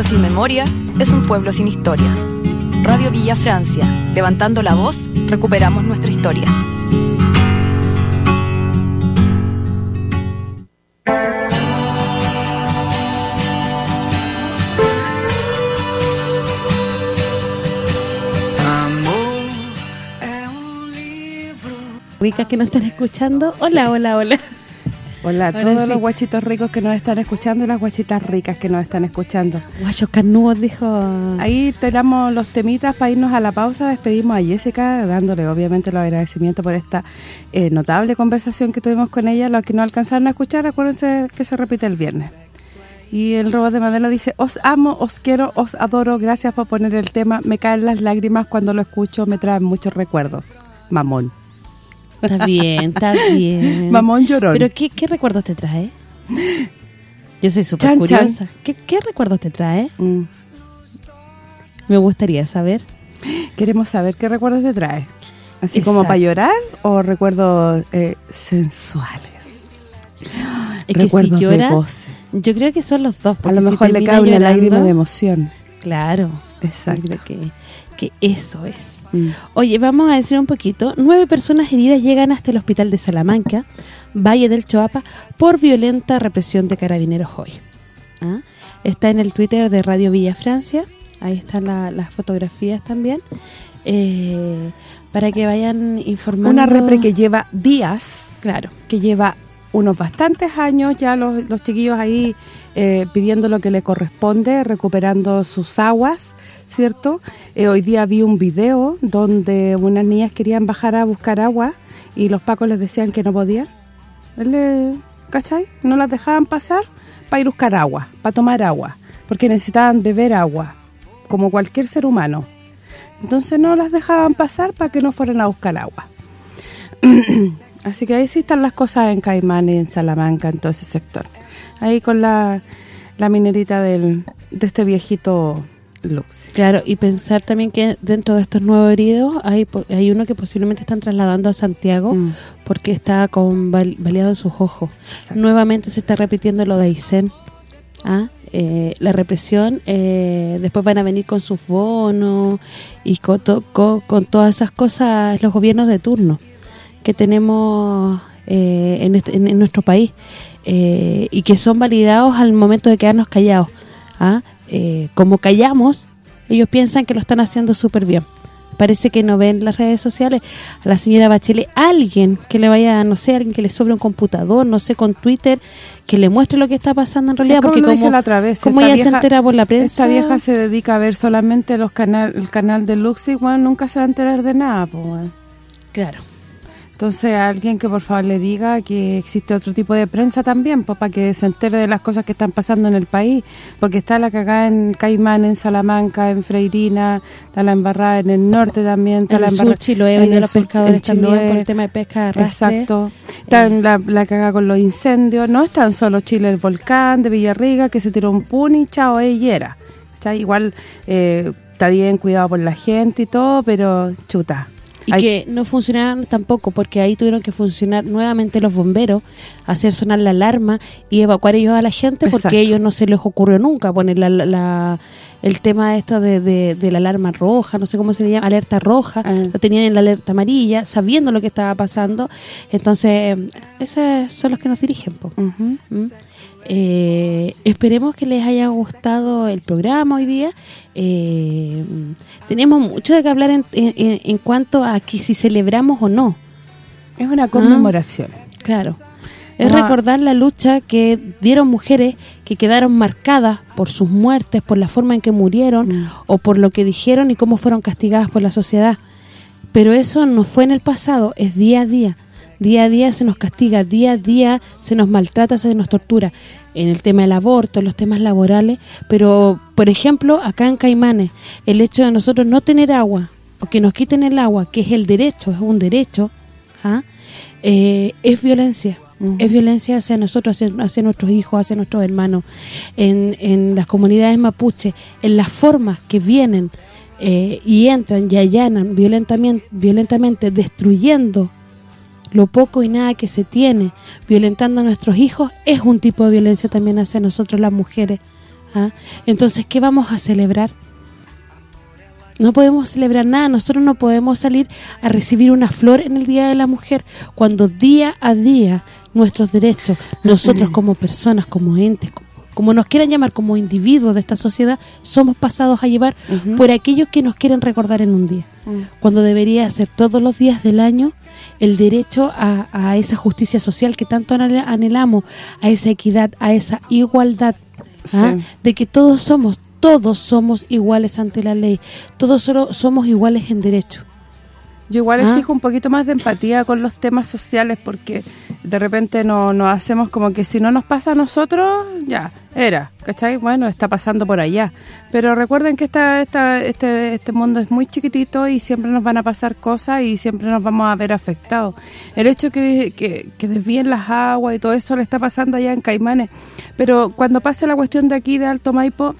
Sin memoria es un pueblo sin historia. Radio Villa Francia, levantando la voz, recuperamos nuestra historia. Ricas que nos están escuchando. Hola, hola, hola. Hola a Ahora todos sí. los guachitos ricos que nos están escuchando y las guachitas ricas que nos están escuchando. Guachos carnudos, dijo. Ahí tenemos los temitas para irnos a la pausa. Despedimos a Jessica, dándole obviamente los agradecimientos por esta eh, notable conversación que tuvimos con ella. Los que no alcanzaron a escuchar, acuérdense que se repite el viernes. Y el robot de Madela dice, os amo, os quiero, os adoro, gracias por poner el tema. Me caen las lágrimas cuando lo escucho, me traen muchos recuerdos. Mamón. Está bien, está bien. Mamón llorón. ¿Pero qué, qué recuerdos te trae? Yo soy súper Chan, chan. curiosa. ¿Qué, ¿Qué recuerdos te trae? Mm. Me gustaría saber. Queremos saber qué recuerdos te trae. Así como Exacto. para llorar o recuerdos eh, sensuales. Es recuerdos que si de llora, goce. yo creo que son los dos. A lo si mejor le termina cae una llorando, lágrima de emoción. Claro. Exacto. Creo que, que eso es. Mm. Oye, vamos a decir un poquito. Nueve personas heridas llegan hasta el hospital de Salamanca, Valle del Choapa, por violenta represión de carabineros hoy. ¿Ah? Está en el Twitter de Radio Villa Francia. Ahí están la- las fotografías también. Eh, para que vayan informando. Una repre que lleva días, Claro. que lleva unos bastantes años ya los, los chiquillos ahí eh, pidiendo lo que le corresponde, recuperando sus aguas, ¿cierto? Eh, hoy día vi un video donde unas niñas querían bajar a buscar agua y los pacos les decían que no podían. ¿Cachai? No las dejaban pasar para ir buscar agua, para tomar agua, porque necesitaban beber agua, como cualquier ser humano. Entonces no las dejaban pasar para que no fueran a buscar agua. Así que ahí sí están las cosas en Caimán y en Salamanca, en todo ese sector. Ahí con la, la minerita del, de este viejito Lux. Claro, y pensar también que dentro de estos nuevos heridos hay hay uno que posiblemente están trasladando a Santiago Mm. porque está con baleado en sus ojos. Exacto. Nuevamente se está repitiendo lo de Aysén. ¿ah? Eh, la represión, eh, después van a venir con sus bonos y con, to- co- con todas esas cosas los gobiernos de turno que tenemos eh, en, este- en- en nuestro país. eh, y que son validados al momento de quedarnos callados. ¿ah? Eh, como callamos, ellos piensan que lo están haciendo súper bien. Parece que no ven las redes sociales. A la señora Bachelet, alguien que le vaya, no sé, alguien que le sobre un computador, no sé, con Twitter, que le muestre lo que está pasando en realidad. Es como porque lo dije como, la otra vez, como esta ella se entera por la prensa... Esta vieja se dedica a ver solamente los canal el canal de Lux y bueno, nunca se va a enterar de nada, pues bueno. Claro. Entonces, alguien que por favor le diga que existe otro tipo de prensa también, pues para que se entere de las cosas que están pasando en el país, porque está la cagada en Caimán, en Salamanca, en Freirina, está la embarrada en el norte también, está En la embarrada Chiloé, en el los sur, pescadores en también, Chiloé. por el tema de pesca de. Exacto. Está en la, la cagada con los incendios, no es tan solo Chile, el volcán de Villarriga, que se tiró un puni, chao, ella. Igual eh, está bien cuidado por la gente y todo, pero chuta. Y Hay- que no funcionaron tampoco, porque ahí tuvieron que funcionar nuevamente los bomberos, hacer sonar la alarma y evacuar ellos a la gente, porque Exacto. ellos no se les ocurrió nunca poner la, la- la- el tema esto de, de, de la alarma roja, no sé cómo se le llama, alerta roja, Ah. lo tenían en la alerta amarilla, sabiendo lo que estaba pasando. Entonces, esos son los que nos dirigen, po. ¿Mm? Eh, esperemos que les haya gustado el programa hoy día. Eh, tenemos mucho de que hablar en, en- en cuanto a que si celebramos o no. Es una conmemoración. Claro. Es Ah. recordar la lucha que dieron mujeres que quedaron marcadas por sus muertes, por la forma en que murieron Mm. o por lo que dijeron y cómo fueron castigadas por la sociedad. Pero eso no fue en el pasado, es día a día. Día a día se nos castiga, día a día se nos maltrata, se nos tortura. En el tema del aborto, en los temas laborales. Pero, por ejemplo, acá en Caimanes, el hecho de nosotros no tener agua o que nos quiten el agua, que es el derecho, es un derecho, ¿ah? eh, es violencia. Es violencia hacia nosotros, hacia, hacia nuestros hijos, hacia nuestros hermanos. En, en las comunidades mapuche, en las formas que vienen eh, y entran y allanan violentamente, violentamente destruyendo lo poco y nada que se tiene, violentando a nuestros hijos, es un tipo de violencia también hacia nosotros las mujeres. ¿ah? Entonces, ¿qué vamos a celebrar? No podemos celebrar nada, nosotros no podemos salir a recibir una flor en el Día de la Mujer, cuando día a día nuestros derechos, nosotros como personas, como entes, como, como nos quieran llamar, como individuos de esta sociedad, somos pasados a llevar por aquellos que nos quieren recordar en un día Mm. cuando debería ser todos los días del año el derecho a, a esa justicia social que tanto anhel- anhelamos, a esa equidad, a esa igualdad, ¿ah? De que todos somos, todos somos iguales ante la ley, todos solo somos iguales en derecho. Yo igual Ah. exijo un poquito más de empatía con los temas sociales porque de repente no nos hacemos como que si no nos pasa a nosotros, ya, era, ¿cachai? Bueno, está pasando por allá. Pero recuerden que esta, esta, este, este mundo es muy chiquitito y siempre nos van a pasar cosas y siempre nos vamos a ver afectados. El hecho que, que, que desvíen las aguas y todo eso le está pasando allá en Caimanes. Pero cuando pase la cuestión de aquí de Alto Maipo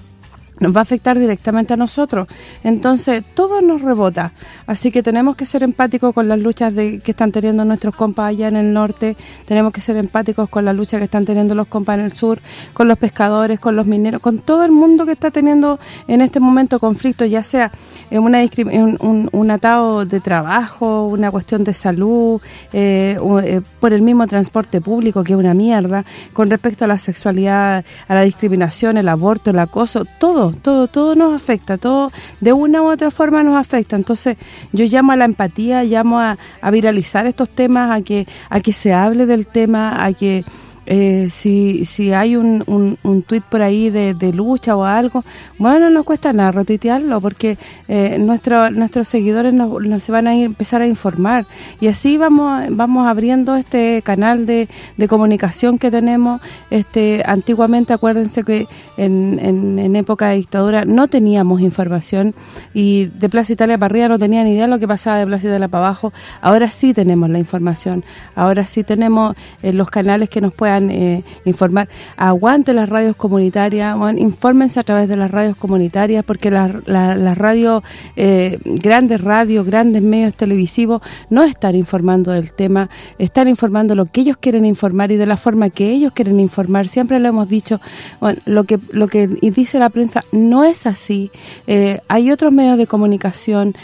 nos va a afectar directamente a nosotros. Entonces, todo nos rebota. Así que tenemos que ser empáticos con las luchas de, que están teniendo nuestros compas allá en el norte, tenemos que ser empáticos con la lucha que están teniendo los compas en el sur, con los pescadores, con los mineros, con todo el mundo que está teniendo en este momento conflictos, ya sea en una en un, un atado de trabajo, una cuestión de salud, eh, eh, por el mismo transporte público, que es una mierda, con respecto a la sexualidad, a la discriminación, el aborto, el acoso, todo, todo, todo nos afecta, todo de una u otra forma nos afecta. Entonces, yo llamo a la empatía, llamo a, a viralizar estos temas, a que a que se hable del tema, a que eh, si, si hay un, un, un tuit por ahí de, de lucha o algo, bueno, no cuesta nada retuitearlo porque eh, nuestro, nuestros seguidores nos, nos van a ir- empezar a informar y así vamos vamos abriendo este canal de, de comunicación que tenemos. este Antiguamente, acuérdense que en, en, época de dictadura no teníamos información y de Plaza Italia para arriba no tenía ni idea de lo que pasaba de Plaza Italia para abajo. Ahora sí tenemos la información, ahora sí tenemos eh, los canales que nos eh, informar. Aguante las radios comunitarias, bueno, infórmense a través de las radios comunitarias porque las la, las radios, eh, grandes radios, grandes medios televisivos no están informando del tema, están informando lo que ellos quieren informar y de la forma que ellos quieren informar. Siempre lo hemos dicho, bueno, lo que lo que dice la prensa no es así. Eh, hay otros medios de comunicación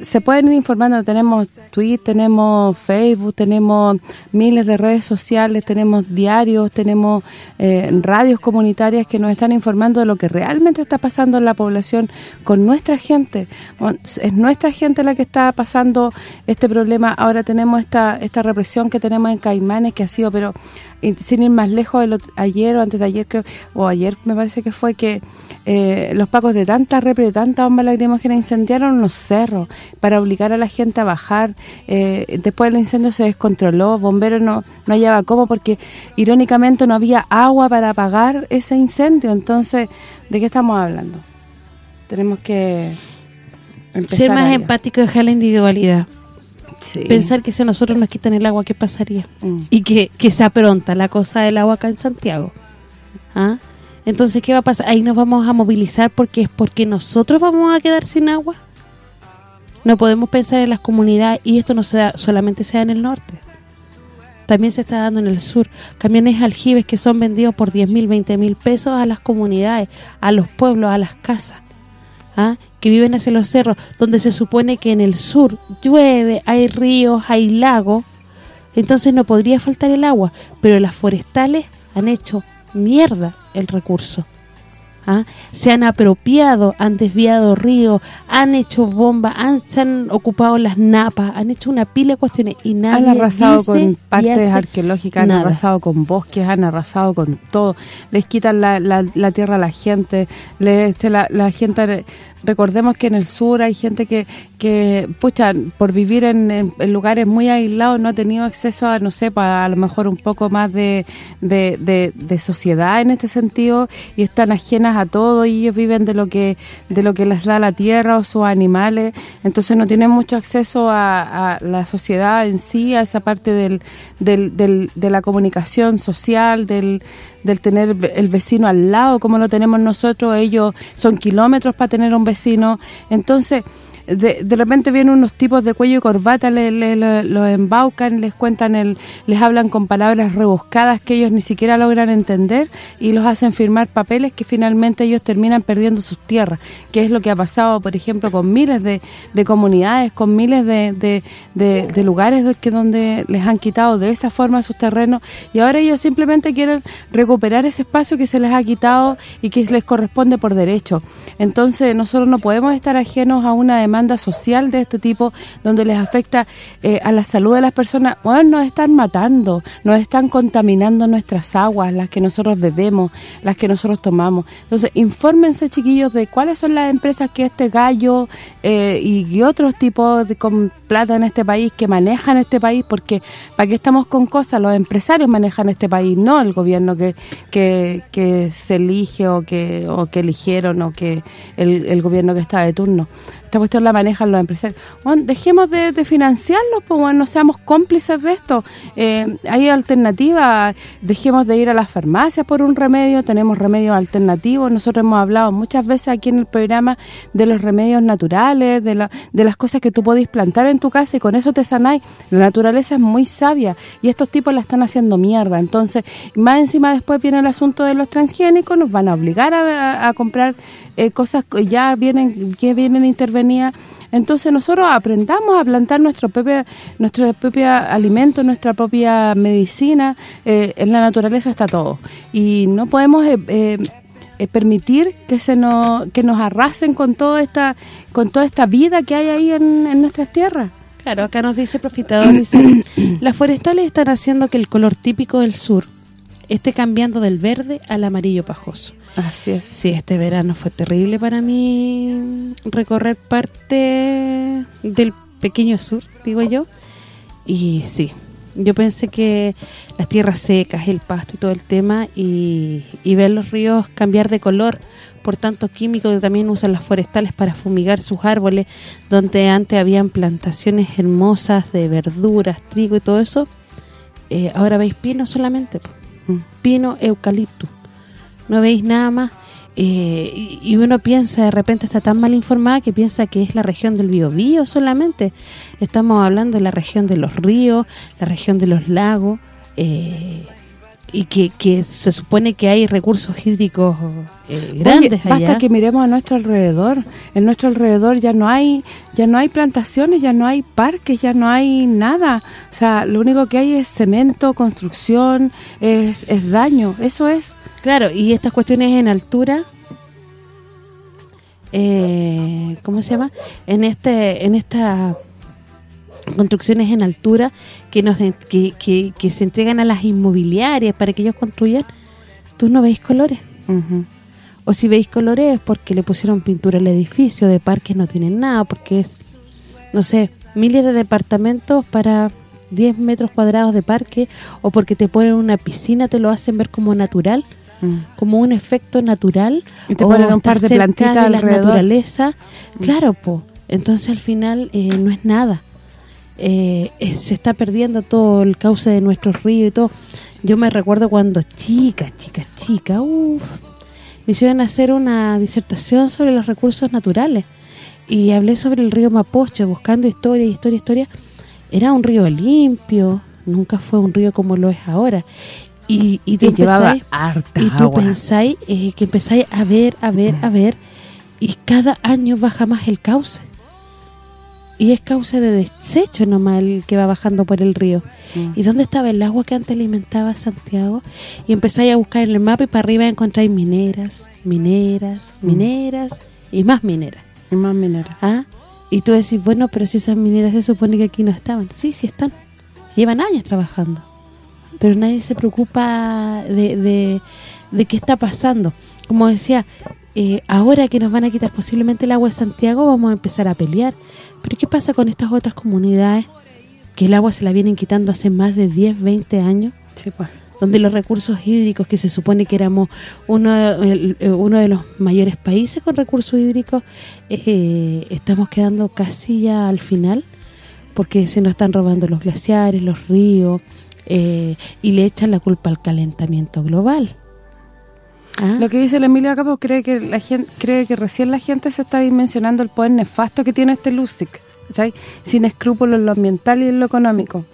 se pueden ir informando, tenemos Twitter, tenemos Facebook, tenemos miles de redes sociales, tenemos diarios, tenemos eh, radios comunitarias que nos están informando de lo que realmente está pasando en la población con nuestra gente. Es nuestra gente la que está pasando este problema. Ahora tenemos esta esta represión que tenemos en Caimanes que ha sido, pero sin ir más lejos, el otro- ayer o antes de ayer, creo, o ayer me parece que fue que eh, los pacos de tanta repre, de tanta bomba lacrimógena incendiaron unos cerros para obligar a la gente a bajar. Eh, después el incendio se descontroló, bomberos no, no hallaba cómo porque irónicamente no había agua para apagar ese incendio. Entonces, ¿de qué estamos hablando? Tenemos que empezar Ser más a- empático y dejar la individualidad. Sí. Pensar que si a nosotros nos quitan el agua, ¿qué pasaría? Mm. Y que, que se apronta la cosa del agua acá en Santiago. ¿Ah? Entonces, ¿qué va a pasar? Ahí nos vamos a movilizar porque es porque nosotros vamos a quedar sin agua. No podemos pensar en las comunidades y esto no se da, solamente se da en el norte. También se está dando en el sur. Camiones aljibes que son vendidos por 10 mil, 20 mil pesos a las comunidades, a los pueblos, a las casas. ¿ah? que viven hacia los cerros, donde se supone que en el sur llueve, hay ríos, hay lagos, entonces no podría faltar el agua, pero las forestales han hecho mierda el recurso. ¿Ah? Se han apropiado, han desviado ríos, han hecho bombas, han, se han ocupado las napas, han hecho una pila de cuestiones y nadie han arrasado dice con partes arqueológicas, han nada. arrasado con bosques, han arrasado con todo. Les quitan la, la, la tierra a la gente, les, la, la gente... Recordemos que en el sur hay gente que, que pucha, por vivir en, en- lugares muy aislados no ha tenido acceso a, no sé, a lo mejor un poco más de, de, de- sociedad en este sentido y están ajenas a todo y ellos viven de lo que de lo que les da la tierra o sus animales, entonces no tienen mucho acceso a, a la sociedad en sí, a esa parte del, del, del- de la comunicación social, del, del tener el vecino al lado como lo tenemos nosotros, ellos son kilómetros para tener un vecino, entonces de, repente vienen unos tipos de cuello y corbata, le, le- lo- los embaucan, les cuentan, el les hablan con palabras rebuscadas que ellos ni siquiera logran entender y los hacen firmar papeles que finalmente ellos terminan perdiendo sus tierras, que es lo que ha pasado, por ejemplo, con miles de, de comunidades, con miles de, de, de- lugares que donde les han quitado de esa forma sus terrenos y ahora ellos simplemente quieren recuperar ese espacio que se les ha quitado y que les corresponde por derecho. Entonces, nosotros no podemos estar ajenos a una demanda social de este tipo donde les afecta eh, a la salud de las personas. Bueno, nos están matando, nos están contaminando nuestras aguas, las que nosotros bebemos, las que nosotros tomamos. Entonces, infórmense, chiquillos, de cuáles son las empresas que este gallo eh, y, otros tipos de plata en este país que manejan este país, porque ¿para qué estamos con cosas? Los empresarios manejan este país, no el gobierno que, que, se elige o que o que eligieron o que el gobierno que está de turno. Esta cuestión la manejan los empresarios. Bueno, dejemos de, financiarlos, pues no seamos cómplices de esto. Eh, hay alternativas, dejemos de ir a las farmacias por un remedio, tenemos remedios alternativos. Nosotros hemos hablado muchas veces aquí en el programa de los remedios naturales, de, la, de las cosas que tú podés plantar en tu casa y con eso te sanáis. La naturaleza es muy sabia y estos tipos la están haciendo mierda. Entonces, más encima después viene el asunto de los transgénicos, nos van a obligar a comprar eh, cosas que ya vienen que vienen intervenidas. Entonces, nosotros aprendamos a plantar nuestro propio nuestro propio alimento, nuestra propia medicina. Eh, en la naturaleza está todo. Y no podemos... eh, eh, permitir que se nos que nos arrasen con toda esta con toda esta vida que hay ahí en, en nuestras tierras. Claro, acá nos dice Profitador, dice, las forestales están haciendo que el color típico del sur esté cambiando del verde al amarillo pajoso. Así es. Sí, este verano fue terrible para mí recorrer parte del pequeño sur, digo yo. Y sí, yo pensé que las tierras secas, el pasto y todo el tema y, y ver los ríos cambiar de color por tantos químicos que también usan las forestales para fumigar sus árboles, donde antes habían plantaciones hermosas de verduras, trigo y todo eso, eh, ahora veis pino solamente, po. Pino, eucalipto, no veis nada más. Eh, y, y uno piensa, de repente está tan mal informada que piensa que es la región del Biobío solamente. Estamos hablando de la región de los ríos, la región de los lagos, eh, y que, que se supone que hay recursos hídricos eh, Oye, grandes allá. basta que miremos a nuestro alrededor. En nuestro alrededor ya no hay ya no hay plantaciones, ya no hay parques, ya no hay nada. O sea, lo único que hay es cemento, construcción, es, es daño. Eso es. Claro, y estas cuestiones en altura, eh, ¿cómo se llama? En este en estas construcciones en altura que nos que, que, que se entregan a las inmobiliarias para que ellos construyan, tú no veis colores. O si veis colores es porque le pusieron pintura al edificio, de parques no tienen nada, porque es, no sé, miles de departamentos para 10 metros cuadrados de parque, o porque te ponen una piscina, te lo hacen ver como natural, Mm. como un efecto natural. Y te o ponen un par de plantitas de la alrededor. naturaleza. Claro, po. Entonces al final eh, no es nada. Eh, eh, se está perdiendo todo el cauce de nuestros ríos y todo. Yo me recuerdo cuando chica, chica, chica, uff, me hicieron hacer una disertación sobre los recursos naturales y hablé sobre el río Mapocho, buscando historia, historia, historia. Era un río limpio, nunca fue un río como lo es ahora. Y, y tú harta y pensáis eh, que empezáis a ver, a ver, a ver y cada año baja más el cauce. Y es cauce de desecho nomás el que va bajando por el río. Mm. ¿Y dónde estaba el agua que antes alimentaba Santiago? Y empezáis a buscar en el mapa y para arriba encontráis mineras, mineras, Mm. mineras y más mineras. Y más minera. ¿Ah? Y tú decís, bueno, pero si esas mineras se supone que aquí no estaban. Sí, sí están. Llevan años trabajando. Pero nadie se preocupa de, de, de qué está pasando. Como decía, eh, ahora que nos van a quitar posiblemente el agua de Santiago, vamos a empezar a pelear. Pero ¿qué pasa con estas otras comunidades que el agua se la vienen quitando hace más de 10, 20 años? Sí, pues. donde los recursos hídricos, que se supone que éramos uno, el- eh, uno de los mayores países con recursos hídricos, eh, estamos quedando casi ya al final, porque se nos están robando los glaciares, los ríos, eh, y le echan la culpa al calentamiento global. ¿Ah? Lo que dice el Emilio Campos cree que la gente cree que recién la gente se está dimensionando el poder nefasto que tiene este Lusic, ¿cachai? Sin escrúpulos en lo ambiental y en lo económico.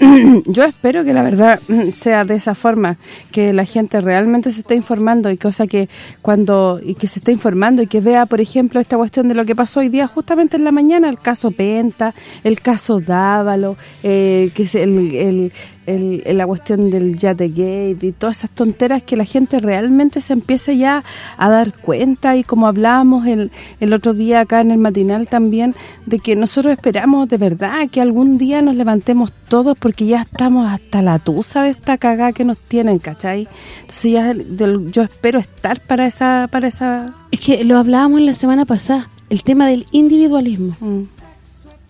Yo espero que la verdad sea de esa forma, que la gente realmente se esté informando y cosa que cuando y que se esté informando y que vea, por ejemplo, esta cuestión de lo que pasó hoy día justamente en la mañana, el caso Penta, el caso Dávalo, eh, que es el, el- la cuestión del Yate Gate y todas esas tonteras que la gente realmente se empiece ya a dar cuenta y como hablábamos el, el otro día acá en el matinal también, de que nosotros esperamos de verdad que algún día nos levantemos todos porque ya estamos hasta la tusa de esta cagada que nos tienen, ¿cachai? Entonces ya del- yo espero estar para esa para esa Es que lo hablábamos la semana pasada, el tema del individualismo. mm,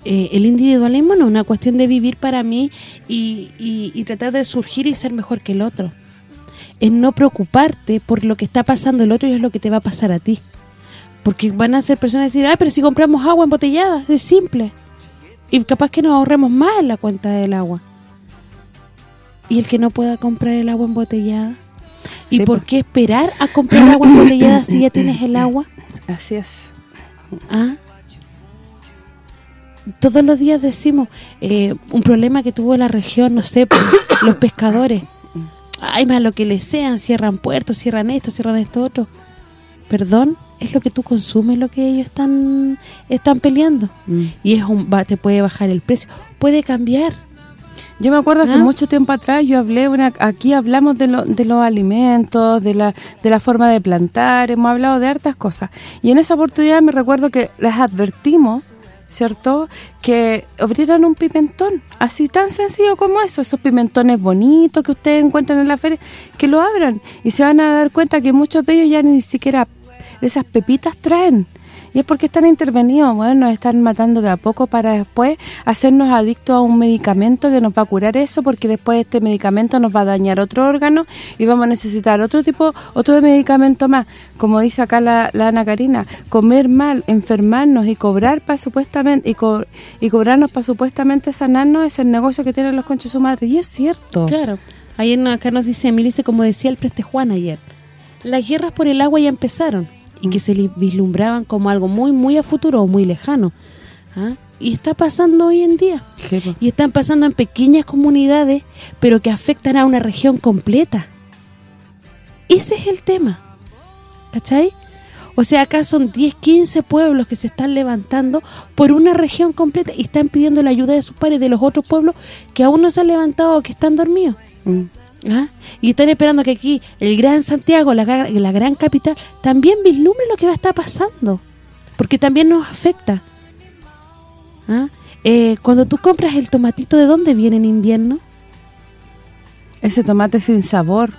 Eh, el individualismo no es una cuestión de vivir para mí y, y- y tratar de surgir y ser mejor que el otro. Es no preocuparte por lo que está pasando el otro y es lo que te va a pasar a ti. Porque van a ser personas que decir, ah, pero si compramos agua embotellada, es simple. Y capaz que nos ahorremos más en la cuenta del agua. Y el que no pueda comprar el agua embotellada. ¿Y Sí, por pues. qué esperar a comprar agua embotellada si ya tienes el agua? así es. ¿Ah? Todos los días decimos eh, un problema que tuvo la región, no sé, pues, los pescadores. Ay, más lo que les sean, cierran puertos, cierran esto, cierran esto otro. Perdón, es lo que tú consumes lo que ellos están están peleando. Mm. Y es un va- te puede bajar el precio, puede cambiar. Yo me acuerdo hace ¿Ah? mucho tiempo atrás, yo hablé, una aquí hablamos de, lo- de los alimentos, de la, de la forma de plantar, hemos hablado de hartas cosas. Y en esa oportunidad me recuerdo que les advertimos, ¿cierto?, que abrieran un pimentón, así tan sencillo como eso, esos pimentones bonitos que ustedes encuentran en la feria, que lo abran y se van a dar cuenta que muchos de ellos ya ni siquiera esas pepitas traen. Y es porque están intervenidos, bueno, nos están matando de a poco para después hacernos adictos a un medicamento que nos va a curar eso, porque después este medicamento nos va a dañar otro órgano y vamos a necesitar otro tipo, otro medicamento más. Como dice acá la, la Ana Karina, comer mal, enfermarnos y cobrar para supuestamente y, co- y cobrarnos para supuestamente sanarnos es el negocio que tienen los conchos su madre. Y es cierto. Claro. Ayer acá nos dice Emilice, como decía el preste Juan ayer, las guerras por el agua ya empezaron y que se vislumbraban como algo muy muy a futuro o muy lejano. ¿ah? Y está pasando hoy en día. Y están pasando en pequeñas comunidades, pero que afectan a una región completa. Ese es el tema. ¿Cachai? O sea, acá son 10, 15 pueblos que se están levantando por una región completa y están pidiendo la ayuda de sus pares de los otros pueblos que aún no se han levantado o que están dormidos. Mm. ¿Ah? Y están esperando que aquí el gran Santiago, la, gra- la gran capital, también vislumbre lo que va a estar pasando. Porque también nos afecta. ¿Ah? Eh, cuando tú compras el tomatito, ¿de dónde viene en invierno? Ese tomate sin sabor.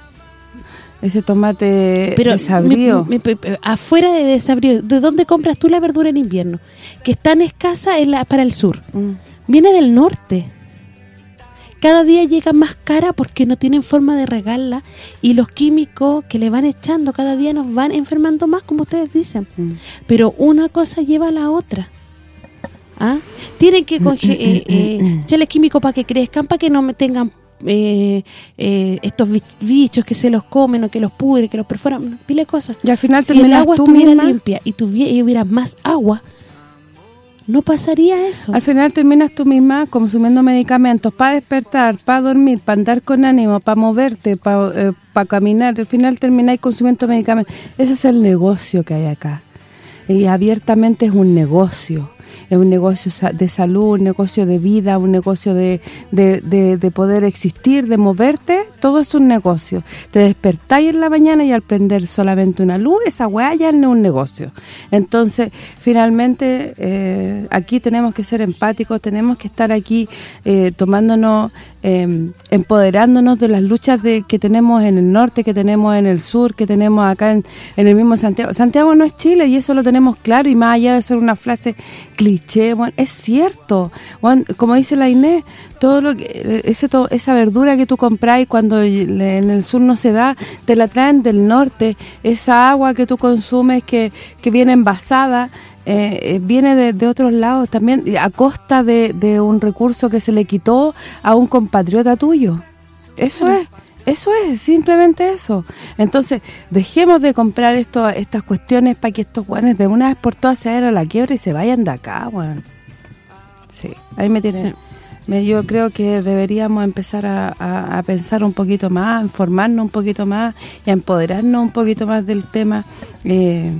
Ese tomate desabrío. mi- mi- mi- afuera de desabrío, ¿de dónde compras tú la verdura en invierno? Que es tan escasa en la, para el sur. Mm. Viene del norte. Cada día llega más cara porque no tienen forma de regarla y los químicos que le van echando cada día nos van enfermando más, como ustedes dicen. Mm. Pero una cosa lleva a la otra. ¿Ah? Tienen que conge- eh, eh, echarle químico para que crezcan, para que no me tengan eh, eh, estos bi- bichos que se los comen o que los pudren, que los perforan, pile cosas. Y al final si el agua tú estuviera misma- limpia y, tuviera, y hubiera más agua, no pasaría eso. Al final terminas tú misma consumiendo medicamentos para despertar, para dormir, para andar con ánimo, para moverte, para caminar. Al final termináis consumiendo medicamentos. Ese es el negocio que hay acá. Y abiertamente es un negocio. Es un negocio de salud, un negocio de vida, un negocio de, de, de- de poder existir, de moverte. Todo es un negocio. Te despertáis en la mañana y al prender solamente una luz, esa weá ya es un negocio. Entonces, finalmente, eh, aquí tenemos que ser empáticos, tenemos que estar aquí eh, tomándonos, eh, empoderándonos de las luchas que tenemos en el norte, que tenemos en el sur, que tenemos acá en, en el mismo Santiago. Santiago no es Chile y eso lo tenemos claro y más allá de ser una frase cliché, bueno, es cierto. Bueno, como dice la Inés, todo lo que ese to- esa verdura que tú compráis cuando le- en el sur no se da, te la traen del norte. Esa agua que tú consumes que, que viene envasada, eh, eh, viene de, de otros lados también, y a costa de, de un recurso que se le quitó a un compatriota tuyo. Eso es. Eso es, simplemente eso. Entonces, dejemos de comprar esto estas cuestiones para que estos guanes de una vez por todas se vayan a la quiebra y se vayan de acá, weón. Sí, ahí me tiene... Sí. me- yo creo que deberíamos empezar a, a- a pensar un poquito más, a informarnos un poquito más y a empoderarnos un poquito más del tema. Eh,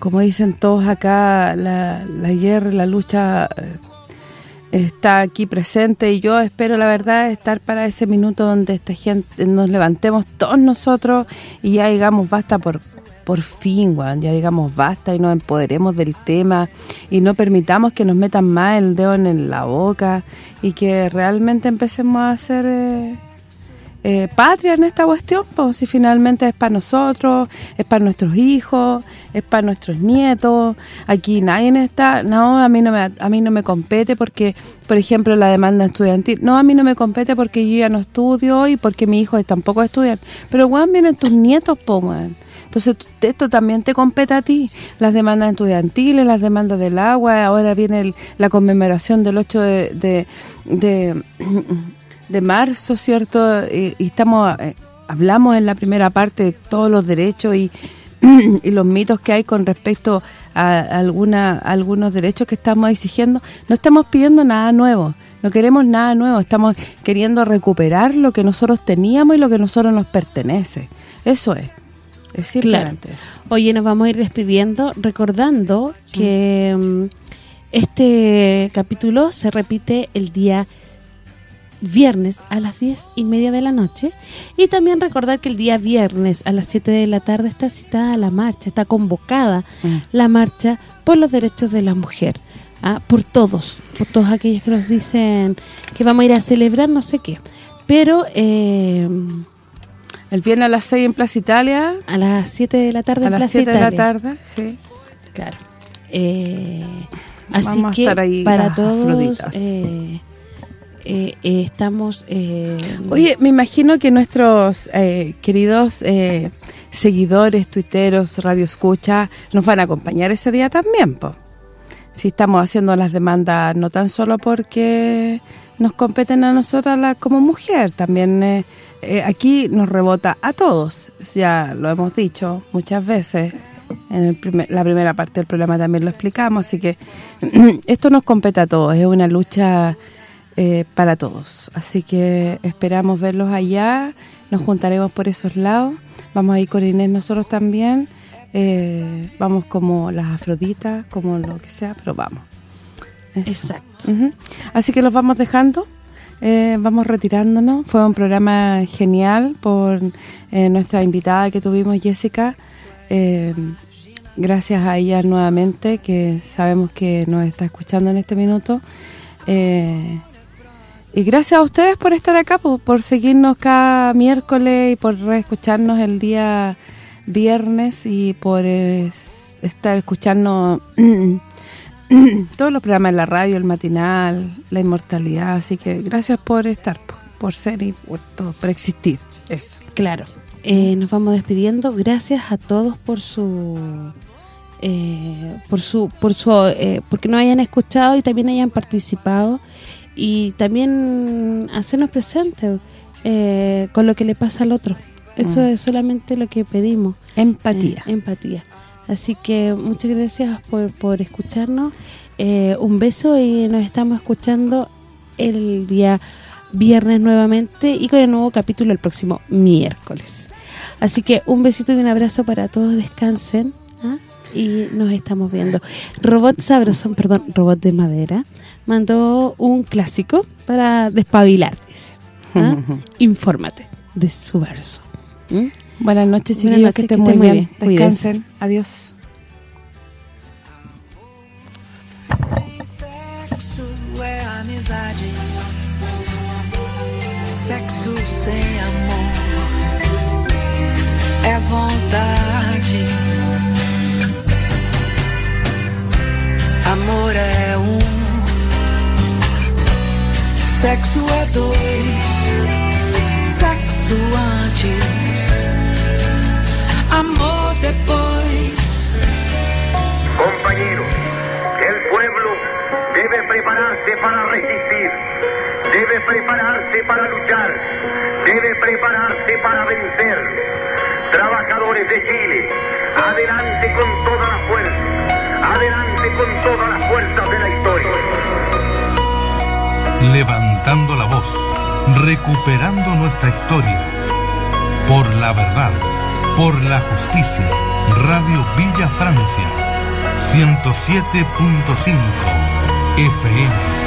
como dicen todos acá, la, la guerra, la lucha eh, está aquí presente y yo espero la verdad estar para ese minuto donde esta gente nos levantemos todos nosotros y ya digamos basta por por fin, weón, ya digamos basta y nos empoderemos del tema y no permitamos que nos metan más el dedo en la boca y que realmente empecemos a hacer eh, eh, patria en esta cuestión, pues si finalmente es para nosotros, es para nuestros hijos, es para nuestros nietos, aquí nadie está, no, a mí no me a mí no me compete porque, por ejemplo, la demanda estudiantil, no, a mí no me compete porque yo ya no estudio y porque mis hijos tampoco estudian, pero weón, vienen tus nietos, po, weón. Entonces, esto también te compete a ti, las demandas estudiantiles, las demandas del agua, ahora viene el- la conmemoración del 8 de, de, de, de marzo, ¿cierto? Y, y estamos eh, hablamos en la primera parte de todos los derechos y, y los mitos que hay con respecto a alguna a algunos derechos que estamos exigiendo. No estamos pidiendo nada nuevo, no queremos nada nuevo, estamos queriendo recuperar lo que nosotros teníamos y lo que nosotros nos pertenece. Eso es. Es simplemente eso. Oye, nos vamos a ir despidiendo recordando que mm, este capítulo se repite el día viernes a las 10 y media de la noche y también recordar que el día viernes a las 7 de la tarde está citada la marcha, está convocada Mm. la marcha por los derechos de la mujer, ¿ah? por todos, por todos aquellos que nos dicen que vamos a ir a celebrar no sé qué, pero eh, El viernes a las 6 en Plaza Italia, a las 7 de la tarde a en las Plaza 7 de la Italia. tarde, sí. Claro. Eh, así Vamos a que estar ahí para las todos eh, eh, eh, estamos... eh, Oye, me imagino que nuestros eh, queridos eh, seguidores, tuiteros, radio escucha, nos van a acompañar ese día también, po. Si estamos haciendo las demandas no tan solo porque nos competen a nosotras la- como mujer, también aquí nos rebota a todos, ya lo hemos dicho muchas veces, En el primer- la primera parte del programa también lo explicamos, así que esto nos compete a todos, es una lucha eh, para todos. Así que esperamos verlos allá, nos juntaremos por esos lados, vamos a ir con Inés nosotros también, eh, vamos como las afroditas, como lo que sea, pero vamos. Eso. Exacto. Así que los vamos dejando, eh, vamos retirándonos. Fue un programa genial por eh, nuestra invitada que tuvimos, Jessica. Eh, gracias a ella nuevamente, que sabemos que nos está escuchando en este minuto. Y gracias a ustedes por estar acá, por, por seguirnos cada miércoles y por escucharnos el día viernes y por eh, estar escuchando todos los programas de la radio, el matinal, la inmortalidad. Así que gracias por estar, por, por ser y por todo, por existir. Eso. Claro. Eh, nos vamos despidiendo. Gracias a todos por su eh, por su por su eh, porque nos hayan escuchado y también hayan participado y también hacernos presentes eh, con lo que le pasa al otro. Eso Mm. es solamente lo que pedimos. Empatía. Eh, empatía. Así que muchas gracias por, por escucharnos. Eh, un beso y nos estamos escuchando el día viernes nuevamente y con el nuevo capítulo el próximo miércoles. Así que un besito y un abrazo para todos. Descansen ¿ah? Y nos estamos viendo. Robot Sabrosón, perdón, Robot de Madera, mandó un clásico para despabilar, dice. ¿ah? Infórmate de su verso. ¿Mm? Buenas noches, Buenas noches, que estén muy muy bien. bien. Cuídense. Descansen. Adiós. Sexo é amizade. Sexo sem amor é vontade. Amor é um. Sexo é dois. Sexo antes. Amor depois. Compañeros, el pueblo debe prepararse para resistir, debe prepararse para luchar, debe prepararse para vencer. Trabajadores de Chile, adelante con toda la fuerza, adelante con todas las fuerzas de la historia. Levantando la voz, recuperando nuestra historia. Por la verdad, por la justicia. Radio Villa Francia, 107.5 FM.